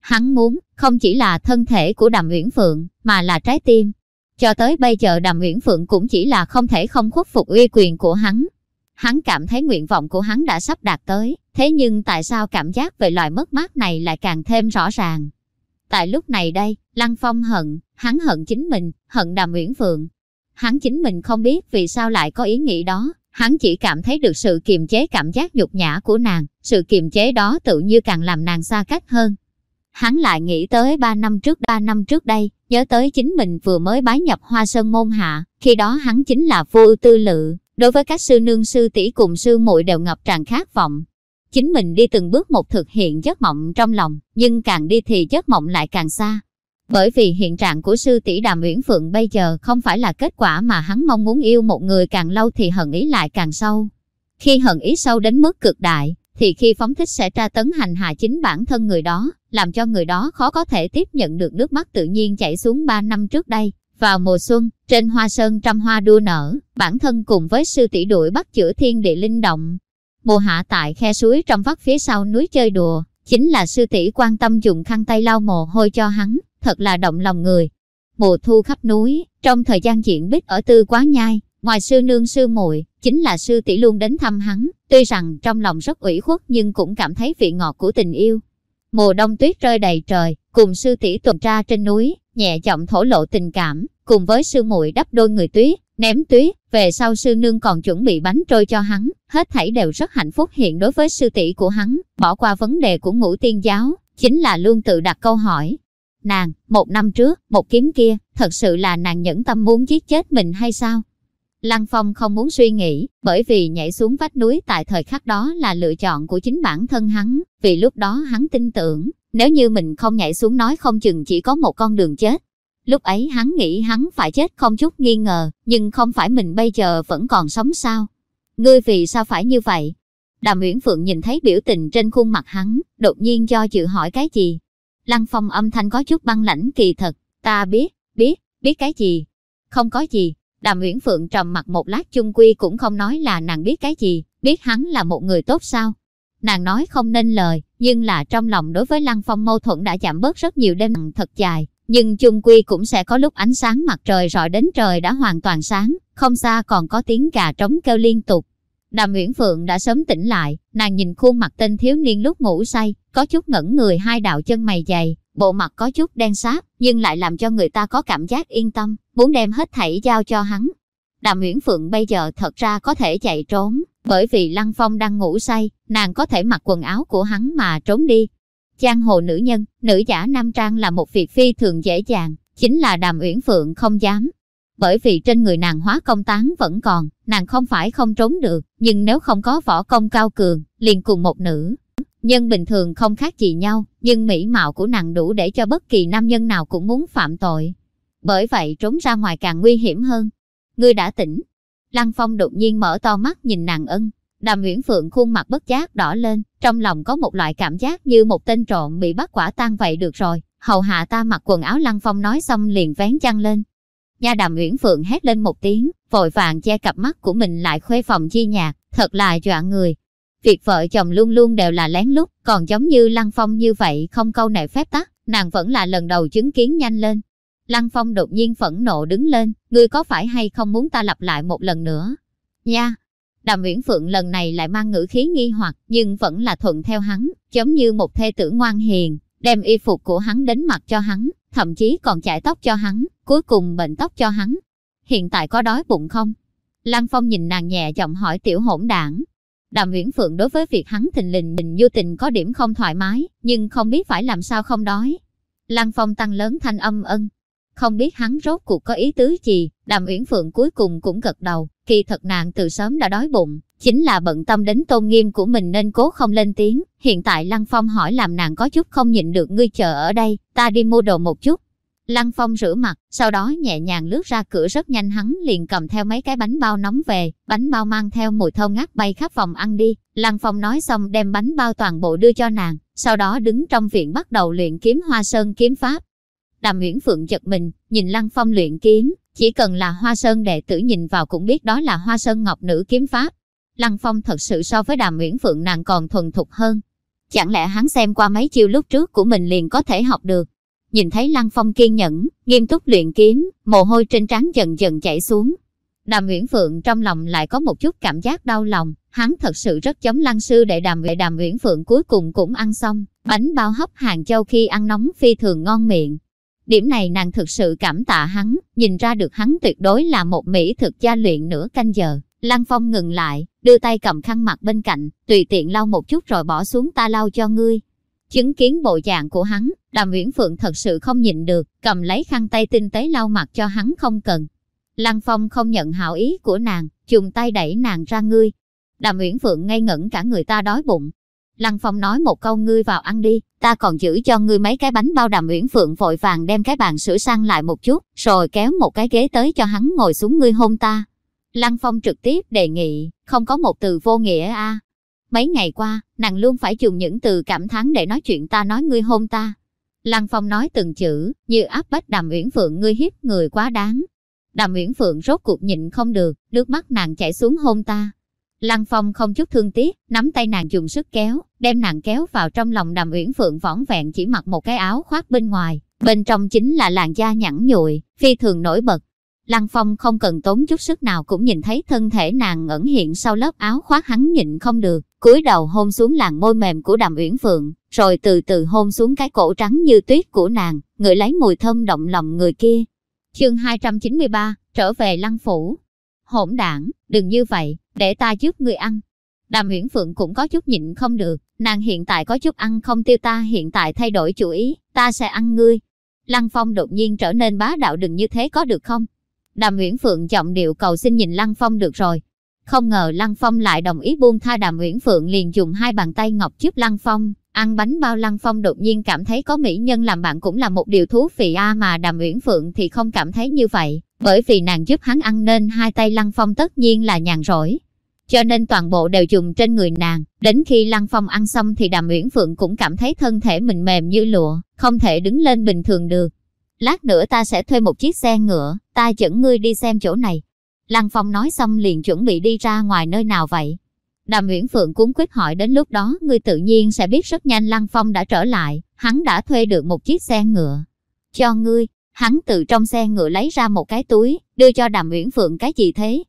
Hắn muốn, không chỉ là thân thể của Đàm Uyển Phượng, mà là trái tim. Cho tới bây giờ Đàm Uyển Phượng cũng chỉ là không thể không khuất phục uy quyền của hắn. Hắn cảm thấy nguyện vọng của hắn đã sắp đạt tới, thế nhưng tại sao cảm giác về loại mất mát này lại càng thêm rõ ràng? Tại lúc này đây, Lăng Phong hận, hắn hận chính mình, hận Đàm Uyển Phượng. Hắn chính mình không biết vì sao lại có ý nghĩ đó, hắn chỉ cảm thấy được sự kiềm chế cảm giác nhục nhã của nàng, sự kiềm chế đó tự như càng làm nàng xa cách hơn. Hắn lại nghĩ tới ba năm trước ba năm trước đây, nhớ tới chính mình vừa mới bái nhập Hoa Sơn môn hạ, khi đó hắn chính là vô tư lự, đối với các sư nương sư tỷ cùng sư muội đều ngập tràn khát vọng, Chính mình đi từng bước một thực hiện giấc mộng trong lòng, nhưng càng đi thì giấc mộng lại càng xa. Bởi vì hiện trạng của sư tỷ Đàm Uyển Phượng bây giờ không phải là kết quả mà hắn mong muốn yêu một người càng lâu thì hận ý lại càng sâu. Khi hận ý sâu đến mức cực đại, thì khi phóng thích sẽ tra tấn hành hạ chính bản thân người đó, làm cho người đó khó có thể tiếp nhận được nước mắt tự nhiên chảy xuống 3 năm trước đây. Vào mùa xuân, trên hoa sơn trăm hoa đua nở, bản thân cùng với sư tỷ đuổi bắt chữa thiên địa linh động, Mùa hạ tại khe suối trong vắt phía sau núi chơi đùa, chính là sư tỷ quan tâm dùng khăn tay lau mồ hôi cho hắn, thật là động lòng người. Mùa thu khắp núi, trong thời gian diễn bích ở tư quá nhai, ngoài sư nương sư muội chính là sư tỷ luôn đến thăm hắn, tuy rằng trong lòng rất ủy khuất nhưng cũng cảm thấy vị ngọt của tình yêu. Mùa đông tuyết rơi đầy trời, cùng sư tỷ tuần tra trên núi, nhẹ giọng thổ lộ tình cảm, cùng với sư muội đắp đôi người tuyết, ném tuyết, về sau sư nương còn chuẩn bị bánh trôi cho hắn, hết thảy đều rất hạnh phúc hiện đối với sư tỷ của hắn, bỏ qua vấn đề của ngũ tiên giáo, chính là luôn tự đặt câu hỏi. Nàng, một năm trước, một kiếm kia, thật sự là nàng nhẫn tâm muốn giết chết mình hay sao? Lăng Phong không muốn suy nghĩ, bởi vì nhảy xuống vách núi tại thời khắc đó là lựa chọn của chính bản thân hắn, vì lúc đó hắn tin tưởng, nếu như mình không nhảy xuống nói không chừng chỉ có một con đường chết. Lúc ấy hắn nghĩ hắn phải chết không chút nghi ngờ, nhưng không phải mình bây giờ vẫn còn sống sao? Ngươi vì sao phải như vậy? Đàm Uyển Phượng nhìn thấy biểu tình trên khuôn mặt hắn, đột nhiên do dự hỏi cái gì. Lăng Phong âm thanh có chút băng lãnh kỳ thật, ta biết, biết, biết cái gì? Không có gì. Đàm Uyển Phượng trầm mặt một lát chung quy cũng không nói là nàng biết cái gì, biết hắn là một người tốt sao. Nàng nói không nên lời, nhưng là trong lòng đối với Lăng Phong mâu thuẫn đã giảm bớt rất nhiều đêm thật dài, nhưng chung quy cũng sẽ có lúc ánh sáng mặt trời rọi đến trời đã hoàn toàn sáng, không xa còn có tiếng gà trống kêu liên tục. Đàm Uyển Phượng đã sớm tỉnh lại, nàng nhìn khuôn mặt tên thiếu niên lúc ngủ say, có chút ngẩn người hai đạo chân mày dày, bộ mặt có chút đen sáp, nhưng lại làm cho người ta có cảm giác yên tâm, muốn đem hết thảy giao cho hắn. Đàm Uyển Phượng bây giờ thật ra có thể chạy trốn, bởi vì Lăng Phong đang ngủ say, nàng có thể mặc quần áo của hắn mà trốn đi. Giang hồ nữ nhân, nữ giả nam trang là một việc phi thường dễ dàng, chính là Đàm Uyển Phượng không dám, bởi vì trên người nàng hóa công tán vẫn còn, nàng không phải không trốn được, nhưng nếu không có võ công cao cường, liền cùng một nữ. Nhân bình thường không khác gì nhau, nhưng mỹ mạo của nàng đủ để cho bất kỳ nam nhân nào cũng muốn phạm tội. Bởi vậy trốn ra ngoài càng nguy hiểm hơn. Ngươi đã tỉnh. Lăng Phong đột nhiên mở to mắt nhìn nàng ân. Đàm uyển Phượng khuôn mặt bất giác đỏ lên, trong lòng có một loại cảm giác như một tên trộm bị bắt quả tang vậy được rồi. Hầu hạ ta mặc quần áo Lăng Phong nói xong liền vén chăn lên, Nha đàm uyển Phượng hét lên một tiếng, vội vàng che cặp mắt của mình lại khuê phòng chi nhạc, thật là dọa người. Việc vợ chồng luôn luôn đều là lén lút, còn giống như Lăng Phong như vậy không câu nệ phép tắc, nàng vẫn là lần đầu chứng kiến nhanh lên. Lăng Phong đột nhiên phẫn nộ đứng lên, ngươi có phải hay không muốn ta lặp lại một lần nữa? Nha! Đàm Viễn Phượng lần này lại mang ngữ khí nghi hoặc, nhưng vẫn là thuận theo hắn, giống như một thê tử ngoan hiền, đem y phục của hắn đến mặt cho hắn, thậm chí còn chải tóc cho hắn, cuối cùng bệnh tóc cho hắn. Hiện tại có đói bụng không? Lăng Phong nhìn nàng nhẹ giọng hỏi tiểu hỗn đảng. Đàm Viễn Phượng đối với việc hắn thình lình mình vô tình có điểm không thoải mái, nhưng không biết phải làm sao không đói. Lăng Phong tăng lớn thanh âm ân. Không biết hắn rốt cuộc có ý tứ gì, Đàm Uyển Phượng cuối cùng cũng gật đầu, kỳ thật nàng từ sớm đã đói bụng, chính là bận tâm đến tôn nghiêm của mình nên cố không lên tiếng. Hiện tại Lăng Phong hỏi làm nàng có chút không nhịn được ngươi chờ ở đây, ta đi mua đồ một chút. Lăng Phong rửa mặt, sau đó nhẹ nhàng lướt ra cửa rất nhanh hắn liền cầm theo mấy cái bánh bao nóng về, bánh bao mang theo mùi thơm ngát bay khắp phòng ăn đi. Lăng Phong nói xong đem bánh bao toàn bộ đưa cho nàng, sau đó đứng trong viện bắt đầu luyện kiếm hoa sơn kiếm pháp. Đàm Nguyễn Phượng giật mình, nhìn Lăng Phong luyện kiếm, chỉ cần là hoa sơn đệ tử nhìn vào cũng biết đó là hoa sơn ngọc nữ kiếm pháp. Lăng Phong thật sự so với Đàm Nguyễn Phượng nàng còn thuần thục hơn. Chẳng lẽ hắn xem qua mấy chiêu lúc trước của mình liền có thể học được? Nhìn thấy Lăng Phong kiên nhẫn, nghiêm túc luyện kiếm, mồ hôi trên trán dần dần chảy xuống. Đàm Uyển Phượng trong lòng lại có một chút cảm giác đau lòng, hắn thật sự rất giống Lăng sư đệ Đàm Uyển Đàm Uyển Phượng cuối cùng cũng ăn xong, bánh bao hấp Hàng Châu khi ăn nóng phi thường ngon miệng. Điểm này nàng thực sự cảm tạ hắn, nhìn ra được hắn tuyệt đối là một mỹ thực gia luyện nửa canh giờ. Lăng Phong ngừng lại, đưa tay cầm khăn mặt bên cạnh, tùy tiện lau một chút rồi bỏ xuống ta lau cho ngươi. Chứng kiến bộ dạng của hắn, Đàm Uyển Phượng thật sự không nhịn được, cầm lấy khăn tay tinh tế lau mặt cho hắn không cần. Lăng Phong không nhận hảo ý của nàng, dùng tay đẩy nàng ra ngươi. Đàm Uyển Phượng ngây ngẩn cả người ta đói bụng. Lăng Phong nói một câu ngươi vào ăn đi, ta còn giữ cho ngươi mấy cái bánh bao Đàm Uyển Phượng vội vàng đem cái bàn sửa sang lại một chút, rồi kéo một cái ghế tới cho hắn ngồi xuống ngươi hôn ta. Lăng Phong trực tiếp đề nghị, không có một từ vô nghĩa a. Mấy ngày qua, nàng luôn phải dùng những từ cảm thán để nói chuyện ta nói ngươi hôn ta. Lăng Phong nói từng chữ, như áp bách Đàm Uyển Phượng ngươi hiếp người quá đáng. Đàm Uyển Phượng rốt cuộc nhịn không được, nước mắt nàng chảy xuống hôn ta. Lăng Phong không chút thương tiếc, nắm tay nàng dùng sức kéo, đem nàng kéo vào trong lòng Đàm Uyển Phượng võn vẹn chỉ mặc một cái áo khoác bên ngoài, bên trong chính là làn da nhẵn nhụi, phi thường nổi bật, Lăng Phong không cần tốn chút sức nào cũng nhìn thấy thân thể nàng ẩn hiện sau lớp áo khoác hắn nhịn không được, cúi đầu hôn xuống làn môi mềm của Đàm Uyển Phượng, rồi từ từ hôn xuống cái cổ trắng như tuyết của nàng, người lấy mùi thơm động lòng người kia. Chương 293, trở về Lăng phủ. Hỗn đảng, đừng như vậy, để ta giúp người ăn. Đàm Huyễn Phượng cũng có chút nhịn không được, nàng hiện tại có chút ăn không tiêu ta hiện tại thay đổi chủ ý, ta sẽ ăn ngươi. Lăng Phong đột nhiên trở nên bá đạo đừng như thế có được không? Đàm Uyển Phượng giọng điệu cầu xin nhìn Lăng Phong được rồi. Không ngờ Lăng Phong lại đồng ý buông tha Đàm Uyển Phượng liền dùng hai bàn tay ngọc giúp Lăng Phong. Ăn bánh bao Lăng Phong đột nhiên cảm thấy có mỹ nhân làm bạn cũng là một điều thú vị a mà Đàm Uyển Phượng thì không cảm thấy như vậy, bởi vì nàng giúp hắn ăn nên hai tay Lăng Phong tất nhiên là nhàn rỗi. Cho nên toàn bộ đều dùng trên người nàng, đến khi Lăng Phong ăn xong thì Đàm Uyển Phượng cũng cảm thấy thân thể mình mềm như lụa, không thể đứng lên bình thường được. Lát nữa ta sẽ thuê một chiếc xe ngựa, ta dẫn ngươi đi xem chỗ này. Lăng Phong nói xong liền chuẩn bị đi ra ngoài nơi nào vậy. Đàm Uyển Phượng cuốn quyết hỏi đến lúc đó ngươi tự nhiên sẽ biết rất nhanh Lăng Phong đã trở lại, hắn đã thuê được một chiếc xe ngựa. Cho ngươi, hắn từ trong xe ngựa lấy ra một cái túi, đưa cho Đàm Uyển Phượng cái gì thế?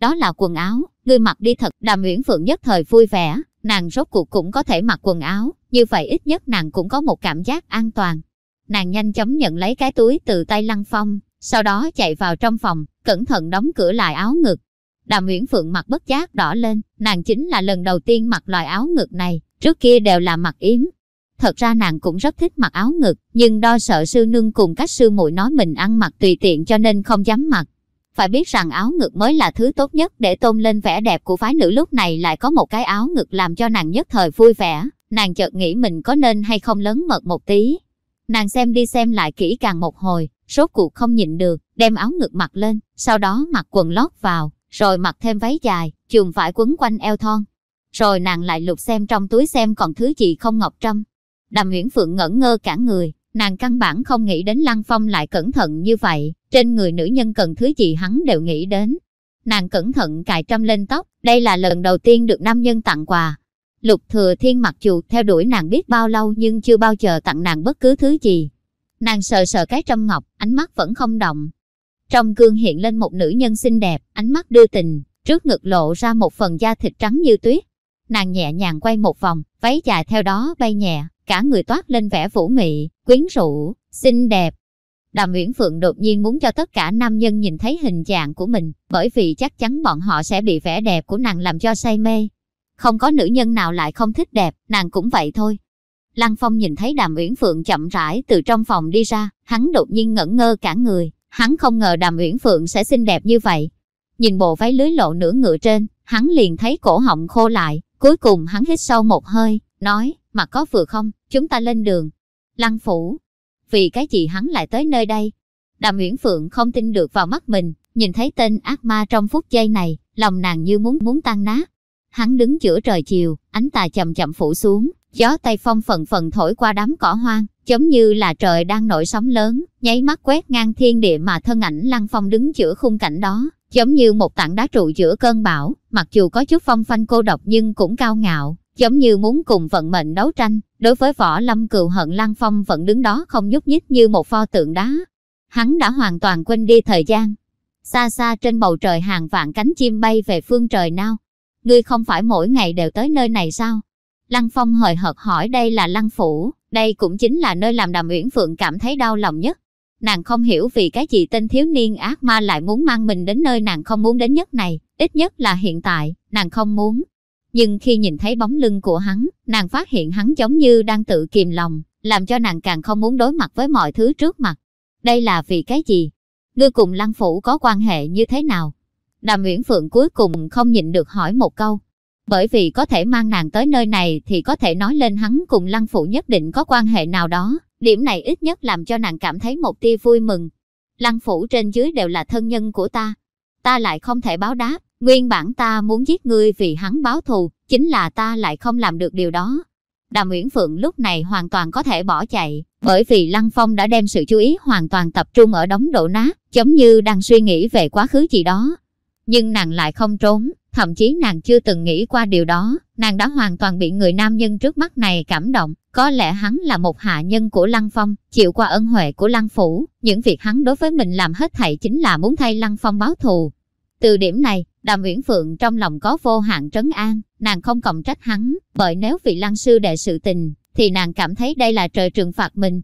Đó là quần áo, ngươi mặc đi thật. Đàm Uyển Phượng nhất thời vui vẻ, nàng rốt cuộc cũng có thể mặc quần áo, như vậy ít nhất nàng cũng có một cảm giác an toàn. Nàng nhanh chóng nhận lấy cái túi từ tay Lăng Phong, sau đó chạy vào trong phòng, cẩn thận đóng cửa lại áo ngực. Đàm Uyển Phượng mặt bất giác đỏ lên, nàng chính là lần đầu tiên mặc loại áo ngực này, trước kia đều là mặc yếm. Thật ra nàng cũng rất thích mặc áo ngực, nhưng đo sợ sư nương cùng các sư muội nói mình ăn mặc tùy tiện cho nên không dám mặc. Phải biết rằng áo ngực mới là thứ tốt nhất để tôn lên vẻ đẹp của phái nữ lúc này lại có một cái áo ngực làm cho nàng nhất thời vui vẻ, nàng chợt nghĩ mình có nên hay không lớn mật một tí. Nàng xem đi xem lại kỹ càng một hồi, rốt cuộc không nhịn được, đem áo ngực mặc lên, sau đó mặc quần lót vào, rồi mặc thêm váy dài, chùm vải quấn quanh eo thon. Rồi nàng lại lục xem trong túi xem còn thứ gì không ngọc trâm. Đàm Nguyễn Phượng ngẩn ngơ cả người, nàng căn bản không nghĩ đến Lăng Phong lại cẩn thận như vậy, trên người nữ nhân cần thứ gì hắn đều nghĩ đến. Nàng cẩn thận cài trâm lên tóc, đây là lần đầu tiên được nam nhân tặng quà. Lục Thừa Thiên mặc dù theo đuổi nàng biết bao lâu nhưng chưa bao giờ tặng nàng bất cứ thứ gì. Nàng sờ sờ cái trâm ngọc, ánh mắt vẫn không động, trong gương hiện lên một nữ nhân xinh đẹp, ánh mắt đưa tình, trước ngực lộ ra một phần da thịt trắng như tuyết. Nàng nhẹ nhàng quay một vòng, váy dài theo đó bay nhẹ, cả người toát lên vẻ vũ mị, quyến rũ, xinh đẹp. Đàm Uyển Phượng đột nhiên muốn cho tất cả nam nhân nhìn thấy hình dạng của mình, bởi vì chắc chắn bọn họ sẽ bị vẻ đẹp của nàng làm cho say mê. Không có nữ nhân nào lại không thích đẹp, nàng cũng vậy thôi. Lăng Phong nhìn thấy Đàm Uyển Phượng chậm rãi từ trong phòng đi ra, hắn đột nhiên ngẩn ngơ cả người, Hắn không ngờ đàm uyển phượng sẽ xinh đẹp như vậy. Nhìn bộ váy lưới lộ nửa ngựa trên, hắn liền thấy cổ họng khô lại. Cuối cùng hắn hít sâu một hơi, nói, mà có vừa không, chúng ta lên đường. Lăng phủ. Vì cái gì hắn lại tới nơi đây? Đàm Uyển Phượng không tin được vào mắt mình, nhìn thấy tên ác ma trong phút giây này, lòng nàng như muốn muốn tan nát. Hắn đứng giữa trời chiều, ánh tà chậm chậm phủ xuống, gió tây phong phần phần thổi qua đám cỏ hoang, giống như là trời đang nổi sóng lớn, nháy mắt quét ngang thiên địa mà thân ảnh Lăng Phong đứng giữa khung cảnh đó, giống như một tảng đá trụ giữa cơn bão, mặc dù có chút phong phanh cô độc nhưng cũng cao ngạo, giống như muốn cùng vận mệnh đấu tranh. Đối với võ lâm cừu hận Lăng Phong vẫn đứng đó không nhúc nhích như một pho tượng đá. Hắn đã hoàn toàn quên đi thời gian. Xa xa trên bầu trời hàng vạn cánh chim bay về phương trời nào. Ngươi không phải mỗi ngày đều tới nơi này sao? Lăng Phong hời hợt hỏi đây là Lăng Phủ, đây cũng chính là nơi làm Đàm Uyển Phượng cảm thấy đau lòng nhất. Nàng không hiểu vì cái gì tên thiếu niên ác ma lại muốn mang mình đến nơi nàng không muốn đến nhất này, ít nhất là hiện tại, nàng không muốn. Nhưng khi nhìn thấy bóng lưng của hắn, nàng phát hiện hắn giống như đang tự kìm lòng, làm cho nàng càng không muốn đối mặt với mọi thứ trước mặt. Đây là vì cái gì? Ngươi cùng Lăng Phủ có quan hệ như thế nào? Đàm Uyển Phượng cuối cùng không nhịn được hỏi một câu, bởi vì có thể mang nàng tới nơi này thì có thể nói lên hắn cùng lăng phụ nhất định có quan hệ nào đó, điểm này ít nhất làm cho nàng cảm thấy một tia vui mừng. Lăng phủ trên dưới đều là thân nhân của ta, ta lại không thể báo đáp, nguyên bản ta muốn giết ngươi vì hắn báo thù, chính là ta lại không làm được điều đó. Đàm Uyển Phượng lúc này hoàn toàn có thể bỏ chạy, bởi vì Lăng Phong đã đem sự chú ý hoàn toàn tập trung ở đống đổ nát, giống như đang suy nghĩ về quá khứ gì đó. Nhưng nàng lại không trốn, Thậm chí nàng chưa từng nghĩ qua điều đó, nàng đã hoàn toàn bị người nam nhân trước mắt này cảm động. Có lẽ hắn là một hạ nhân của Lăng Phong, chịu qua ân huệ của Lăng Phủ. Những việc hắn đối với mình làm hết thảy chính là muốn thay Lăng Phong báo thù. Từ điểm này, Đàm Uyển Phượng trong lòng có vô hạn trấn an, nàng không cộng trách hắn, bởi nếu vị Lăng Sư đệ sự tình, thì nàng cảm thấy đây là trời trừng phạt mình.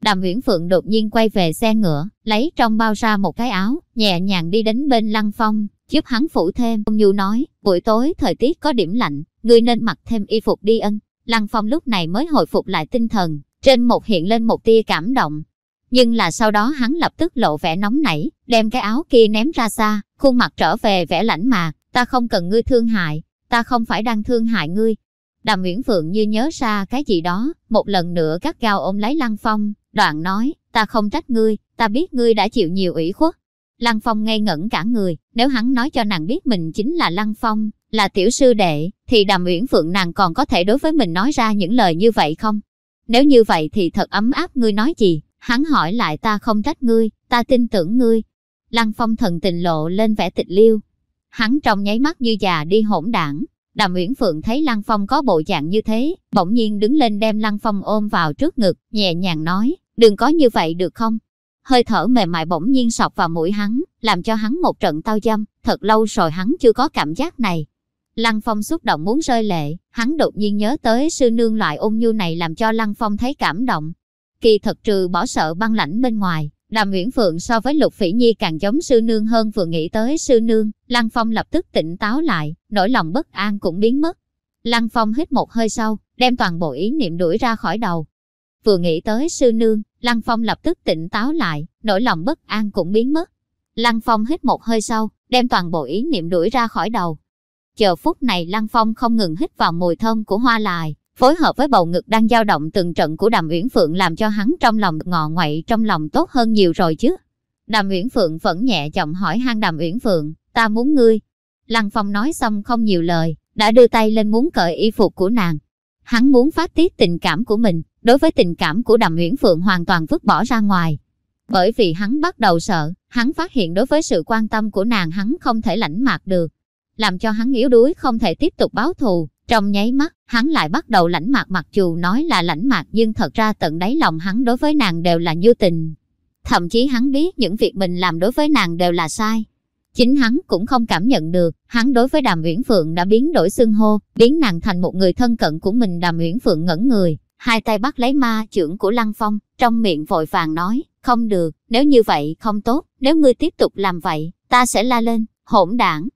Đàm Uyển Phượng đột nhiên quay về xe ngựa, lấy trong bao ra một cái áo, nhẹ nhàng đi đến bên Lăng Phong, giúp hắn phủ thêm. Ông Nhu nói, buổi tối thời tiết có điểm lạnh, ngươi nên mặc thêm y phục đi ân. Lăng Phong lúc này mới hồi phục lại tinh thần, trên một hiện lên một tia cảm động. Nhưng là sau đó hắn lập tức lộ vẻ nóng nảy, đem cái áo kia ném ra xa, khuôn mặt trở về vẻ lãnh mà ta không cần ngươi thương hại, ta không phải đang thương hại ngươi. Đàm Nguyễn Phượng như nhớ ra cái gì đó, một lần nữa gắt gao ôm lấy Lăng Phong, đoạn nói, ta không trách ngươi, ta biết ngươi đã chịu nhiều ủy khuất. Lăng Phong ngây ngẩn cả người, nếu hắn nói cho nàng biết mình chính là Lăng Phong, là tiểu sư đệ, thì Đàm Uyển Phượng nàng còn có thể đối với mình nói ra những lời như vậy không? Nếu như vậy thì thật ấm áp ngươi nói gì? Hắn hỏi lại ta không trách ngươi, ta tin tưởng ngươi. Lăng Phong thần tình lộ lên vẻ tịch liêu. Hắn trong nháy mắt như già đi hỗn đảng. Đàm Uyển Phượng thấy Lăng Phong có bộ dạng như thế, bỗng nhiên đứng lên đem Lăng Phong ôm vào trước ngực, nhẹ nhàng nói, đừng có như vậy được không? Hơi thở mềm mại bỗng nhiên sọc vào mũi hắn, làm cho hắn một trận tao dâm, thật lâu rồi hắn chưa có cảm giác này. Lăng Phong xúc động muốn rơi lệ, hắn đột nhiên nhớ tới sư nương loại ôn nhu này làm cho Lăng Phong thấy cảm động. Kỳ thật trừ bỏ sợ băng lãnh bên ngoài, Đàm Nguyễn Phượng so với Lục Phỉ Nhi càng giống sư nương hơn vừa nghĩ tới sư nương, Lăng Phong lập tức tỉnh táo lại, nỗi lòng bất an cũng biến mất. Lăng Phong hít một hơi sâu, đem toàn bộ ý niệm đuổi ra khỏi đầu. Vừa nghĩ tới sư nương, Lăng Phong lập tức tỉnh táo lại, nỗi lòng bất an cũng biến mất. Lăng Phong hít một hơi sâu, đem toàn bộ ý niệm đuổi ra khỏi đầu. Chờ phút này Lăng Phong không ngừng hít vào mùi thơm của hoa lại phối hợp với bầu ngực đang dao động từng trận của Đàm Uyển Phượng làm cho hắn trong lòng ngọ ngoậy trong lòng tốt hơn nhiều rồi chứ. Đàm Uyển Phượng vẫn nhẹ giọng hỏi han Đàm Uyển Phượng, ta muốn ngươi. Lăng Phong nói xong không nhiều lời, đã đưa tay lên muốn cởi y phục của nàng. Hắn muốn phát tiết tình cảm của mình, đối với tình cảm của Đàm Uyển Phượng hoàn toàn vứt bỏ ra ngoài. Bởi vì hắn bắt đầu sợ, hắn phát hiện đối với sự quan tâm của nàng hắn không thể lãnh mạc được. Làm cho hắn yếu đuối không thể tiếp tục báo thù, trong nháy mắt, hắn lại bắt đầu lãnh mạc mặc dù nói là lãnh mạc nhưng thật ra tận đáy lòng hắn đối với nàng đều là như tình. Thậm chí hắn biết những việc mình làm đối với nàng đều là sai. Chính hắn cũng không cảm nhận được, hắn đối với Đàm Uyển Phượng đã biến đổi xưng hô, biến nàng thành một người thân cận của mình Đàm Uyển Phượng ngẩn người, hai tay bắt lấy ma trưởng của Lăng Phong, trong miệng vội vàng nói, không được, nếu như vậy không tốt, nếu ngươi tiếp tục làm vậy, ta sẽ la lên, hỗn đảng,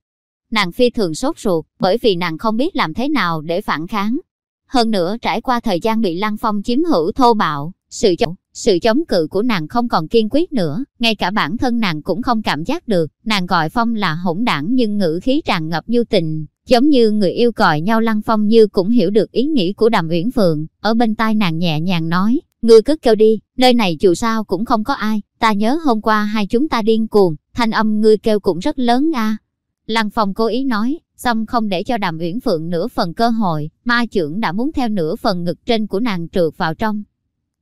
Nàng phi thường sốt ruột, bởi vì nàng không biết làm thế nào để phản kháng. Hơn nữa trải qua thời gian bị Lăng Phong chiếm hữu thô bạo, sự chống, sự chống cự của nàng không còn kiên quyết nữa, ngay cả bản thân nàng cũng không cảm giác được, nàng gọi Phong là hỗn đảng nhưng ngữ khí tràn ngập nhu tình, giống như người yêu gọi nhau Lăng Phong như cũng hiểu được ý nghĩ của Đàm Uyển Phượng, ở bên tai nàng nhẹ nhàng nói, ngươi cứ kêu đi, nơi này dù sao cũng không có ai, ta nhớ hôm qua hai chúng ta điên cuồng, thanh âm ngươi kêu cũng rất lớn a. Lăng Phong cố ý nói, xong không để cho Đàm Uyển Phượng nửa phần cơ hội, ma trưởng đã muốn theo nửa phần ngực trên của nàng trượt vào trong.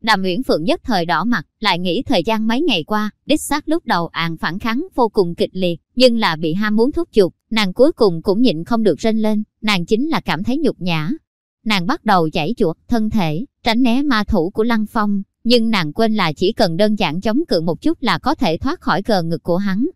Đàm Uyển Phượng nhất thời đỏ mặt, lại nghĩ thời gian mấy ngày qua, đích xác lúc đầu àn phản kháng vô cùng kịch liệt, nhưng là bị ham muốn thúc giục, nàng cuối cùng cũng nhịn không được rên lên, nàng chính là cảm thấy nhục nhã. Nàng bắt đầu chảy chuột thân thể, tránh né ma thủ của Lăng Phong, nhưng nàng quên là chỉ cần đơn giản chống cự một chút là có thể thoát khỏi cờ ngực của hắn,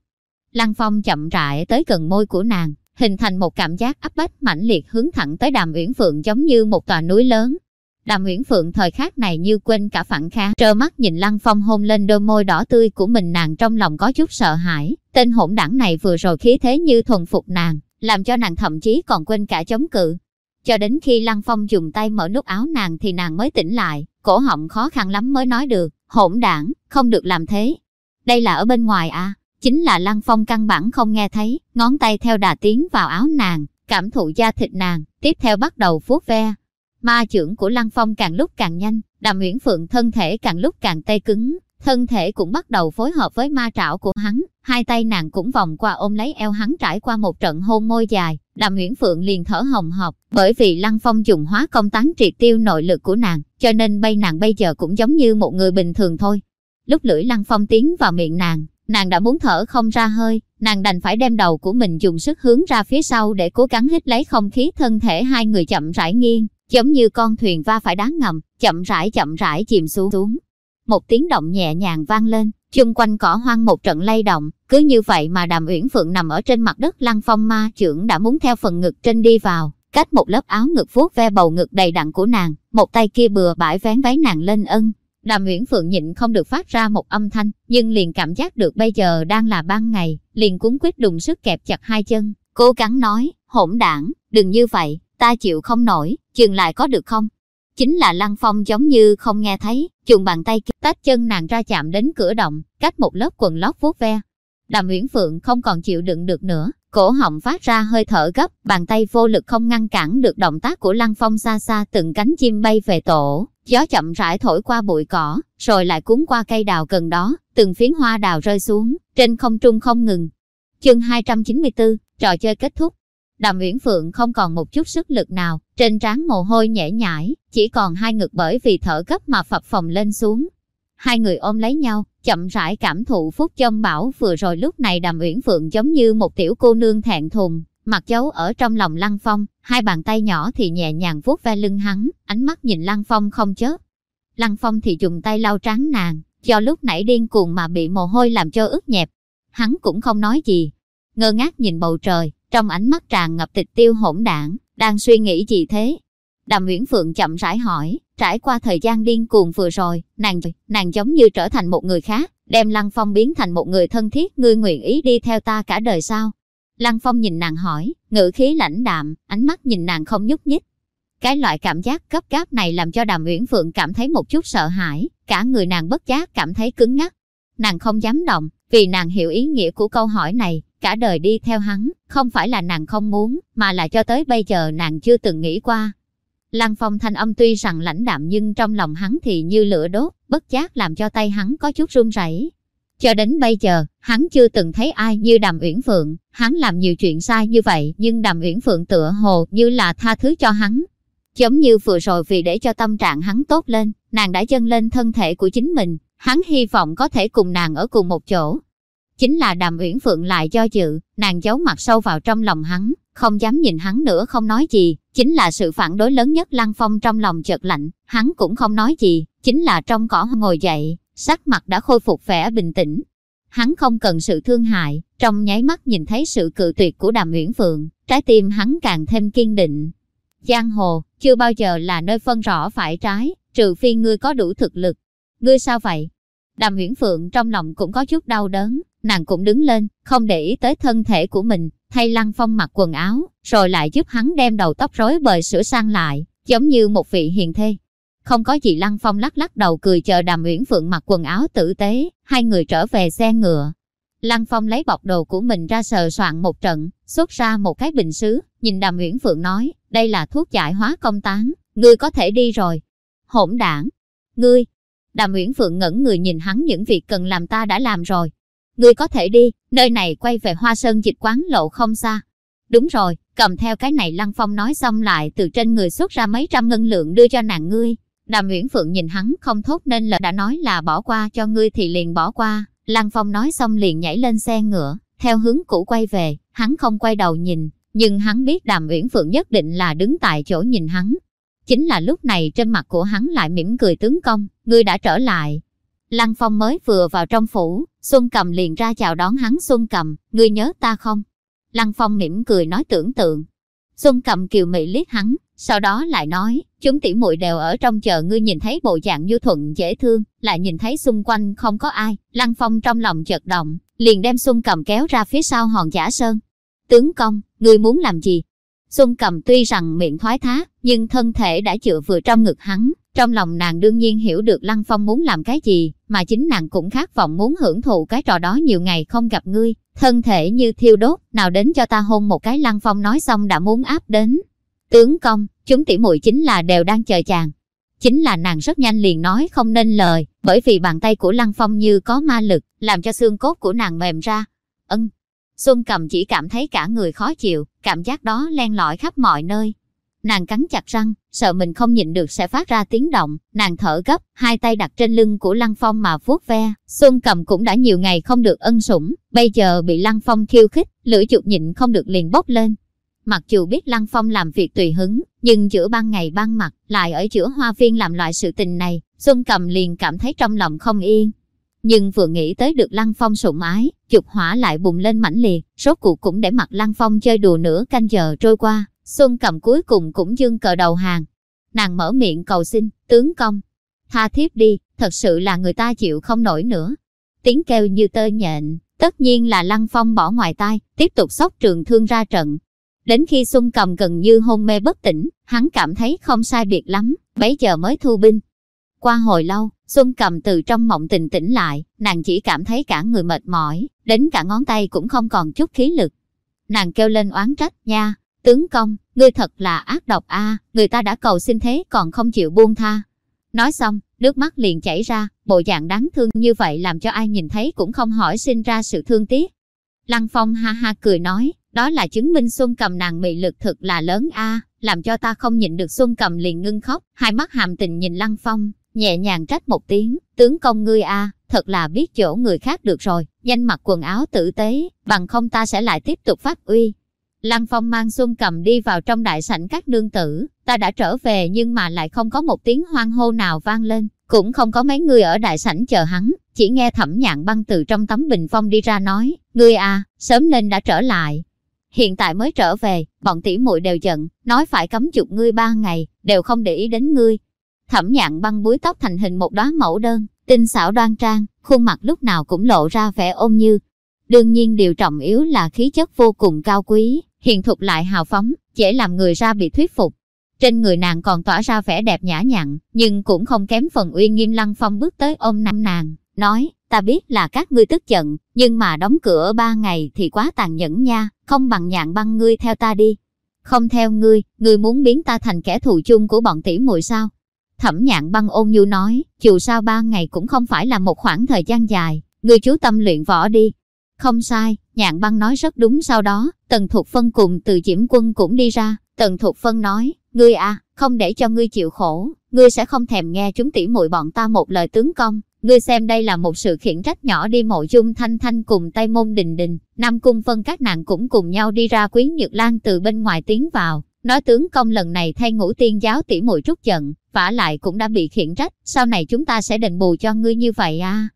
Lăng Phong chậm rãi tới gần môi của nàng, hình thành một cảm giác áp bách mãnh liệt hướng thẳng tới Đàm Uyển Phượng giống như một tòa núi lớn. Đàm Uyển Phượng thời khắc này như quên cả phản kháng, trơ mắt nhìn Lăng Phong hôn lên đôi môi đỏ tươi của mình nàng trong lòng có chút sợ hãi, tên hỗn đảng này vừa rồi khí thế như thuần phục nàng, làm cho nàng thậm chí còn quên cả chống cự. Cho đến khi Lăng Phong dùng tay mở nút áo nàng thì nàng mới tỉnh lại, cổ họng khó khăn lắm mới nói được, hỗn đảng, không được làm thế. Đây là ở bên ngoài à? Chính là Lăng Phong căn bản không nghe thấy, ngón tay theo đà tiến vào áo nàng, cảm thụ da thịt nàng, tiếp theo bắt đầu vuốt ve. Ma trưởng của Lăng Phong càng lúc càng nhanh, Đàm Uyển Phượng thân thể càng lúc càng tê cứng, thân thể cũng bắt đầu phối hợp với ma trảo của hắn, hai tay nàng cũng vòng qua ôm lấy eo hắn trải qua một trận hôn môi dài, Đàm Uyển Phượng liền thở hồng hộc, bởi vì Lăng Phong dùng hóa công tán triệt tiêu nội lực của nàng, cho nên bay nàng bây giờ cũng giống như một người bình thường thôi. Lúc lưỡi Lăng Phong tiến vào miệng nàng, Nàng đã muốn thở không ra hơi, nàng đành phải đem đầu của mình dùng sức hướng ra phía sau để cố gắng hít lấy không khí thân thể hai người chậm rãi nghiêng, giống như con thuyền va phải đá ngầm, chậm rãi chậm rãi chìm xuống. Một tiếng động nhẹ nhàng vang lên, chung quanh cỏ hoang một trận lay động, cứ như vậy mà Đàm Uyển Phượng nằm ở trên mặt đất lăng phong ma trưởng đã muốn theo phần ngực trên đi vào, cách một lớp áo ngực vuốt ve bầu ngực đầy đặn của nàng, một tay kia bừa bãi vén váy nàng lên ân, Đàm uyển Phượng nhịn không được phát ra một âm thanh, nhưng liền cảm giác được bây giờ đang là ban ngày, liền cuốn quyết đùng sức kẹp chặt hai chân, cố gắng nói, hỗn đảng, đừng như vậy, ta chịu không nổi, dừng lại có được không? chính là Lăng Phong giống như không nghe thấy, dùng bàn tay tách chân nàng ra chạm đến cửa động, cách một lớp quần lót vuốt ve. Đàm Uyển Phượng không còn chịu đựng được nữa, cổ họng phát ra hơi thở gấp, bàn tay vô lực không ngăn cản được động tác của Lăng Phong xa xa từng cánh chim bay về tổ, gió chậm rãi thổi qua bụi cỏ, rồi lại cuốn qua cây đào gần đó, từng phiến hoa đào rơi xuống, trên không trung không ngừng. Chương 294, trò chơi kết thúc. Đàm Uyển Phượng không còn một chút sức lực nào, trên trán mồ hôi nhễ nhãi, chỉ còn hai ngực bởi vì thở gấp mà phập phồng lên xuống. Hai người ôm lấy nhau, chậm rãi cảm thụ phút châm bảo vừa rồi lúc này Đàm Uyển Phượng giống như một tiểu cô nương thẹn thùng, mặt dấu ở trong lòng Lăng Phong, hai bàn tay nhỏ thì nhẹ nhàng vuốt ve lưng hắn, ánh mắt nhìn Lăng Phong không chớp. Lăng Phong thì dùng tay lau trán nàng, do lúc nãy điên cuồng mà bị mồ hôi làm cho ướt nhẹp. Hắn cũng không nói gì, ngơ ngác nhìn bầu trời, trong ánh mắt tràn ngập tịch tiêu hỗn đảng, đang suy nghĩ gì thế? Đàm Nguyễn Phượng chậm rãi hỏi, trải qua thời gian điên cuồng vừa rồi, nàng nàng giống như trở thành một người khác, đem Lăng Phong biến thành một người thân thiết, ngươi nguyện ý đi theo ta cả đời sao? Lăng Phong nhìn nàng hỏi, ngữ khí lãnh đạm, ánh mắt nhìn nàng không nhúc nhích. Cái loại cảm giác cấp gáp này làm cho Đàm Uyển Phượng cảm thấy một chút sợ hãi, cả người nàng bất giác cảm thấy cứng ngắc. Nàng không dám động, vì nàng hiểu ý nghĩa của câu hỏi này, cả đời đi theo hắn, không phải là nàng không muốn, mà là cho tới bây giờ nàng chưa từng nghĩ qua. Lăng Phong thanh âm tuy rằng lãnh đạm nhưng trong lòng hắn thì như lửa đốt, bất giác làm cho tay hắn có chút run rẩy. Cho đến bây giờ, hắn chưa từng thấy ai như Đàm Uyển Phượng, hắn làm nhiều chuyện sai như vậy, nhưng Đàm Uyển Phượng tựa hồ như là tha thứ cho hắn. Giống như vừa rồi vì để cho tâm trạng hắn tốt lên, nàng đã dâng lên thân thể của chính mình, hắn hy vọng có thể cùng nàng ở cùng một chỗ. Chính là Đàm Uyển Phượng lại do dự, nàng giấu mặt sâu vào trong lòng hắn, không dám nhìn hắn nữa không nói gì, chính là sự phản đối lớn nhất Lăng Phong trong lòng chợt lạnh, hắn cũng không nói gì, chính là trong cỏ ngồi dậy, sắc mặt đã khôi phục vẻ bình tĩnh. Hắn không cần sự thương hại, trong nháy mắt nhìn thấy sự cự tuyệt của Đàm Uyển Phượng, trái tim hắn càng thêm kiên định. Giang hồ, chưa bao giờ là nơi phân rõ phải trái, trừ phi ngươi có đủ thực lực. Ngươi sao vậy? Đàm Uyển Phượng trong lòng cũng có chút đau đớn, nàng cũng đứng lên, không để ý tới thân thể của mình, thay Lăng Phong mặc quần áo, rồi lại giúp hắn đem đầu tóc rối bời sửa sang lại, giống như một vị hiền thê. Không có gì Lăng Phong lắc lắc đầu cười chờ Đàm Uyển Phượng mặc quần áo tử tế, hai người trở về xe ngựa. Lăng Phong lấy bọc đồ của mình ra sờ soạn một trận, xuất ra một cái bình sứ, nhìn Đàm Uyển Phượng nói, đây là thuốc giải hóa công tán, ngươi có thể đi rồi. Hỗn đảng, ngươi. Đàm Uyển Phượng ngẩn người nhìn hắn những việc cần làm ta đã làm rồi, Ngươi có thể đi, nơi này quay về Hoa Sơn dịch quán lộ không xa. Đúng rồi, cầm theo cái này Lăng Phong nói xong lại từ trên người xuất ra mấy trăm ngân lượng đưa cho nàng ngươi. Đàm Uyển Phượng nhìn hắn không thốt nên là đã nói là bỏ qua cho ngươi thì liền bỏ qua. Lăng Phong nói xong liền nhảy lên xe ngựa, theo hướng cũ quay về, hắn không quay đầu nhìn, nhưng hắn biết Đàm Uyển Phượng nhất định là đứng tại chỗ nhìn hắn. Chính là lúc này trên mặt của hắn lại mỉm cười tướng công, ngươi đã trở lại. Lăng Phong mới vừa vào trong phủ, Xuân Cầm liền ra chào đón hắn Xuân Cầm, ngươi nhớ ta không? Lăng Phong mỉm cười nói tưởng tượng. Xuân Cầm kiều mị liếc hắn, sau đó lại nói, chúng tỉ muội đều ở trong chờ ngươi nhìn thấy bộ dạng nhu thuận dễ thương, lại nhìn thấy xung quanh không có ai, Lăng Phong trong lòng chợt động, liền đem Xuân Cầm kéo ra phía sau hòn giả sơn. Tướng công, ngươi muốn làm gì? Xuân Cầm tuy rằng miệng thoái thác, nhưng thân thể đã chữa vừa trong ngực hắn, trong lòng nàng đương nhiên hiểu được Lăng Phong muốn làm cái gì, mà chính nàng cũng khát vọng muốn hưởng thụ cái trò đó nhiều ngày không gặp ngươi, thân thể như thiêu đốt, nào đến cho ta hôn một cái Lăng Phong nói xong đã muốn áp đến. Tướng công, chúng tỉ muội chính là đều đang chờ chàng. Chính là nàng rất nhanh liền nói không nên lời, bởi vì bàn tay của Lăng Phong như có ma lực, làm cho xương cốt của nàng mềm ra. Ân. Xuân cầm chỉ cảm thấy cả người khó chịu, cảm giác đó len lỏi khắp mọi nơi, Nàng cắn chặt răng, sợ mình không nhịn được sẽ phát ra tiếng động, nàng thở gấp, hai tay đặt trên lưng của Lăng Phong mà vuốt ve. Xuân cầm cũng đã nhiều ngày không được ân sủng, bây giờ bị Lăng Phong khiêu khích, lưỡi chuột nhịn không được liền bốc lên. Mặc dù biết Lăng Phong làm việc tùy hứng, nhưng giữa ban ngày ban mặt, lại ở giữa hoa viên làm loại sự tình này, Xuân cầm liền cảm thấy trong lòng không yên. Nhưng vừa nghĩ tới được Lăng Phong sủng ái, chụp hỏa lại bùng lên mãnh liệt, rốt cuộc cũng để mặt Lăng Phong chơi đùa nửa canh giờ trôi qua, Xuân cầm cuối cùng cũng dương cờ đầu hàng. Nàng mở miệng cầu xin, tướng công. Tha thiếp đi, thật sự là người ta chịu không nổi nữa. Tiếng kêu như tơ nhện, tất nhiên là Lăng Phong bỏ ngoài tai, tiếp tục sóc trường thương ra trận. Đến khi Xuân Cầm gần như hôn mê bất tỉnh, hắn cảm thấy không sai biệt lắm, bấy giờ mới thu binh. Qua hồi lâu, Xuân Cầm từ trong mộng tình tỉnh lại, nàng chỉ cảm thấy cả người mệt mỏi, đến cả ngón tay cũng không còn chút khí lực. Nàng kêu lên oán trách, nha, tướng công, ngươi thật là ác độc a, người ta đã cầu xin thế còn không chịu buông tha. Nói xong, nước mắt liền chảy ra, bộ dạng đáng thương như vậy làm cho ai nhìn thấy cũng không hỏi sinh ra sự thương tiếc. Lăng Phong ha ha cười nói, đó là chứng minh Xuân Cầm nàng mị lực thật là lớn a, làm cho ta không nhịn được Xuân Cầm liền ngưng khóc, hai mắt hàm tình nhìn Lăng Phong, nhẹ nhàng trách một tiếng, tướng công ngươi a, thật là biết chỗ người khác được rồi, danh mặc quần áo tử tế, bằng không ta sẽ lại tiếp tục phát uy. Lăng Phong mang Xuân Cầm đi vào trong đại sảnh các nương tử, ta đã trở về nhưng mà lại không có một tiếng hoang hô nào vang lên, cũng không có mấy người ở đại sảnh chờ hắn, chỉ nghe thẩm nhạn băng từ trong tấm bình phong đi ra nói, ngươi à, sớm nên đã trở lại. Hiện tại mới trở về, bọn tỷ muội đều giận, nói phải cấm chụp ngươi ba ngày, đều không để ý đến ngươi. Thẩm nhạn băng búi tóc thành hình một đóa mẫu đơn, tinh xảo đoan trang, khuôn mặt lúc nào cũng lộ ra vẻ ôm như. Đương nhiên điều trọng yếu là khí chất vô cùng cao quý, hiền thục lại hào phóng, dễ làm người ra bị thuyết phục. Trên người nàng còn tỏa ra vẻ đẹp nhã nhặn, nhưng cũng không kém phần uy nghiêm lăng phong bước tới ôm nắm nàng, nói, ta biết là các ngươi tức giận, nhưng mà đóng cửa ba ngày thì quá tàn nhẫn nha, không bằng nhạn băng ngươi theo ta đi. Không theo ngươi, ngươi muốn biến ta thành kẻ thù chung của bọn tỷ muội sao? Thẩm nhạn băng ôn nhu nói, dù sao ba ngày cũng không phải là một khoảng thời gian dài, người chú tâm luyện võ đi. Không sai, nhạn băng nói rất đúng sau đó, Tần Thục Phân cùng từ Diễm Quân cũng đi ra, Tần Thục Phân nói, ngươi à, không để cho ngươi chịu khổ, ngươi sẽ không thèm nghe chúng tỉ muội bọn ta một lời tướng công, ngươi xem đây là một sự khiển trách nhỏ đi mộ dung thanh thanh cùng tây môn đình đình, Nam Cung Phân các nàng cũng cùng nhau đi ra quý nhược lan từ bên ngoài tiến vào, nói tướng công lần này thay ngũ tiên giáo tỉ muội trút giận, vả lại cũng đã bị khiển trách, sau này chúng ta sẽ đền bù cho ngươi như vậy à.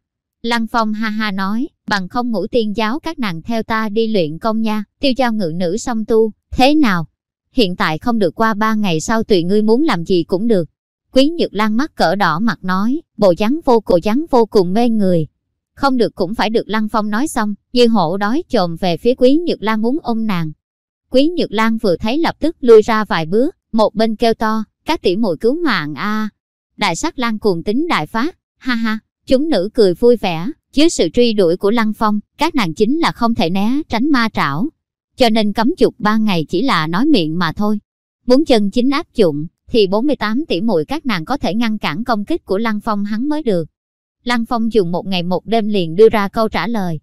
Lăng Phong ha ha nói, bằng không ngũ tiên giáo các nàng theo ta đi luyện công nha, tiêu giao ngự nữ song tu, thế nào? Hiện tại không được qua ba ngày sau tùy ngươi muốn làm gì cũng được. Quý Nhược Lan mắt cỡ đỏ mặt nói, bộ dáng vô cổ dáng vô cùng mê người. Không được cũng phải được Lăng Phong nói xong, như hổ đói trồm về phía Quý Nhược Lan muốn ôm nàng. Quý Nhược Lan vừa thấy lập tức lui ra vài bước, một bên kêu to, các tỷ muội cứu mạng a. Đại sắc Lan cuồng tính đại phát, ha ha, chúng nữ cười vui vẻ, dưới sự truy đuổi của Lăng Phong, các nàng chính là không thể né tránh ma trảo. Cho nên cấm chục ba ngày chỉ là nói miệng mà thôi. Muốn chân chính áp dụng, thì 48 tỷ muội các nàng có thể ngăn cản công kích của Lăng Phong hắn mới được. Lăng Phong dùng một ngày một đêm liền đưa ra câu trả lời.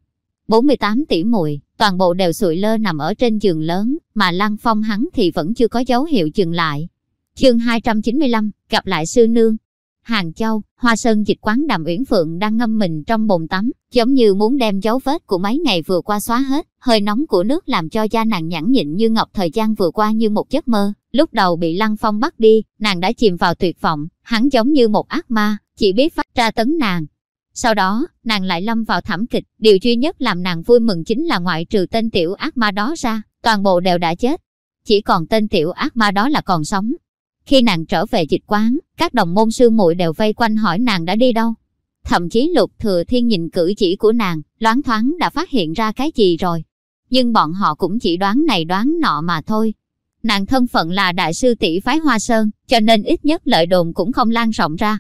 48 tỷ muội toàn bộ đều sụi lơ nằm ở trên giường lớn, mà Lăng Phong hắn thì vẫn chưa có dấu hiệu dừng lại. Chương 295, gặp lại sư nương. Hàng Châu, Hoa Sơn dịch quán Đàm Uyển Phượng đang ngâm mình trong bồn tắm, giống như muốn đem dấu vết của mấy ngày vừa qua xóa hết. Hơi nóng của nước làm cho da nàng nhẵn nhịn như ngọc thời gian vừa qua như một giấc mơ. Lúc đầu bị Lăng Phong bắt đi, nàng đã chìm vào tuyệt vọng, hắn giống như một ác ma, chỉ biết phát ra tấn nàng. Sau đó, nàng lại lâm vào thảm kịch, điều duy nhất làm nàng vui mừng chính là ngoại trừ tên tiểu ác ma đó ra, toàn bộ đều đã chết. Chỉ còn tên tiểu ác ma đó là còn sống, khi nàng trở về dịch quán, các đồng môn sư muội đều vây quanh hỏi nàng đã đi đâu. Thậm chí lục thừa thiên nhìn cử chỉ của nàng, loáng thoáng đã phát hiện ra cái gì rồi. Nhưng bọn họ cũng chỉ đoán này đoán nọ mà thôi. Nàng thân phận là đại sư tỷ phái Hoa Sơn, cho nên ít nhất lợi đồn cũng không lan rộng ra.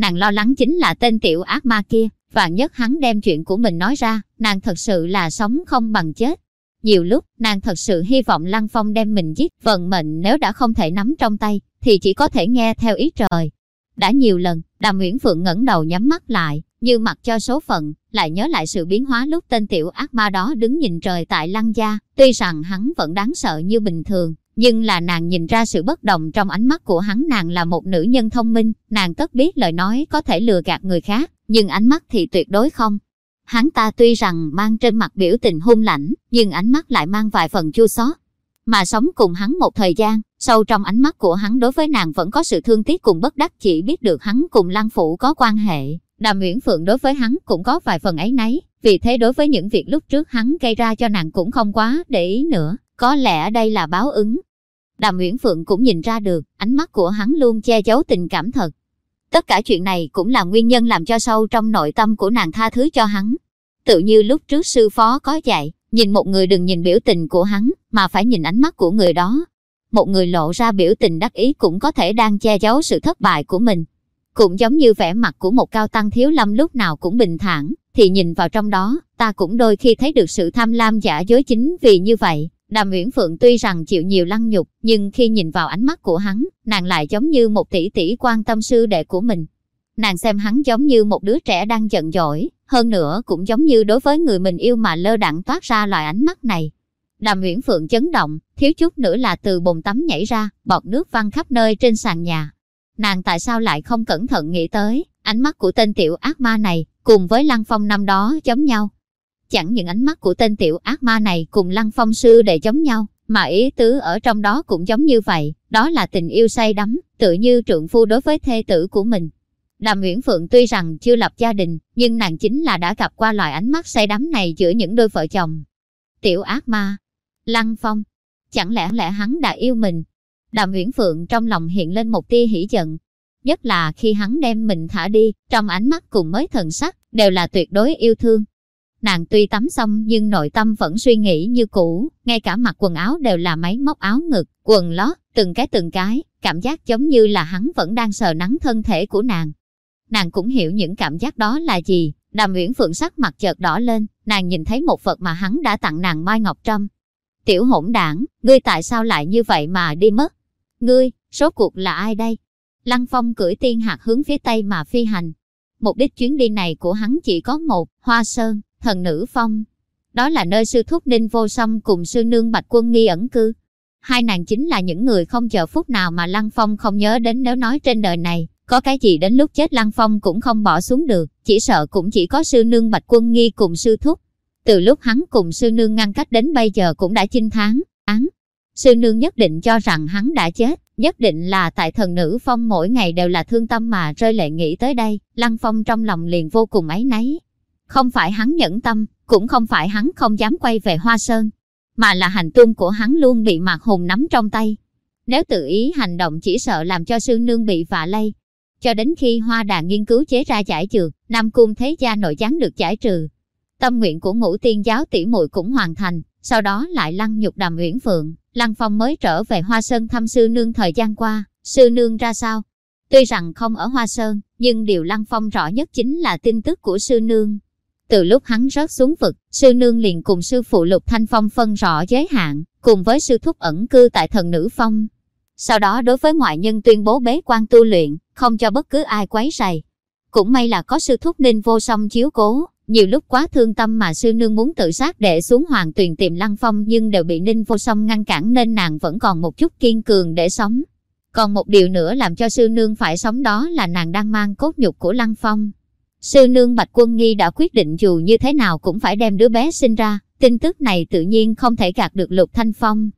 Nàng lo lắng chính là tên tiểu ác ma kia, và nhất hắn đem chuyện của mình nói ra, nàng thật sự là sống không bằng chết. Nhiều lúc, nàng thật sự hy vọng Lăng Phong đem mình giết, vận mệnh nếu đã không thể nắm trong tay, thì chỉ có thể nghe theo ý trời. Đã nhiều lần, Đàm Nguyễn Phượng ngẩng đầu nhắm mắt lại, như mặc cho số phận, lại nhớ lại sự biến hóa lúc tên tiểu ác ma đó đứng nhìn trời tại lăng gia, tuy rằng hắn vẫn đáng sợ như bình thường, nhưng là nàng nhìn ra sự bất đồng trong ánh mắt của hắn nàng là một nữ nhân thông minh, nàng tất biết lời nói có thể lừa gạt người khác, nhưng ánh mắt thì tuyệt đối không. Hắn ta tuy rằng mang trên mặt biểu tình hung lãnh, nhưng ánh mắt lại mang vài phần chua xót. Mà sống cùng hắn một thời gian, sâu trong ánh mắt của hắn đối với nàng vẫn có sự thương tiếc cùng bất đắc chỉ biết được hắn cùng Lăng Phủ có quan hệ. Đàm Nguyễn Phượng đối với hắn cũng có vài phần ấy nấy, vì thế đối với những việc lúc trước hắn gây ra cho nàng cũng không quá để ý nữa, có lẽ đây là báo ứng. Đàm Nguyễn Phượng cũng nhìn ra được, ánh mắt của hắn luôn che giấu tình cảm thật. Tất cả chuyện này cũng là nguyên nhân làm cho sâu trong nội tâm của nàng tha thứ cho hắn. Tự như lúc trước sư phó có dạy, Nhìn một người đừng nhìn biểu tình của hắn, mà phải nhìn ánh mắt của người đó. Một người lộ ra biểu tình đắc ý cũng có thể đang che giấu sự thất bại của mình. Cũng giống như vẻ mặt của một cao tăng thiếu lâm lúc nào cũng bình thản, thì nhìn vào trong đó, ta cũng đôi khi thấy được sự tham lam giả dối chính vì như vậy. Đàm Uyển Phượng tuy rằng chịu nhiều lăng nhục, nhưng khi nhìn vào ánh mắt của hắn, nàng lại giống như một tỷ tỷ quan tâm sư đệ của mình. Nàng xem hắn giống như một đứa trẻ đang giận dỗi, hơn nữa cũng giống như đối với người mình yêu mà lơ đẳng toát ra loại ánh mắt này. Đàm Uyển Phượng chấn động, thiếu chút nữa là từ bồn tắm nhảy ra, bọt nước văng khắp nơi trên sàn nhà. Nàng tại sao lại không cẩn thận nghĩ tới, ánh mắt của tên tiểu ác ma này, cùng với Lăng Phong năm đó giống nhau. Chẳng những ánh mắt của tên tiểu ác ma này cùng Lăng Phong sư đệ giống nhau, mà ý tứ ở trong đó cũng giống như vậy, đó là tình yêu say đắm, tự như trượng phu đối với thê tử của mình. Đàm Nguyễn Phượng tuy rằng chưa lập gia đình, nhưng nàng chính là đã gặp qua loại ánh mắt say đắm này giữa những đôi vợ chồng. Tiểu ác ma, Lăng Phong, chẳng lẽ lẽ hắn đã yêu mình? Đàm Nguyễn Phượng trong lòng hiện lên một tia hỉ giận. Nhất là khi hắn đem mình thả đi, trong ánh mắt cùng mới thần sắc, đều là tuyệt đối yêu thương. Nàng tuy tắm xong nhưng nội tâm vẫn suy nghĩ như cũ, ngay cả mặc quần áo đều là máy móc áo ngực, quần lót, từng cái từng cái, cảm giác giống như là hắn vẫn đang sờ nắng thân thể của nàng. Nàng cũng hiểu những cảm giác đó là gì, đàm uyển phượng sắc mặt chợt đỏ lên, nàng nhìn thấy một vật mà hắn đã tặng nàng Mai Ngọc Trâm. Tiểu hỗn đảng, ngươi tại sao lại như vậy mà đi mất? Ngươi, số cuộc là ai đây? Lăng Phong cưỡi tiên hạt hướng phía tây mà phi hành. Mục đích chuyến đi này của hắn chỉ có một, Hoa Sơn, thần nữ phong. Đó là nơi sư thúc Ninh Vô Song cùng sư nương Bạch Quân Nghi ẩn cư. Hai nàng chính là những người không chờ phút nào mà Lăng Phong không nhớ đến nếu nói trên đời này, có cái gì đến lúc chết Lăng Phong cũng không bỏ xuống được, chỉ sợ cũng chỉ có sư nương Bạch Quân Nghi cùng sư thúc. Từ lúc hắn cùng sư nương ngăn cách đến bây giờ cũng đã chinh tháng, án. Sư nương nhất định cho rằng hắn đã chết, nhất định là tại thần nữ phong mỗi ngày đều là thương tâm mà rơi lệ nghĩ tới đây, Lăng Phong trong lòng liền vô cùng ấy nấy. Không phải hắn nhẫn tâm, cũng không phải hắn không dám quay về Hoa Sơn, mà là hành tung của hắn luôn bị Mạc Hùng nắm trong tay. Nếu tự ý hành động chỉ sợ làm cho sư nương bị vạ lây. Cho đến khi Hoa Đà nghiên cứu chế ra giải trừ, Nam Cung Thế Gia nội gián được giải trừ. Tâm nguyện của ngũ tiên giáo tỷ muội cũng hoàn thành, sau đó lại lăng nhục đàm uyển phượng, Lăng Phong mới trở về Hoa Sơn thăm sư nương thời gian qua, sư nương ra sao? Tuy rằng không ở Hoa Sơn, nhưng điều Lăng Phong rõ nhất chính là tin tức của sư nương. Từ lúc hắn rớt xuống vực, sư nương liền cùng sư phụ Lục Thanh Phong phân rõ giới hạn, cùng với sư thúc ẩn cư tại thần nữ phong. Sau đó đối với ngoại nhân tuyên bố bế quan tu luyện, không cho bất cứ ai quấy rầy. Cũng may là có sư thúc ninh vô song chiếu cố, nhiều lúc quá thương tâm mà sư nương muốn tự sát để xuống hoàng tuyền tìm lăng phong nhưng đều bị ninh vô song ngăn cản nên nàng vẫn còn một chút kiên cường để sống. Còn một điều nữa làm cho sư nương phải sống đó là nàng đang mang cốt nhục của lăng phong. Sư nương Bạch Quân Nghi đã quyết định dù như thế nào cũng phải đem đứa bé sinh ra, tin tức này tự nhiên không thể gạt được Lục Thanh Phong.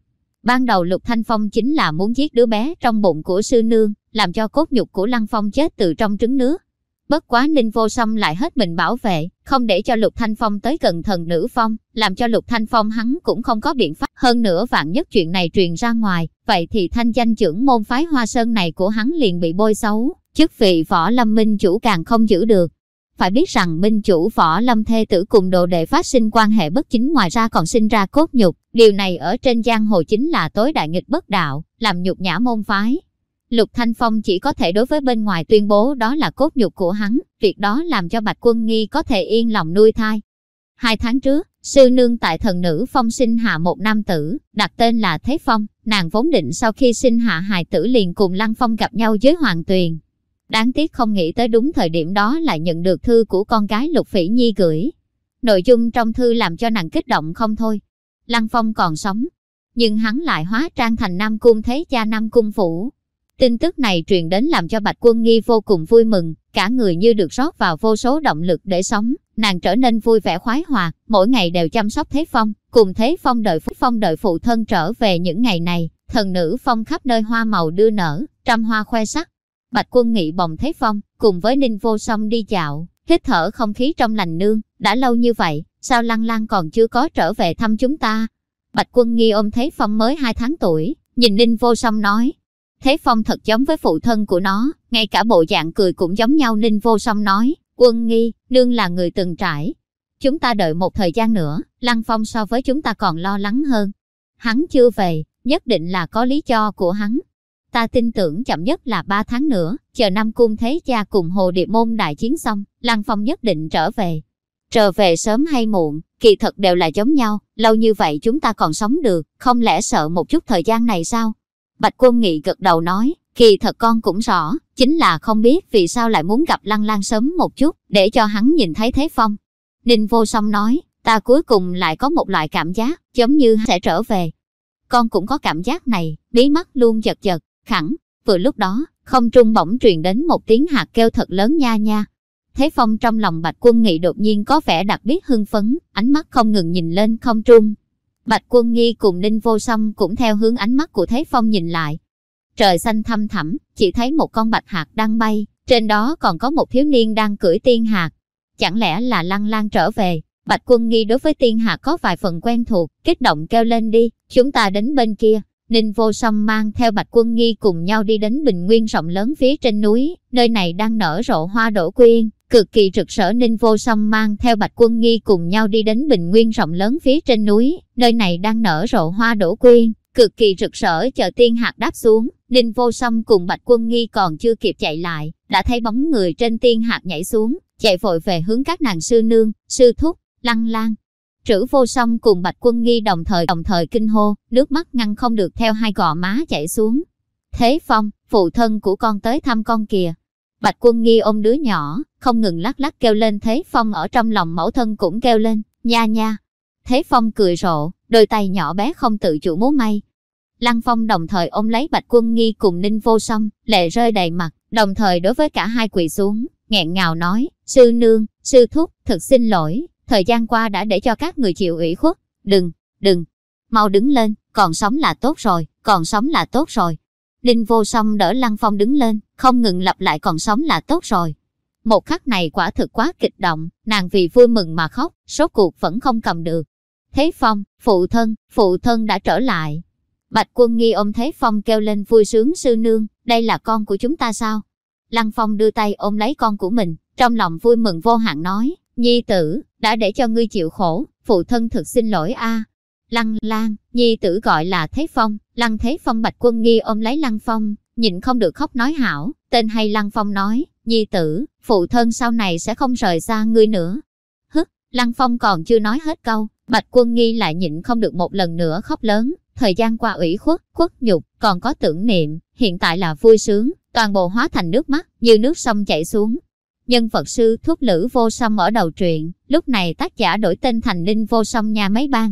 Ban đầu Lục Thanh Phong chính là muốn giết đứa bé trong bụng của sư nương, làm cho cốt nhục của Lăng Phong chết từ trong trứng nước. Bất quá Ninh Vô Song lại hết mình bảo vệ, không để cho Lục Thanh Phong tới gần thần nữ phong, làm cho Lục Thanh Phong hắn cũng không có biện pháp. Hơn nữa vạn nhất chuyện này truyền ra ngoài, vậy thì thanh danh trưởng môn phái Hoa Sơn này của hắn liền bị bôi xấu, chức vị võ lâm minh chủ càng không giữ được. Phải biết rằng minh chủ võ lâm thê tử cùng đồ đệ phát sinh quan hệ bất chính ngoài ra còn sinh ra cốt nhục. Điều này ở trên giang hồ chính là tối đại nghịch bất đạo, làm nhục nhã môn phái. Lục Thanh Phong chỉ có thể đối với bên ngoài tuyên bố đó là cốt nhục của hắn, việc đó làm cho Bạch Quân Nghi có thể yên lòng nuôi thai. Hai tháng trước, sư nương tại thần nữ phong sinh hạ một nam tử, đặt tên là Thế Phong, nàng vốn định sau khi sinh hạ hài tử liền cùng Lăng Phong gặp nhau với Hoàng Tuyền. Đáng tiếc không nghĩ tới đúng thời điểm đó lại nhận được thư của con gái Lục Phỉ Nhi gửi. Nội dung trong thư làm cho nàng kích động không thôi. Lăng Phong còn sống, nhưng hắn lại hóa trang thành Nam Cung Thế Cha Nam Cung Phủ. Tin tức này truyền đến làm cho Bạch Quân Nghi vô cùng vui mừng, cả người như được rót vào vô số động lực để sống, nàng trở nên vui vẻ khoái hòa, mỗi ngày đều chăm sóc Thế Phong, cùng Thế Phong đợi Phúc Phong đợi phụ thân trở về những ngày này, thần nữ phong khắp nơi hoa màu đưa nở, trăm hoa khoe sắc, Bạch Quân Nghị bồng Thế Phong, cùng với Ninh Vô Song đi dạo, hít thở không khí trong lành nương, đã lâu như vậy, sao Lăng Lăng còn chưa có trở về thăm chúng ta? Bạch Quân Nghi ôm Thế Phong mới 2 tháng tuổi, nhìn Ninh Vô Song nói. Thế Phong thật giống với phụ thân của nó, ngay cả bộ dạng cười cũng giống nhau Ninh Vô Song nói, Quân Nghi, nương là người từng trải. chúng ta đợi một thời gian nữa, Lăng Phong so với chúng ta còn lo lắng hơn. Hắn chưa về, nhất định là có lý do của hắn. Ta tin tưởng chậm nhất là 3 tháng nữa, chờ năm cung thế cha cùng Hồ địa Môn đại chiến xong, Lăng Phong nhất định trở về. Trở về sớm hay muộn, kỳ thật đều là giống nhau, lâu như vậy chúng ta còn sống được, không lẽ sợ một chút thời gian này sao? Bạch Quân Nghị gật đầu nói, kỳ thật con cũng rõ, chính là không biết vì sao lại muốn gặp Lăng Lan sớm một chút, để cho hắn nhìn thấy Thế Phong. Ninh Vô Song nói, ta cuối cùng lại có một loại cảm giác, giống như sẽ trở về. Con cũng có cảm giác này, bí mắt luôn giật giật, khẳng. Vừa lúc đó, không trung bỗng truyền đến một tiếng hạt kêu thật lớn nha nha. Thế Phong trong lòng Bạch Quân Nghị đột nhiên có vẻ đặc biệt hưng phấn, ánh mắt không ngừng nhìn lên không trung. Bạch Quân Nghi cùng Ninh Vô Song cũng theo hướng ánh mắt của Thế Phong nhìn lại. Trời xanh thăm thẳm, chỉ thấy một con bạch hạt đang bay, trên đó còn có một thiếu niên đang cưỡi tiên hạt. Chẳng lẽ là Lăng Lan trở về? Bạch Quân Nghi đối với tiên hạt có vài phần quen thuộc, kích động kêu lên đi, chúng ta đến bên kia. Ninh Vô Song mang theo Bạch Quân Nghi cùng nhau đi đến bình nguyên rộng lớn phía trên núi, nơi này đang nở rộ hoa đổ quyên, cực kỳ rực rỡ Ninh Vô Song mang theo Bạch Quân Nghi cùng nhau đi đến bình nguyên rộng lớn phía trên núi, nơi này đang nở rộ hoa đổ quyên, cực kỳ rực rỡ chờ tiên hạt đáp xuống, Ninh Vô Song cùng Bạch Quân Nghi còn chưa kịp chạy lại, đã thấy bóng người trên tiên hạt nhảy xuống, chạy vội về hướng các nàng sư nương, sư thúc, lăng lan. Trữ vô song cùng Bạch Quân Nghi đồng thời đồng thời kinh hô, nước mắt ngăn không được theo hai gò má chảy xuống. Thế Phong, phụ thân của con tới thăm con kìa. Bạch Quân Nghi ôm đứa nhỏ, không ngừng lắc lắc kêu lên Thế Phong ở trong lòng mẫu thân cũng kêu lên, nha nha. Thế Phong cười rộ, đôi tay nhỏ bé không tự chủ múa may. Lăng Phong đồng thời ôm lấy Bạch Quân Nghi cùng Ninh Vô Song, lệ rơi đầy mặt, đồng thời đối với cả hai quỳ xuống, nghẹn ngào nói, sư nương, sư thúc, thật xin lỗi, thời gian qua đã để cho các người chịu ủy khuất, đừng, đừng, mau đứng lên, còn sống là tốt rồi, còn sống là tốt rồi. đinh vô song đỡ Lăng Phong đứng lên, không ngừng lặp lại còn sống là tốt rồi. Một khắc này quả thực quá kịch động, nàng vì vui mừng mà khóc, số cuộc vẫn không cầm được. Thế Phong, phụ thân, phụ thân đã trở lại. Bạch quân nghi ôm Thế Phong kêu lên vui sướng sư nương, đây là con của chúng ta sao? Lăng Phong đưa tay ôm lấy con của mình, trong lòng vui mừng vô hạn nói, Nhi tử, đã để cho ngươi chịu khổ, phụ thân thực xin lỗi a. Lăng Lan, Nhi tử gọi là Thế Phong, Lăng Thế Phong Bạch Quân Nghi ôm lấy Lăng Phong, nhịn không được khóc nói hảo, tên hay Lăng Phong nói, Nhi tử, phụ thân sau này sẽ không rời xa ngươi nữa. hức Lăng Phong còn chưa nói hết câu, Bạch Quân Nghi lại nhịn không được một lần nữa khóc lớn, thời gian qua ủy khuất, khuất nhục, còn có tưởng niệm, hiện tại là vui sướng, toàn bộ hóa thành nước mắt, như nước sông chảy xuống, Nhân vật sư thuốc lữ vô song ở đầu truyện, lúc này tác giả đổi tên thành đinh vô song nhà mấy bang.